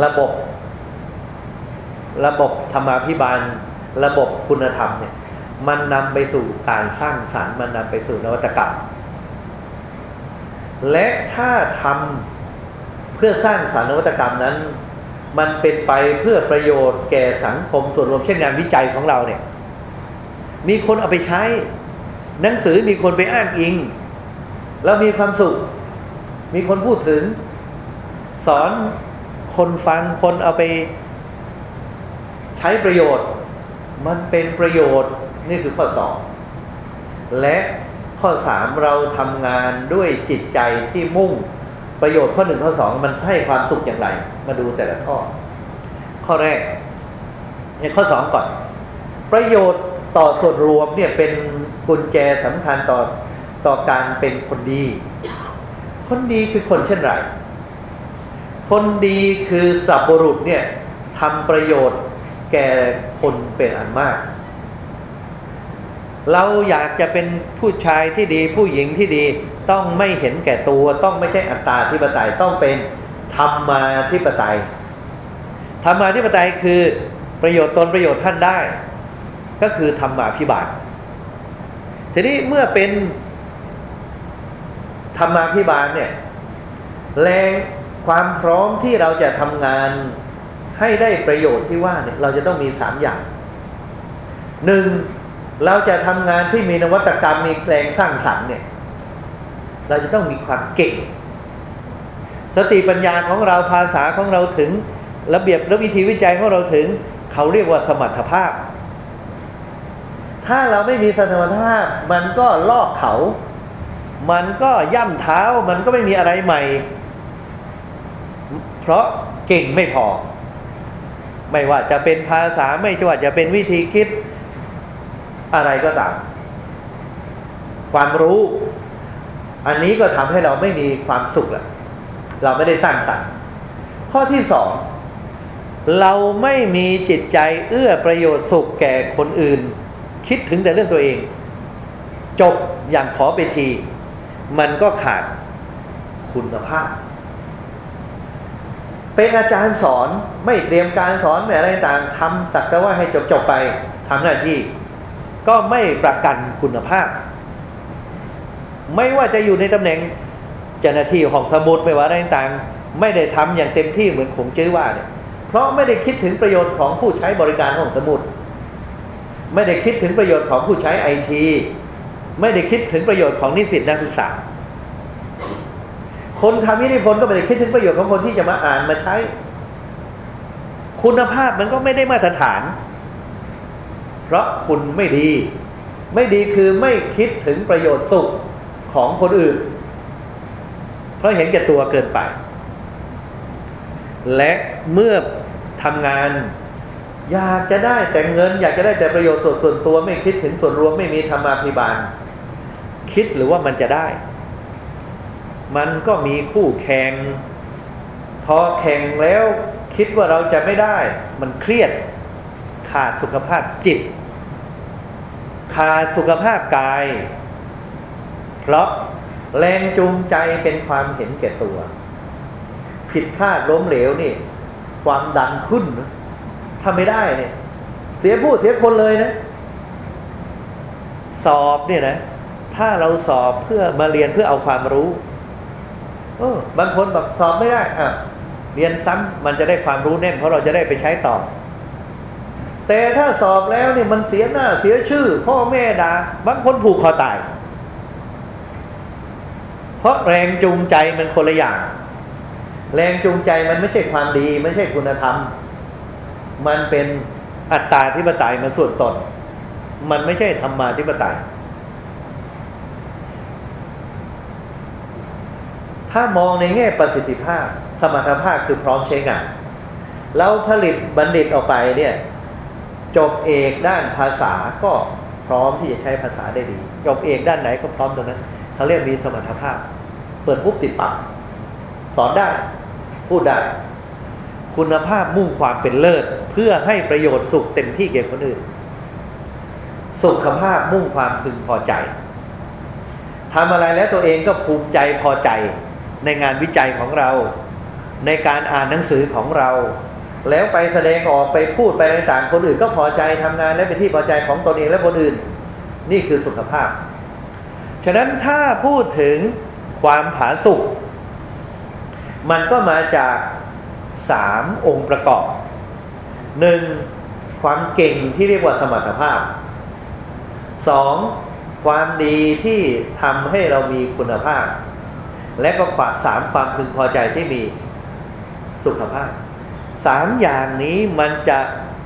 ระบบ ระบบธรรมาพิบาล ระบบคุณธรรมเนี่ย มันนำไปสู่การสร้างสรรค์มันนำไปสู่นวัตกรรม และถ้าทำเพื่อสร้างสรรค์นวัตกรรมนั้น มันเป็นไปเพื่อประโยชน์แก่สังคมส่วนรวมเช่นงานวิจัยของเราเนี่ย มีคนเอาไปใช้ หนังสือมีคนไปอ้างอิง แล้วมีความสุข มีคนพูดถึง สอนคนฟังคนเอาไป ช้ประโยชน์ มันเป็นประโยชน์นี่คือข้อสองและข้อสามเราทำงานด้วยจิตใจที่มุ่งประโยชน์ข้อหนึ่งข้อสองมันให้ความสุขอย่างไร มาดูแต่ละข้อ ข้อแรกเนี่ยข้อสองก่อน ประโยชน์ต่อส่วนรวมเนี่ยเป็นกุญแจสำคัญต่อต่อการเป็นคนดี คนดีคือคนเช่นไร คนดีคือสับบุรุษเนี่ยทำประโยชน์ แก่คนเป็นอันมาก เราอยากจะเป็นผู้ชายที่ดี ผู้หญิงที่ดีต้องไม่เห็นแก่ตัว ต้องไม่ใช่อัตตาธิปไตยต้องเป็นธรรมาธิปไตยธรรมาธิปไตยคือประโยชน์ตนประโยชน์ท่านได้ ก็คือธรรมาภิบาลทีนี้เมื่อเป็นธรรมาภิบาลเนี่ยแรงความพร้อมที่เราจะทำงาน ให้ได้ประโยชน์ที่ว่าเนี่ยเราจะต้องมีสามอย่างหนึ่งเราจะทำงานที่มีนวัตกรรมมีแรงสร้างสรรค์เนี่ย เราจะต้องมีความเก่ง สติปัญญาของเราภาษาของเราถึง ระเบียบและวิธีวิจัยของเราถึง เขาเรียกว่าสมรรถภาพ ถ้าเราไม่มีสมรรถภาพ มันก็ลอกเขา มันก็ย่ำเท้ามันก็ไม่มีอะไรใหม่ เพราะเก่งไม่พอ ไม่ว่าจะเป็นภาษาไม่ว่าจะเป็นวิธีคิดอะไรก็ตาม ความรู้ อันนี้ก็ทำให้เราไม่มีความสุขแหละเราไม่ได้สร้างสรรค์ ข้อที่สองเราไม่มีจิตใจเอื้อประโยชน์สุขแก่คนอื่น คิดถึงแต่เรื่องตัวเอง จบอย่างขอไปที มันก็ขาดคุณภาพ เป็นอาจารย์สอนไม่เตรียมการสอนแม่อะไรต่างทำสักแต่ว่าให้จบจบไปทำหน้าที่ ก็ไม่ประกันคุณภาพ ไม่ว่าจะอยู่ในตำแหน่งเจ้าหน้าที่ของสมุดไม่ว่าอะไรต่างไม่ได้ทำอย่างเต็มที่เหมือนขงจื้อว่าเนี่ยเพราะไม่ได้คิดถึงประโยชน์ของผู้ใช้บริการของสมุดไม่ได้คิดถึงประโยชน์ของผู้ใช้ไอทีไม่ได้คิดถึงประโยชน์ของนิสิตนักศึกษา คนทำวินิพนก็ไม่ได้คิดถึงประโยชน์ของคนที่จะมาอ่านมาใช้ คุณภาพมันก็ไม่ได้มาตรฐาน เพราะคุณไม่ดี ไม่ดีคือไม่คิดถึงประโยชน์สุขของคนอื่น เพราะเห็นแก่ตัวเกินไป และเมื่อทำงานอยากจะได้แต่เงิน อยากจะได้แต่ประโยชน์ส่วนตัวไม่คิดถึงส่วนรวมไม่มีธรรมาภิบาล คิดหรือว่ามันจะได้ มันก็มีคู่แข่งพอแข่งแล้วคิดว่าเราจะไม่ได้ มันเครียด ขาดสุขภาพจิต ขาดสุขภาพกาย เพราะแรงจูงใจเป็นความเห็นแก่ตัว ผิดพลาดล้มเหลวนี่ ความดันขึ้นถ้าไม่ได้เนี่ย เสียผู้เสียคนเลยนะ สอบเนี่ยนะ ถ้าเราสอบเพื่อมาเรียนเพื่อเอาความรู้ เออบางคนบอกสอบไม่ได้อะเรียนซ้ำมันจะได้ความรู้แน่นเพราะเราจะได้ไปใช้ต่อ แต่ถ้าสอบแล้วเนี่ยมันเสียหน้าเสียชื่อ พ่อแม่ด่าบางคนผูกคอตาย เพราะแรงจูงใจมันคนละอย่าง แรงจูงใจมันไม่ใช่ความดี ไม่ใช่คุณธรรม มันเป็นอัตตาธิปไตยมันส่วนตน มันไม่ใช่ธรรมาธิปไตย ถ้ามองในแง่ประสิทธิภาพ สมรรถภาพคือพร้อมใช้งาน แล้วผลิตบัณฑิตออกไปเนี่ยจบเอกด้านภาษาก็พร้อมที่จะใช้ภาษาได้ดีจบเอกด้านไหนก็พร้อมตรงนั้นเขาเรียกมีสมรรถภาพ เปิดปุ๊บติดปักสอนได้ พูดได้ คุณภาพมุ่งความเป็นเลิศ เพื่อให้ประโยชน์สุขเต็มที่แก่คนอื่น สุขภาพมุ่งความพึงพอใจทำอะไรแล้วตัวเองก็ภูมิใจพอใจ ในงานวิจัยของเรา ในการอ่านหนังสือของเรา แล้วไปแสดงออกไปพูดไปอะไรต่างคนอื่น ก็พอใจทำงานและเป็นที่พอใจของตนเองและคนอื่น นี่คือสุขภาพ ฉะนั้นถ้าพูดถึงความผาสุกมันก็มาจากสามองค์ประกอบหนึ่งความเก่งที่เรียกว่าสมรรถภาพสองความดีที่ทำให้เรามีคุณภาพ และก็ขวาสามความพึงพอใจที่มีสุขภาพสามอย่างนี้มันจะ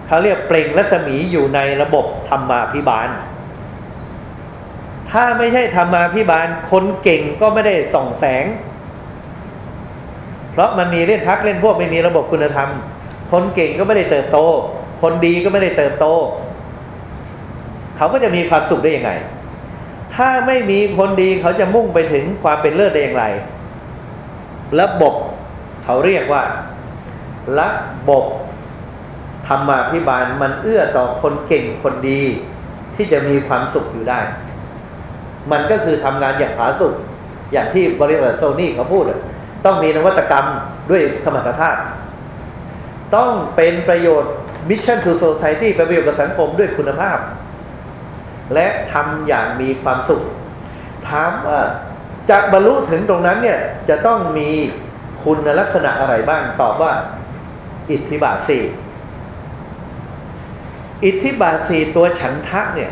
เขาเรียกเปล่งรัศมีอยู่ในระบบธรรมาภิบาล ถ้าไม่ใช่ธรรมาภิบาล คนเก่งก็ไม่ได้ส่องแสง เพราะมันมีเล่นพักเล่นพวกไม่มีระบบคุณธรรม คนเก่งก็ไม่ได้เติบโต คนดีก็ไม่ได้เติบโต เขาก็จะมีความสุขได้ยังไง ถ้าไม่มีคนดีเขาจะมุ่งไปถึงความเป็นเลิศได้อย่างไร ระบบเขาเรียกว่า ระบบธรรมาภิบาลมันเอื้อต่อคนเก่งคนดีที่จะมีความสุขอยู่ได้ มันก็คือทำงานอย่างผาสุกอย่างที่บริษัทโซนี่เขาพูด ต้องมีนวัตกรรมด้วยสมรรถภาพ ต้องเป็นประโยชน์ Mission to Society เป็นประโยชน์กับสังคมด้วยคุณภาพ และทำอย่างมีความสุข ถามว่าจะบรรลุถึงตรงนั้นเนี่ยจะต้องมีคุณลักษณะอะไรบ้างตอบว่า อิทธิบาทสี่อิทธิบาทสี่ตัวฉันทะเนี่ย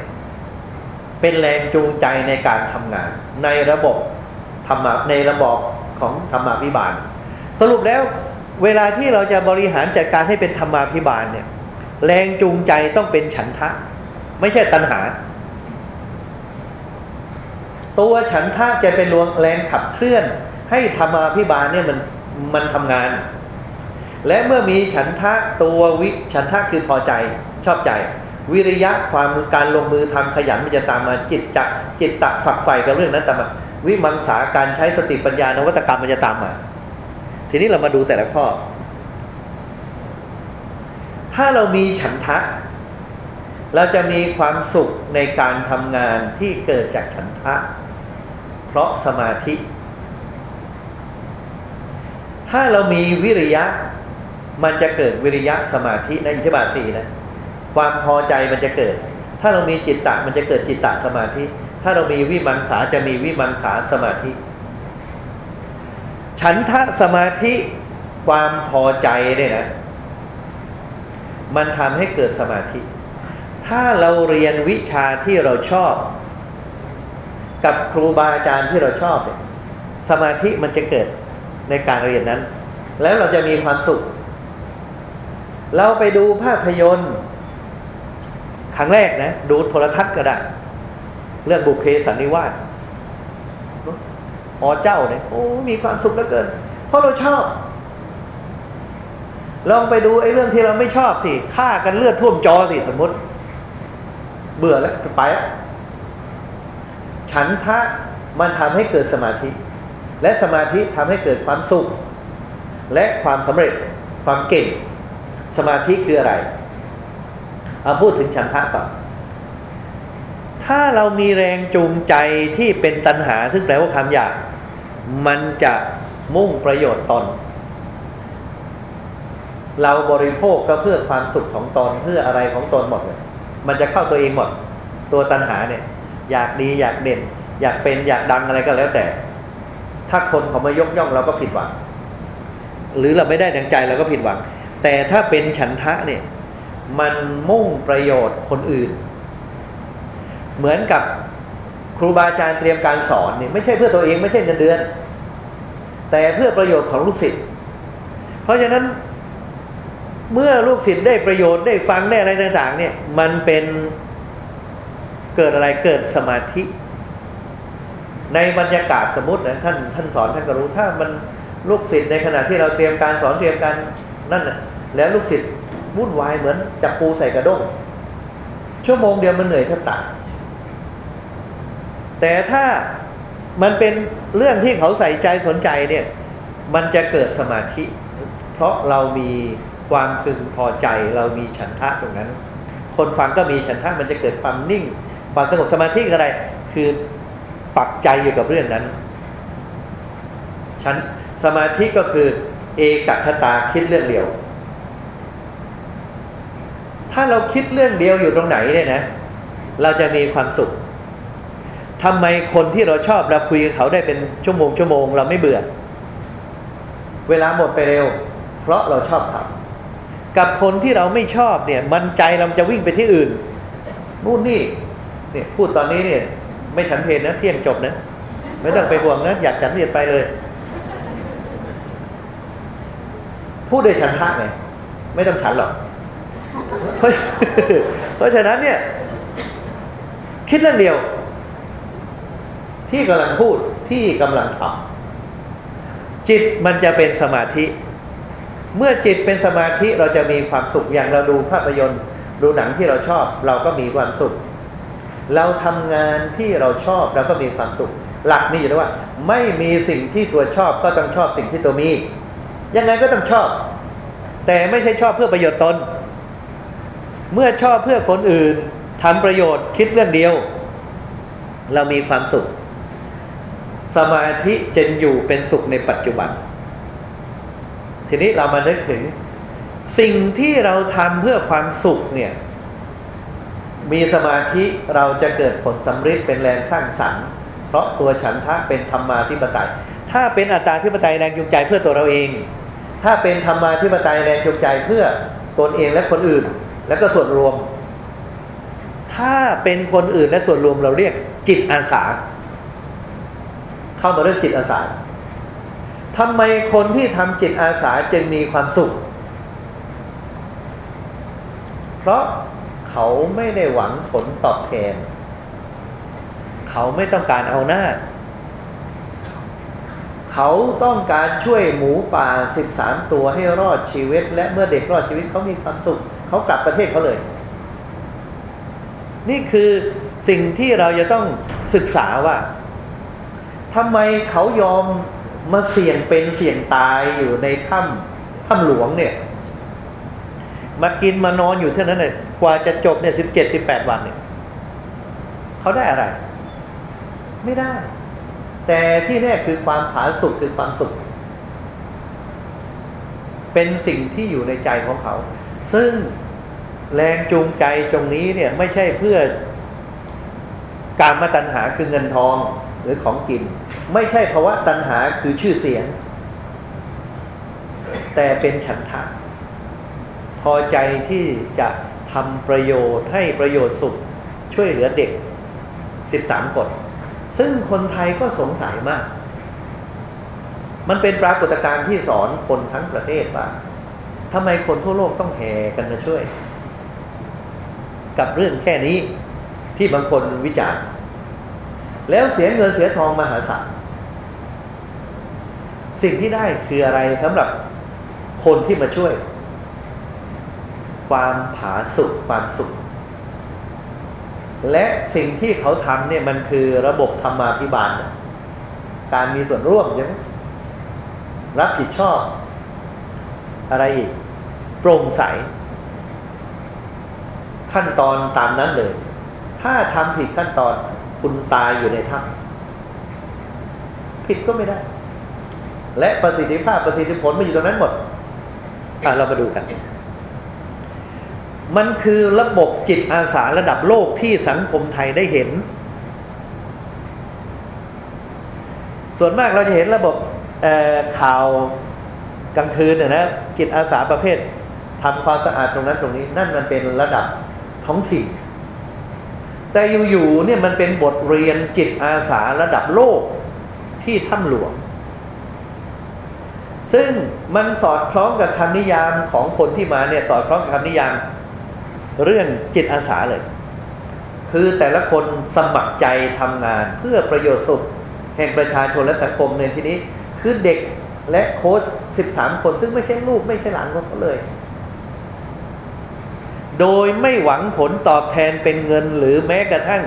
เป็นแรงจูงใจในการทำงาน ในระบบธรรมะในระบบของธรรมาภิบาล สรุปแล้วเวลาที่เราจะบริหารจัดการให้เป็นธรรมาภิบาลเนี่ย แรงจูงใจต้องเป็นฉันทะ ไม่ใช่ตัณหา ตัวฉันทะจะเป็นแรงขับเคลื่อน ให้ธรรมาภิบาลเนี่ยมันมันทำงาน และเมื่อมีฉันทะตัววิฉันทะคือพอใจชอบใจ วิริยะความการลงมือทำขยันมันจะตามมาจิตจะจิตตะฝักใฝ่กับเรื่องนั้นตามมาวิมังสาการใช้สติปัญญานวัตกรรมมันจะตามมา ทีนี้เรามาดูแต่ละข้อ ถ้าเรามีฉันทะ เราจะมีความสุขในการทำงานที่เกิดจากฉันทะ ราะสมาธิ ถ้าเรามีวิริยะ มันจะเกิดวิริยะสมาธิในอิทธิบาทสี่นะ ความพอใจมันจะเกิด ถ้าเรามีจิตตะมันจะเกิดจิตตะสมาธิ ถ้าเรามีวิมังสาจะมีวิมังสาสมาธิ ฉันทะสมาธิความพอใจเนี่ยนะ มันทำให้เกิดสมาธิ ถ้าเราเรียนวิชาที่เราชอบ กับครูบาอาจารย์ที่เราชอบเนี่ยสมาธิมันจะเกิดในการเรียนนั้น แล้วเราจะมีความสุข เราไปดูภาพยนตร์ครั้งแรกนะ ดูโทรทัศน์ก็ได้ เรื่องบุพเพสันนิวาสอ๋อเจ้าเนี่ยโอ้มีความสุขเหลือเกิน เพราะเราชอบ ลองไปดูไอ้เรื่องที่เราไม่ชอบสิฆ่ากันเลือดท่วมจอสิสมมติ เบื่อแล้วจะไป ฉันทะมันทำให้เกิดสมาธิ และสมาธิทำให้เกิดความสุข และความสำเร็จความเก่ง สมาธิคืออะไรเอาพูดถึงฉันทะก่อนถ้าเรามีแรงจูงใจที่เป็นตัณหา ซึ่งแปลว่าความอยาก มันจะมุ่งประโยชน์ตน เราบริโภคก็เพื่อความสุขของตนเพื่ออะไรของตนหมดเลย มันจะเข้าตัวเองหมด ตัวตัณหาเนี่ย อยากดีอยากเด่น อยากเป็นอยากดังอะไรก็แล้วแต่ ถ้าคนเขามายกย่องเราก็ผิดหวัง หรือเราไม่ได้ดังใจเราก็ผิดหวัง แต่ถ้าเป็นฉันทะเนี่ย มันมุ่งประโยชน์คนอื่น เหมือนกับครูบาอาจารย์เตรียมการสอนเนี่ยไม่ใช่เพื่อตัวเองไม่ใช่เงินเดือน แต่เพื่อประโยชน์ของลูกศิษย์เพราะฉะนั้นเมื่อลูกศิษย์ได้ประโยชน์ได้ฟังได้อะไรต่าง ๆ เนี่ย มันเป็น เกิดอะไรเกิดสมาธิ ในบรรยากาศสมมตินะท่านท่านสอนท่านก็รู้ถ้ามันลูกศิษย์ในขณะที่เราเตรียมการสอนเตรียมการนั่นน่ะแล้วลูกศิษย์วุ่นวายเหมือนจับปูใส่กระด้งชั่วโมงเดียวมันเหนื่อยแทบตายแต่ถ้ามันเป็นเรื่องที่เขาใส่ใจสนใจเนี่ย มันจะเกิดสมาธิ เพราะเรามีความพึงพอใจ เรามีฉันทะตรงนั้น คนฟังก็มีฉันทะมันจะเกิดความนิ่ง ความสงบสมาธิอะไร คือปักใจอยู่กับเรื่องนั้นฉันสมาธิก็คือเอกคตาคิดเรื่องเดียว ถ้าเราคิดเรื่องเดียวอยู่ตรงไหนเนี่ยนะ เราจะมีความสุขทำไมคนที่เราชอบเราคุยกับเขาได้เป็นชั่วโมงชั่วโมงเราไม่เบื่อ เวลาหมดไปเร็ว เพราะเราชอบเขากับคนที่เราไม่ชอบเนี่ย มันใจเราจะวิ่งไปที่อื่นนู่นนี่ เนี่ยพูดตอนนี้เนี่ย ไม่ฉันเพลนะเที่ยงจบนะ ไม่ต้องไปห่วงนะอยากฉันเรียนไปเลย พูดโดยฉันทะไงไม่ต้องฉันหรอกเพราะเพราะฉะนั้นเนี่ย คิดเรื่องเดียว ที่กำลังพูดที่กำลังทำจิตมันจะเป็นสมาธิ เมื่อจิตเป็นสมาธิเราจะมีความสุขอย่างเราดูภาพยนตร์ ดูหนังที่เราชอบ เราก็มีความสุข เราทำงานที่เราชอบเราก็มีความสุข หลักมีอยู่แล้วว่า ไม่มีสิ่งที่ตัวชอบก็ต้องชอบสิ่งที่ตัวมี ยังไงก็ต้องชอบ แต่ไม่ใช่ชอบเพื่อประโยชน์ตน เมื่อชอบเพื่อคนอื่นทำประโยชน์คิดเรื่องเดียว เรามีความสุข สมาธิจะอยู่เป็นสุขในปัจจุบัน ทีนี้เรามานึกถึง สิ่งที่เราทำเพื่อความสุขเนี่ย มีสมาธิเราจะเกิดผลสำเร็จเป็นแรงสร้างสรรค์ เพราะตัวฉันทะเป็นธรรมาธิปไตย ถ้าเป็นอัตตาธิปไตยแรงจูงใจเพื่อตัวเราเอง ถ้าเป็นธรรมาธิปไตยแรงจูงใจเพื่อตนเองและคนอื่น แล้วก็ส่วนรวม ถ้าเป็นคนอื่นและส่วนรวมเราเรียกจิตอาสา เข้ามาเรื่องจิตอาสาทำไมคนที่ทำจิตอาสาจึงมีความสุข เพราะ เขาไม่ได้หวังผลตอบแทน เขาไม่ต้องการเอาหน้า เขาต้องการช่วยหมูป่าสิบสามตัวให้รอดชีวิต และเมื่อเด็กรอดชีวิตเขามีความสุข เขากลับประเทศเขาเลย นี่คือสิ่งที่เราจะต้องศึกษาว่าทำไมเขายอมมาเสี่ยงเป็นเสี่ยงตายอยู่ในถ้ำถ้ำหลวงเนี่ย มากินมานอนอยู่เท่านั้นเลย กว่าจะจบเนี่ยสิบเจ็ดสิบแปดวันเนี่ยเขาได้อะไร ไม่ได้ แต่ที่แน่คือความผาสุกคือความสุข เป็นสิ่งที่อยู่ในใจของเขา ซึ่งแรงจูงใจตรงนี้เนี่ย ไม่ใช่เพื่อการมาตัญหาคือเงินทองหรือของกิน ไม่ใช่ภาวะตัณหาคือชื่อเสียง แต่เป็นฉันทะพอใจที่จะ ทำประโยชน์ให้ประโยชน์สุขช่วยเหลือเด็กสิบสามคน ซึ่งคนไทยก็สงสัยมาก มันเป็นปรากฏการณ์ที่สอนคนทั้งประเทศว่าทำไมคนทั่วโลกต้องแห่กันมาช่วย กับเรื่องแค่นี้ที่บางคนวิจารณ์ แล้วเสียเงินเสียทองมหาศาลสิ่งที่ได้คืออะไรสำหรับคนที่มาช่วย ความผาสุกความสุข และสิ่งที่เขาทำเนี่ยมันคือระบบธรรมาภิบาล การมีส่วนร่วมใช่ไหมรับผิดชอบ อะไรอีกโปร่งใส ขั้นตอนตามนั้นเลย ถ้าทำผิดขั้นตอนคุณตายอยู่ในถ้ำผิดก็ไม่ได้ และประสิทธิภาพประสิทธิผลมันอยู่ตรงนั้นหมดอะเรามาดูกัน มันคือระบบจิตอาสาระดับโลกที่สังคมไทยได้เห็น ส่วนมากเราจะเห็นระบบข่าวกลางคืนนะจิตอาสาประเภททำความสะอาดตรงนั้นตรงนี้ นั่นมันเป็นระดับท้องถิ่น แต่อยู่ๆเนี่ยมันเป็นบทเรียนจิตอาสาระดับโลกที่ถ้ำหลวง ซึ่งมันสอดคล้องกับคำนิยามของคนที่มาเนี่ยสอดคล้องกับคำนิยาม เรื่องจิตอาสาเลย คือแต่ละคนสมัครใจทำงานเพื่อประโยชน์สุข แห่งประชาชนและสังคมในที่นี้ คือเด็กและโค้ชสิบสามคนซึ่งไม่ใช่ลูกไม่ใช่หลานของเขาเลย โดยไม่หวังผลตอบแทนเป็นเงินหรือแม้กระทั่ง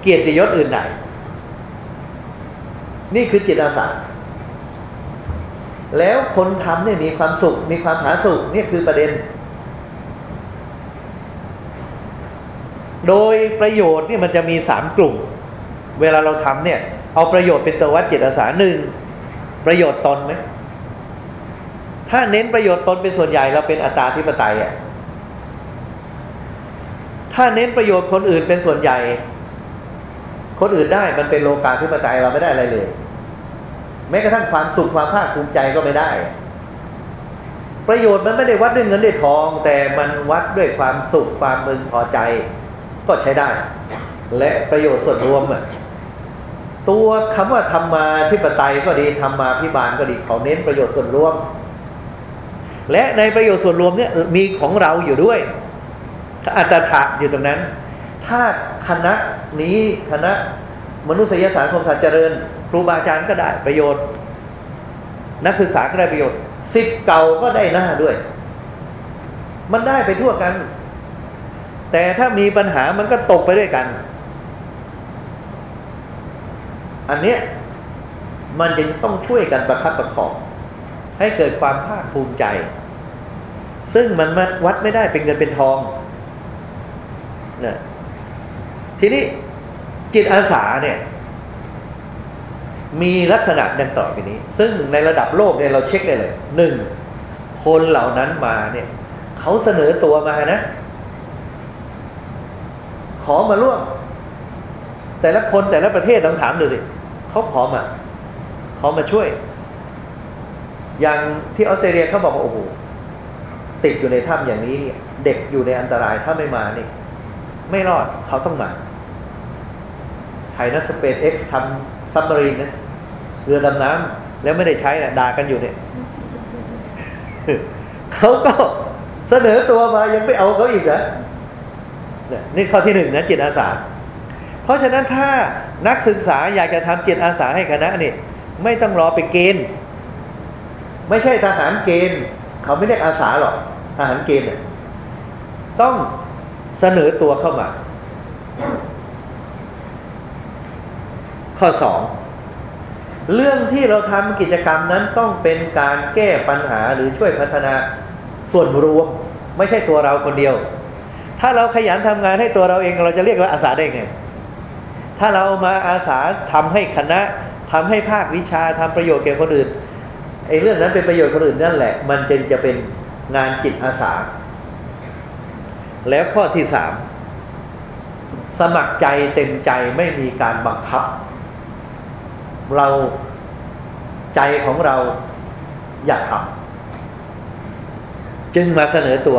เกียรติยศอื่นใดนี่คือจิตอาสา แล้วคนทำเนี่ยมีความสุข มีความผาสุกนี่คือประเด็น โดยประโยชน์นี่มันจะมีสามกลุ่ม เวลาเราทำเนี่ย เอาประโยชน์เป็นตัววัดจิตอาสาหนึ่งประโยชน์ตนไหมถ้าเน้นประโยชน์ตนเป็นส่วนใหญ่เราเป็นอัตตาธิปไตยอะถ้าเน้นประโยชน์คนอื่นเป็นส่วนใหญ่ คนอื่นได้มันเป็นโลกาธิปไตยเราไม่ได้อะไรเลย แม้กระทั่งความสุขความภาคภูมิใจก็ไม่ได้ ประโยชน์มันไม่ได้วัดด้วยเงินด้วยทอง แต่มันวัดด้วยความสุขความมึงพอใจ ก็ใช้ได้ และประโยชน์ส่วนรวมอะตัวคำว่าธรรมาธิปไตยก็ดีธรรมาพิบาลก็ดีเขาเน้นประโยชน์ส่วนรวม และในประโยชน์ส่วนรวมเนี่ยมีของเราอยู่ด้วยอัตถะอยู่ตรงนั้น ถ้าคณะนี้คณะมนุษยศาสตร์คมศาสตร์เจริญครูบาอาจารย์ก็ได้ประโยชน์ นักศึกษาก็ได้ประโยชน์สิทธิ์เก่าก็ได้หน้าด้วย มันได้ไปทั่วกัน แต่ถ้ามีปัญหามันก็ตกไปด้วยกัน อันเนี้ยมันจะต้องช่วยกันประคับประคองให้เกิดความภาคภูมิใจ ซึ่งมันวัดไม่ได้เป็นเงินเป็นทองนะทีนี้จิตอาสาเนี่ย มีลักษณะดังต่อไปนี้ ซึ่งในระดับโลกเนี่ยเราเช็คได้เลยหนึ่งคนเหล่านั้นมาเนี่ย เขาเสนอตัวมานะ ขอมาร่วม แต่ละคนแต่ละประเทศลองถามดูสิเขาขอมา ขอมาช่วย อย่างที่ออสเตรเลียเขาบอกว่าโอ้โหติดอยู่ในถ้ำอย่างนี้เนี่ยเด็กอยู่ในอันตรายถ้าไม่มานี่ ไม่รอดเขาต้องมาใครนักสเปนเอ็กซ์ทำซัมมารีนนะเรือดำน้ำแล้วไม่ได้ใช้น่ะด่ากันอยู่เนี่ยเขาก็เสนอตัวมายังไม่เอาเขาอีกนะ นี่ข้อที่หนึ่งนะจิตอาสา เพราะฉะนั้นถ้านักศึกษาอยากจะทำจิตอาสาให้คณะนี่ไม่ต้องรอไปเกณฑ์ ไม่ใช่ทหารเกณฑ์ เขาไม่เรียกอาสาหรอกทหารเกณฑ์ต้องเสนอตัวเข้ามา ข้อสองเรื่องที่เราทำกิจกรรมนั้นต้องเป็นการแก้ปัญหาหรือช่วยพัฒนาส่วนรวม ไม่ใช่ตัวเราคนเดียว ถ้าเราขยันทำงานให้ตัวเราเองเราจะเรียกว่าอาสาได้ไง ถ้าเรามาอาสาทำให้คณะทำให้ภาควิชาทำประโยชน์แก่คนอื่นไอ้เรื่องนั้นเป็นประโยชน์คนอื่นนั่นแหละ มันจึงจะเป็นงานจิตอาสา แล้วข้อที่สามสมัครใจเต็มใจไม่มีการบังคับ เราใจของเราอยากทำจึงมาเสนอตัว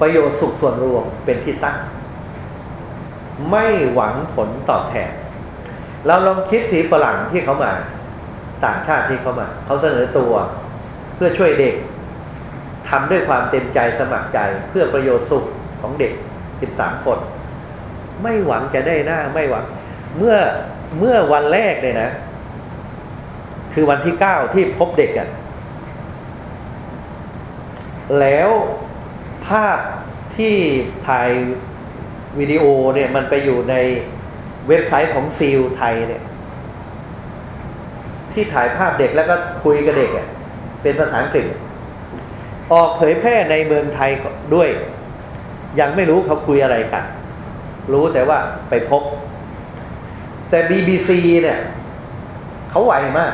ประโยชน์สุขส่วนรวมเป็นที่ตั้ง ไม่หวังผลตอบแทน เราลองคิดถึงฝรั่งที่เขามา ต่างชาติที่เขามา เขาเสนอตัว เพื่อช่วยเด็กทำด้วยความเต็มใจสมัครใจ เพื่อประโยชน์สุขของเด็กสิบสามคน ไม่หวังจะได้หน้าไม่หวัง เมื่อเมื่อวันแรกเลยนะ คือวันที่เก้าที่พบเด็กกันแล้ว ภาพที่ถ่ายวิดีโอเนี่ยมันไปอยู่ในเว็บไซต์ของซีลไทยเนี่ย ที่ถ่ายภาพเด็กแล้วก็คุยกับเด็กอะเป็นภาษาอังกฤษ ออกเผยแพร่ในเมืองไทยด้วย ยังไม่รู้เขาคุยอะไรกัน รู้แต่ว่าไปพบ แต่ BBC เนี่ย เขาไวมาก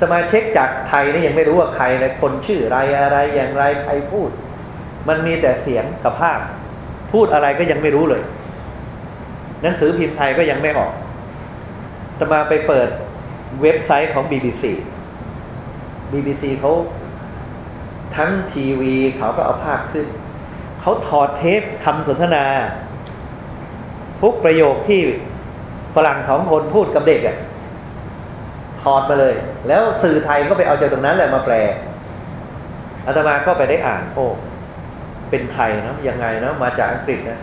จะมาเช็คจากไทยนี่ยังไม่รู้ว่าใครเลยคนชื่ออะไรอะไรอย่างไรใครพูด มันมีแต่เสียงกับภาพ พูดอะไรก็ยังไม่รู้เลย หนังสือพิมพ์ไทยก็ยังไม่ออกจะมาไปเปิดเว็บไซต์ของ BBC BBC เขาทั้งทีวีเขาก็เอาภาพขึ้น เขาถอดเทปคำสนทนา ทุกประโยคที่ฝรั่งสองคนพูดกับเด็กอะ่ะ อดมาเลย แล้วสื่อไทยก็ไปเอาจากตรงนั้นแหละมาแปลอาตมาก็ไปได้อ่าน โอ้เป็นใครเนาะยังไงเนาะมาจากอังกฤษนะ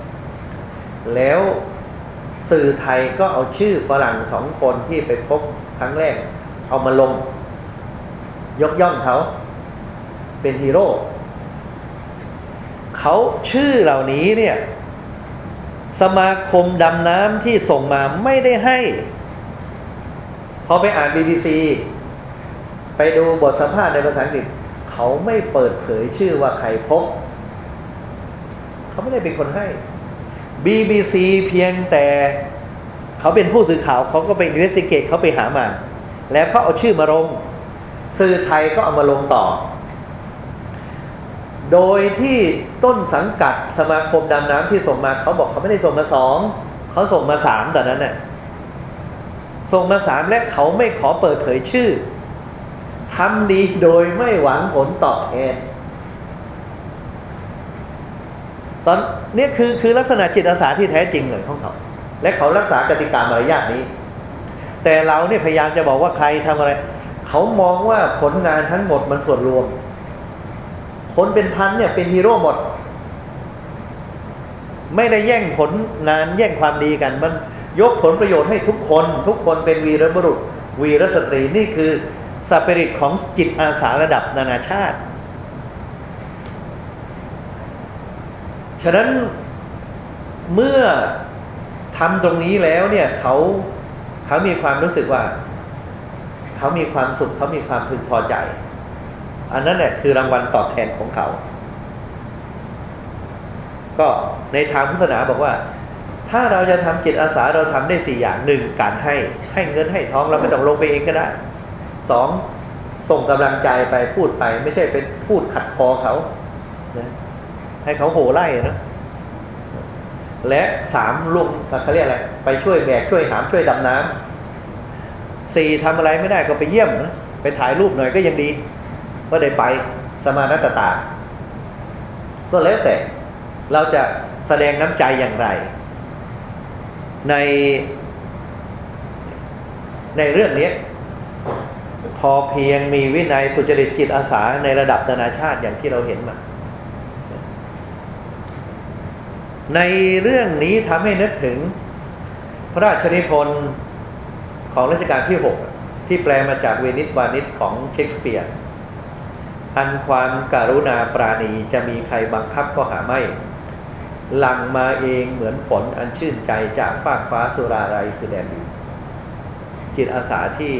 แล้วสื่อไทยก็เอาชื่อฝรั่งสองคนที่ไปพบครั้งแรก เอามาลง ยกย่องเขาเป็นฮีโร่เขาชื่อเหล่านี้เนี่ย สมาคมดำน้ำที่ส่งมาไม่ได้ให้ อไปอ่าน BBC ไปดูบทสัมภาษณ์ในภาษาอังกฤษ เขาไม่เปิดเผยชื่อว่าใครพบ เขาไม่ได้เป็นคนให้ BBC เพียงแต่เขาเป็นผู้สื่อข่าวเขาก็ไปอินเวสติเกตเขาไปหามา แล้วเขาเอาชื่อมาลง สื่อไทยก็เอามาลงต่อ โดยที่ต้นสังกัดสมาคมดำน้ำที่ส่งมาเขาบอกเขาไม่ได้ส่งมาสองเขาส่งมาสามแตอนนั้นน่ะ ส่งมาสามและเขาไม่ขอเปิดเผยชื่อทำดีโดยไม่หวังผลตอบแทน ตอนนี้คือคือลักษณะจิตอาสาที่แท้จริงเลยของเขา และเขารักษากติกามารยาทนี้ แต่เราเนี่ยพยายามจะบอกว่าใครทำอะไร เขามองว่าผลงานทั้งหมดมันส่วนรวม คนเป็นพันเนี่ยเป็นฮีโร่หมด ไม่ได้แย่งผลงานแย่งความดีกันมัน ยกผลประโยชน์ให้ทุกคน ทุกคนเป็นวีรบุรุษ วีรสตรีนี่คือสปิริตของจิตอาสาระดับนานาชาติ ฉะนั้นเมื่อทำตรงนี้แล้วเนี่ยเขาเขามีความรู้สึกว่า เขามีความสุขเขามีความพึงพอใจ อันนั้นแหละคือรางวัลตอบแทนของเขา ก็ในทางพุทธศาสนาบอกว่า ถ้าเราจะทำจิตอาสาเราทำได้สี่อย่างหนึ่งการให้ให้เงินให้ท้องเราไม่ต้องลงไปเองก็ได้สองส่งกำลังใจไปพูดไป ไม่ใช่เป็นพูดขัดคอเขานะให้เขาโห่ไล่นะและสามลุงเขาเรียกอะไรไปช่วยแบกช่วยหามช่วยดำน้ำสี่ทำอะไรไม่ได้ก็ไปเยี่ยมนะไปถ่ายรูปหน่อยก็ยังดีก็ได้ไปสมานัตตา ก็แล้วแต่เราจะแสดงน้ำใจอย่างไร ในในเรื่องนี้พอเพียงมีวินัยสุจริตจิตอาสาในระดับนานาชาติอย่างที่เราเห็นมา ในเรื่องนี้ทำให้นึกถึง พระราชนิพนธ์ของรัชกาลที่หกที่แปลมาจากเวนิสวานิสของเชคสเปียร์อันความการุณาปราณีจะมีใครบังคับก็หาไม่ หลังมาเองเหมือนฝนอันชื่นใจจากฟากฟ้าสุราไรคือแดนดินจิตอาสาที่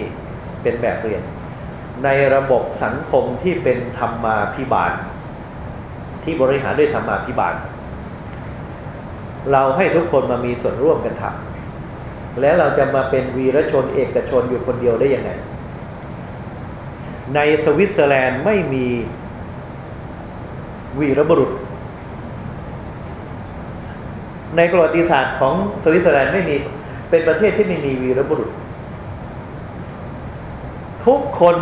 เป็นแบบเรียน ในระบบสังคมที่เป็นธรรมาพิบาล ที่บริหารด้วยธรรมาพิบาล เราให้ทุกคนมามีส่วนร่วมกันทำและเราจะมาเป็นวีรชนเอกชนอยู่คนเดียวได้ยังไง ในสวิตเซอร์แลนด์ไม่มีวีรบุรุษ ในประวัติศาสตร์ของสวิตเซอร์แลนด์ไม่มีเป็นประเทศที่ไม่มีวีรบุรุษ ทุกคน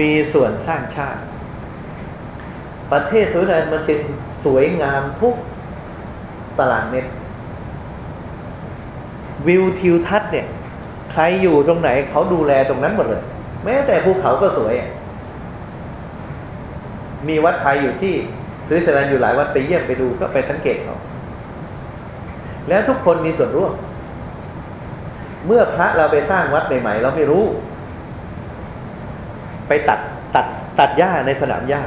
มีส่วนสร้างชาติ ประเทศสวิตเซอร์แลนด์มันจึงสวยงามทุกตารางเมตรวิวทิวทัศน์เนี่ย ใครอยู่ตรงไหนเขาดูแลตรงนั้นหมดเลย แม้แต่ภูเขาก็สวย มีวัดไทยอยู่ที่สวิตเซอร์แลนด์อยู่หลายวัดไปเยี่ยมไปดูก็ไปสังเกตเขา แล้วทุกคนมีส่วนร่วม เมื่อพระเราไปสร้างวัดใหม่ๆเราไม่รู้ ไปตัดตัดตัดหญ้าในสนามหญ้า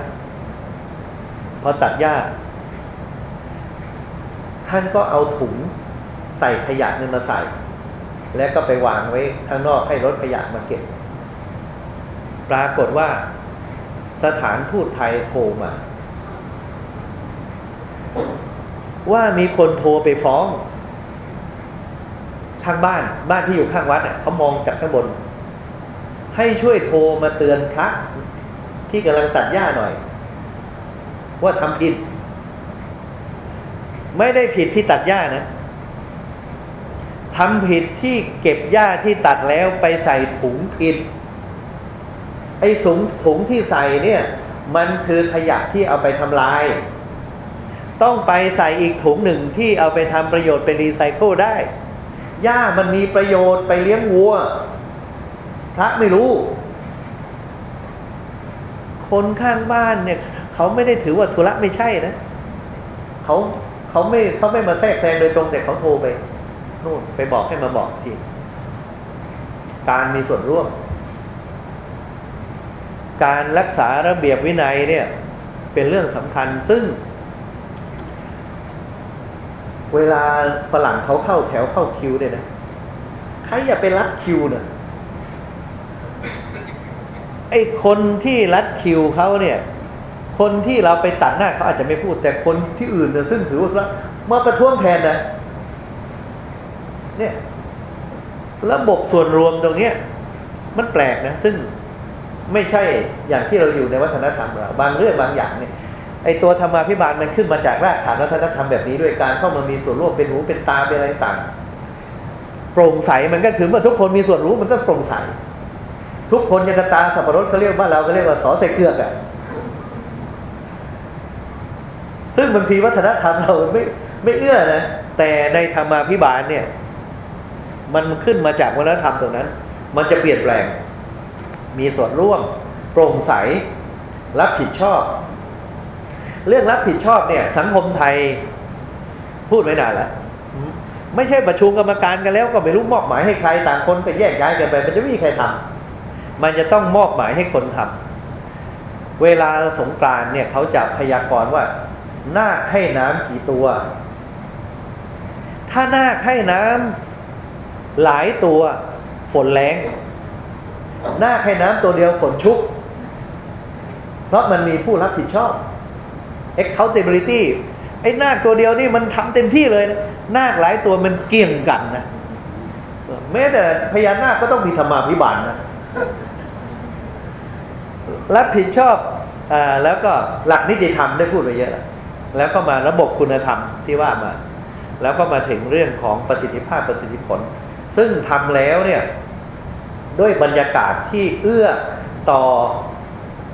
พอตัดหญ้าท่านก็เอาถุงใส่ขยะนี่มาใส่ แล้วก็ไปวางไว้ข้างนอกให้รถขยะมาเก็บ ปรากฏว่าสถานทูตไทยโทรมา ว่ามีคนโทรไปฟ้อง ทางบ้านบ้านที่อยู่ข้างวัดเน่ยเขามองจากข้างบน ให้ช่วยโทรมาเตือนพระที่กำลังตัดหญ้าหน่อย ว่าทำผิด ไม่ได้ผิดที่ตัดหญ้านะทำผิดที่เก็บหญ้าที่ตัดแล้วไปใส่ถุงผิด ไอ้ถุงถุงที่ใส่เนี่ย มันคือขยะที่เอาไปทำลาย ต้องไปใส่อีกถุงหนึ่งที่เอาไปทำประโยชน์เป็นรีไซเคิลได้หญ้ามันมีประโยชน์ไปเลี้ยงวัว พระไม่รู้ คนข้างบ้านเนี่ยเขาไม่ได้ถือว่าธุระไม่ใช่นะเขาเขาไม่เขาไม่มาแทรกแซงโดยตรงแต่เขาโทรไปนู่นไปบอกให้มาบอกทีการมีส่วนร่วม การรักษาระเบียบวินัยเนี่ย เป็นเรื่องสำคัญซึ่ง เวลาฝรั่งเขาเข้าแถวเข้าคิวเนี่ยนะใครอย่าไปรัดคิวเนะ่ยไอ้คนที่รัดคิวเขาเนี่ย คนที่เราไปตัดหน้าเขาอาจจะไม่พูด แต่คนที่อื่นเนี่ยซึ่งถือว่ามาประท้วงแทนนะเนี่ยระบบส่วนรวมตรงเนี้ย มันแปลกนะ ซึ่งไม่ใช่อย่างที่เราอยู่ในวัฒนธรรมเรา บางเรื่องบางอย่างเนี่ย ไอตัวธรรมาภิบาลมันขึ้นมาจากรากฐานวัฒนธรรมแบบนี้ด้วยการเข้ามามีส่วนร่วมเป็นหูเป็นตาเป็นอะไรต่างโปร่งใสมันก็คือเมื่อทุกคนมีส่วนรู้มันก็โปร่งใส ทุกคนยังกระตาสับปะรดเขาเรียกว่าเราก็เรียกว่าสอใส่เกือกอะซึ่งบางทีวัฒนธรรมเราไม่ไม่เอื้อนะแต่ในธรรมาภิบาลเนี่ย มันขึ้นมาจากวัฒนธรรมตรงนั้น มันจะเปลี่ยนแปลง มีส่วนร่วม โปร่งใสรับผิดชอบ เรื่องรับผิดชอบเนี่ย สังคมไทยพูดไม่นานแล้วไม่ใช่ประชุมกรรมการกันแล้วก็ไม่รู้มอบหมายให้ใครต่างคนก็แยกย้ายกันไป มันจะไม่มีใครทำมันจะต้องมอบหมายให้คนทำเวลาสงกรานเนี่ยเขาจะพยากรณ์ว่านาคให้น้ำกี่ตัว ถ้านาคให้น้ำหลายตัวฝนแรงนาคให้น้ำตัวเดียวฝนชุก เพราะมันมีผู้รับผิดชอบ accountability ไอ้นาคตัวเดียวนี่มันทำเต็มที่เลยนะนาคหลายตัวมันเกี่ยงกันนะแม้แต่พญานาคก็ต้องมีธรรมาภิบาลนะรับผิดชอบอแล้วก็หลักนิติธรรมได้พูดไปเยอะแล้วก็มาระบบคุณธรรมที่ว่ามา แล้วก็มาถึงเรื่องของประสิทธิภาพประสิทธิผล ซึ่งทำแล้วเนี่ยด้วยบรรยากาศที่เอื้อต่อ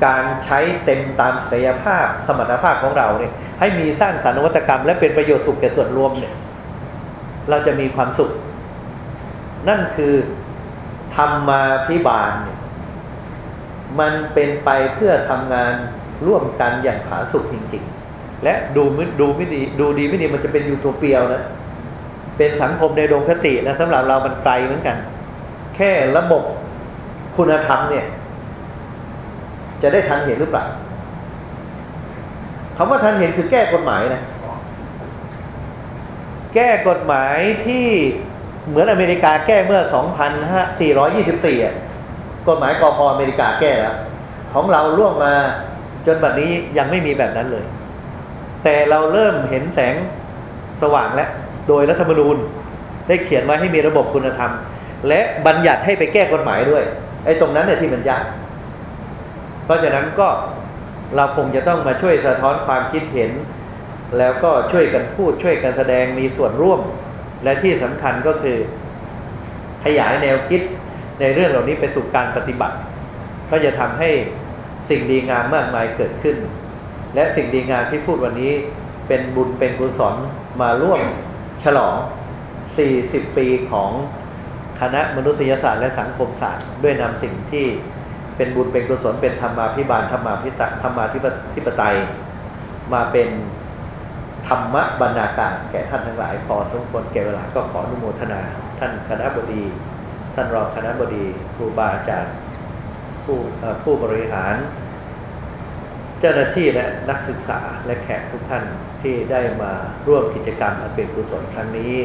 การใช้เต็มตามศักยภาพสมรรถภาพของเราเนี่ย ให้มีสร้างสรรค์นวัตกรรม และเป็นประโยชน์สุขแก่ส่วนรวมเนี่ย เราจะมีความสุข นั่นคือธรรมาพิบาลเนี่ย มันเป็นไปเพื่อทำงานร่วมกันอย่างผาสุกจริง ๆ และดูไม่ดูไม่ดี ดูดีไม่ดีมันจะเป็นยูโทเปียนะเป็นสังคมในดงคตินะสำหรับเรามันไกลเหมือนกัน แค่ระบบคุณธรรมเนี่ย จะได้ทันเห็นหรือเปล่าคำว่าทันเห็นคือแก้กฎหมายนะ แก้กฎหมายที่เหมือนอเมริกาแก้เมื่อ 2,424 กฎหมายกอพออเมริกาแก้แล้ว ของเราล่วงมาจนบัดนี้ยังไม่มีแบบนั้นเลย แต่เราเริ่มเห็นแสงสว่างแล้ว โดยรัฐธรรมนูญได้เขียนไว้ให้มีระบบคุณธรรม และบัญญัติให้ไปแก้กฎหมายด้วย ไอ้ตรงนั้นเนี่ยที่มันยาก เพราะฉะนั้นก็เราคงจะต้องมาช่วยสะท้อนความคิดเห็น แล้วก็ช่วยกันพูดช่วยกันแสดงมีส่วนร่วม และที่สำคัญก็คือ ขยายแนวคิดในเรื่องเหล่านี้ไปสู่การปฏิบัติ ก็จะทำให้สิ่งดีงามมากมายเกิดขึ้น และสิ่งดีงามที่พูดวันนี้เป็นบุญเป็นกุศลมาร่วมฉลอง 40 ปีของคณะมนุษยศาสตร์และสังคมศาสตร์ ด้วยนำสิ่งที่ เป็นบุญเป็นกุศลเป็นธรรมาภิบาลธรรมาพิตธรรมาธิปไตย มาเป็นธรรมะบรรณาการแก่ท่านทั้งหลาย พอสมควรแก่เวลาก็ขออนุโมทนา ท่านคณะบดี ท่านรองคณะบดีครูบาอาจารย์ผู้ผู้บริหาร เจ้าหน้าที่และนักศึกษาและแขกทุกท่านที่ได้มาร่วมกิจกรรมอันเป็นกุศลครั้งนี้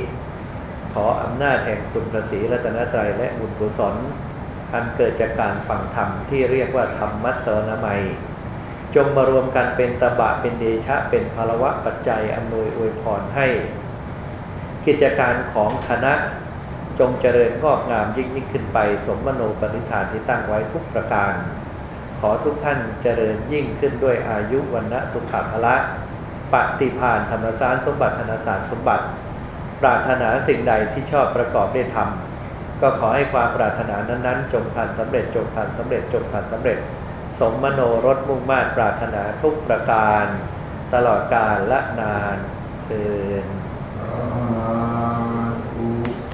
ขออำนาจแห่งคุณพระศรีรัตนตรัยและบุญกุศล อันเกิดจากการฟังธรรมที่เรียกว่าธรรมะเสนามัย จงมารวมกันเป็นตบะเป็นเดชะ เป็นภาวะปัจจัยอำนวยอวยพรให้ กิจการของคณะจงเจริญงอกงามยิ่งยิ่งขึ้นไป สมมโนปณิธานที่ตั้งไว้ทุกประการ ขอทุกท่านเจริญยิ่งขึ้นด้วยอายุวันณะสุขภละปฏิพานธรรมสารสมบัติธนสารสมบัติ ปรารถนาสิ่งใดที่ชอบประกอบได้ทำ ก็ขอให้ความปรารถนานั้นๆ จงผ่านสำเร็จจงผ่านสำเร็จจงผ่านสำเร็จ สมมโนรสมุ่งมา่ปรารถนาทุกประการ ตลอดกาลและนานเทิน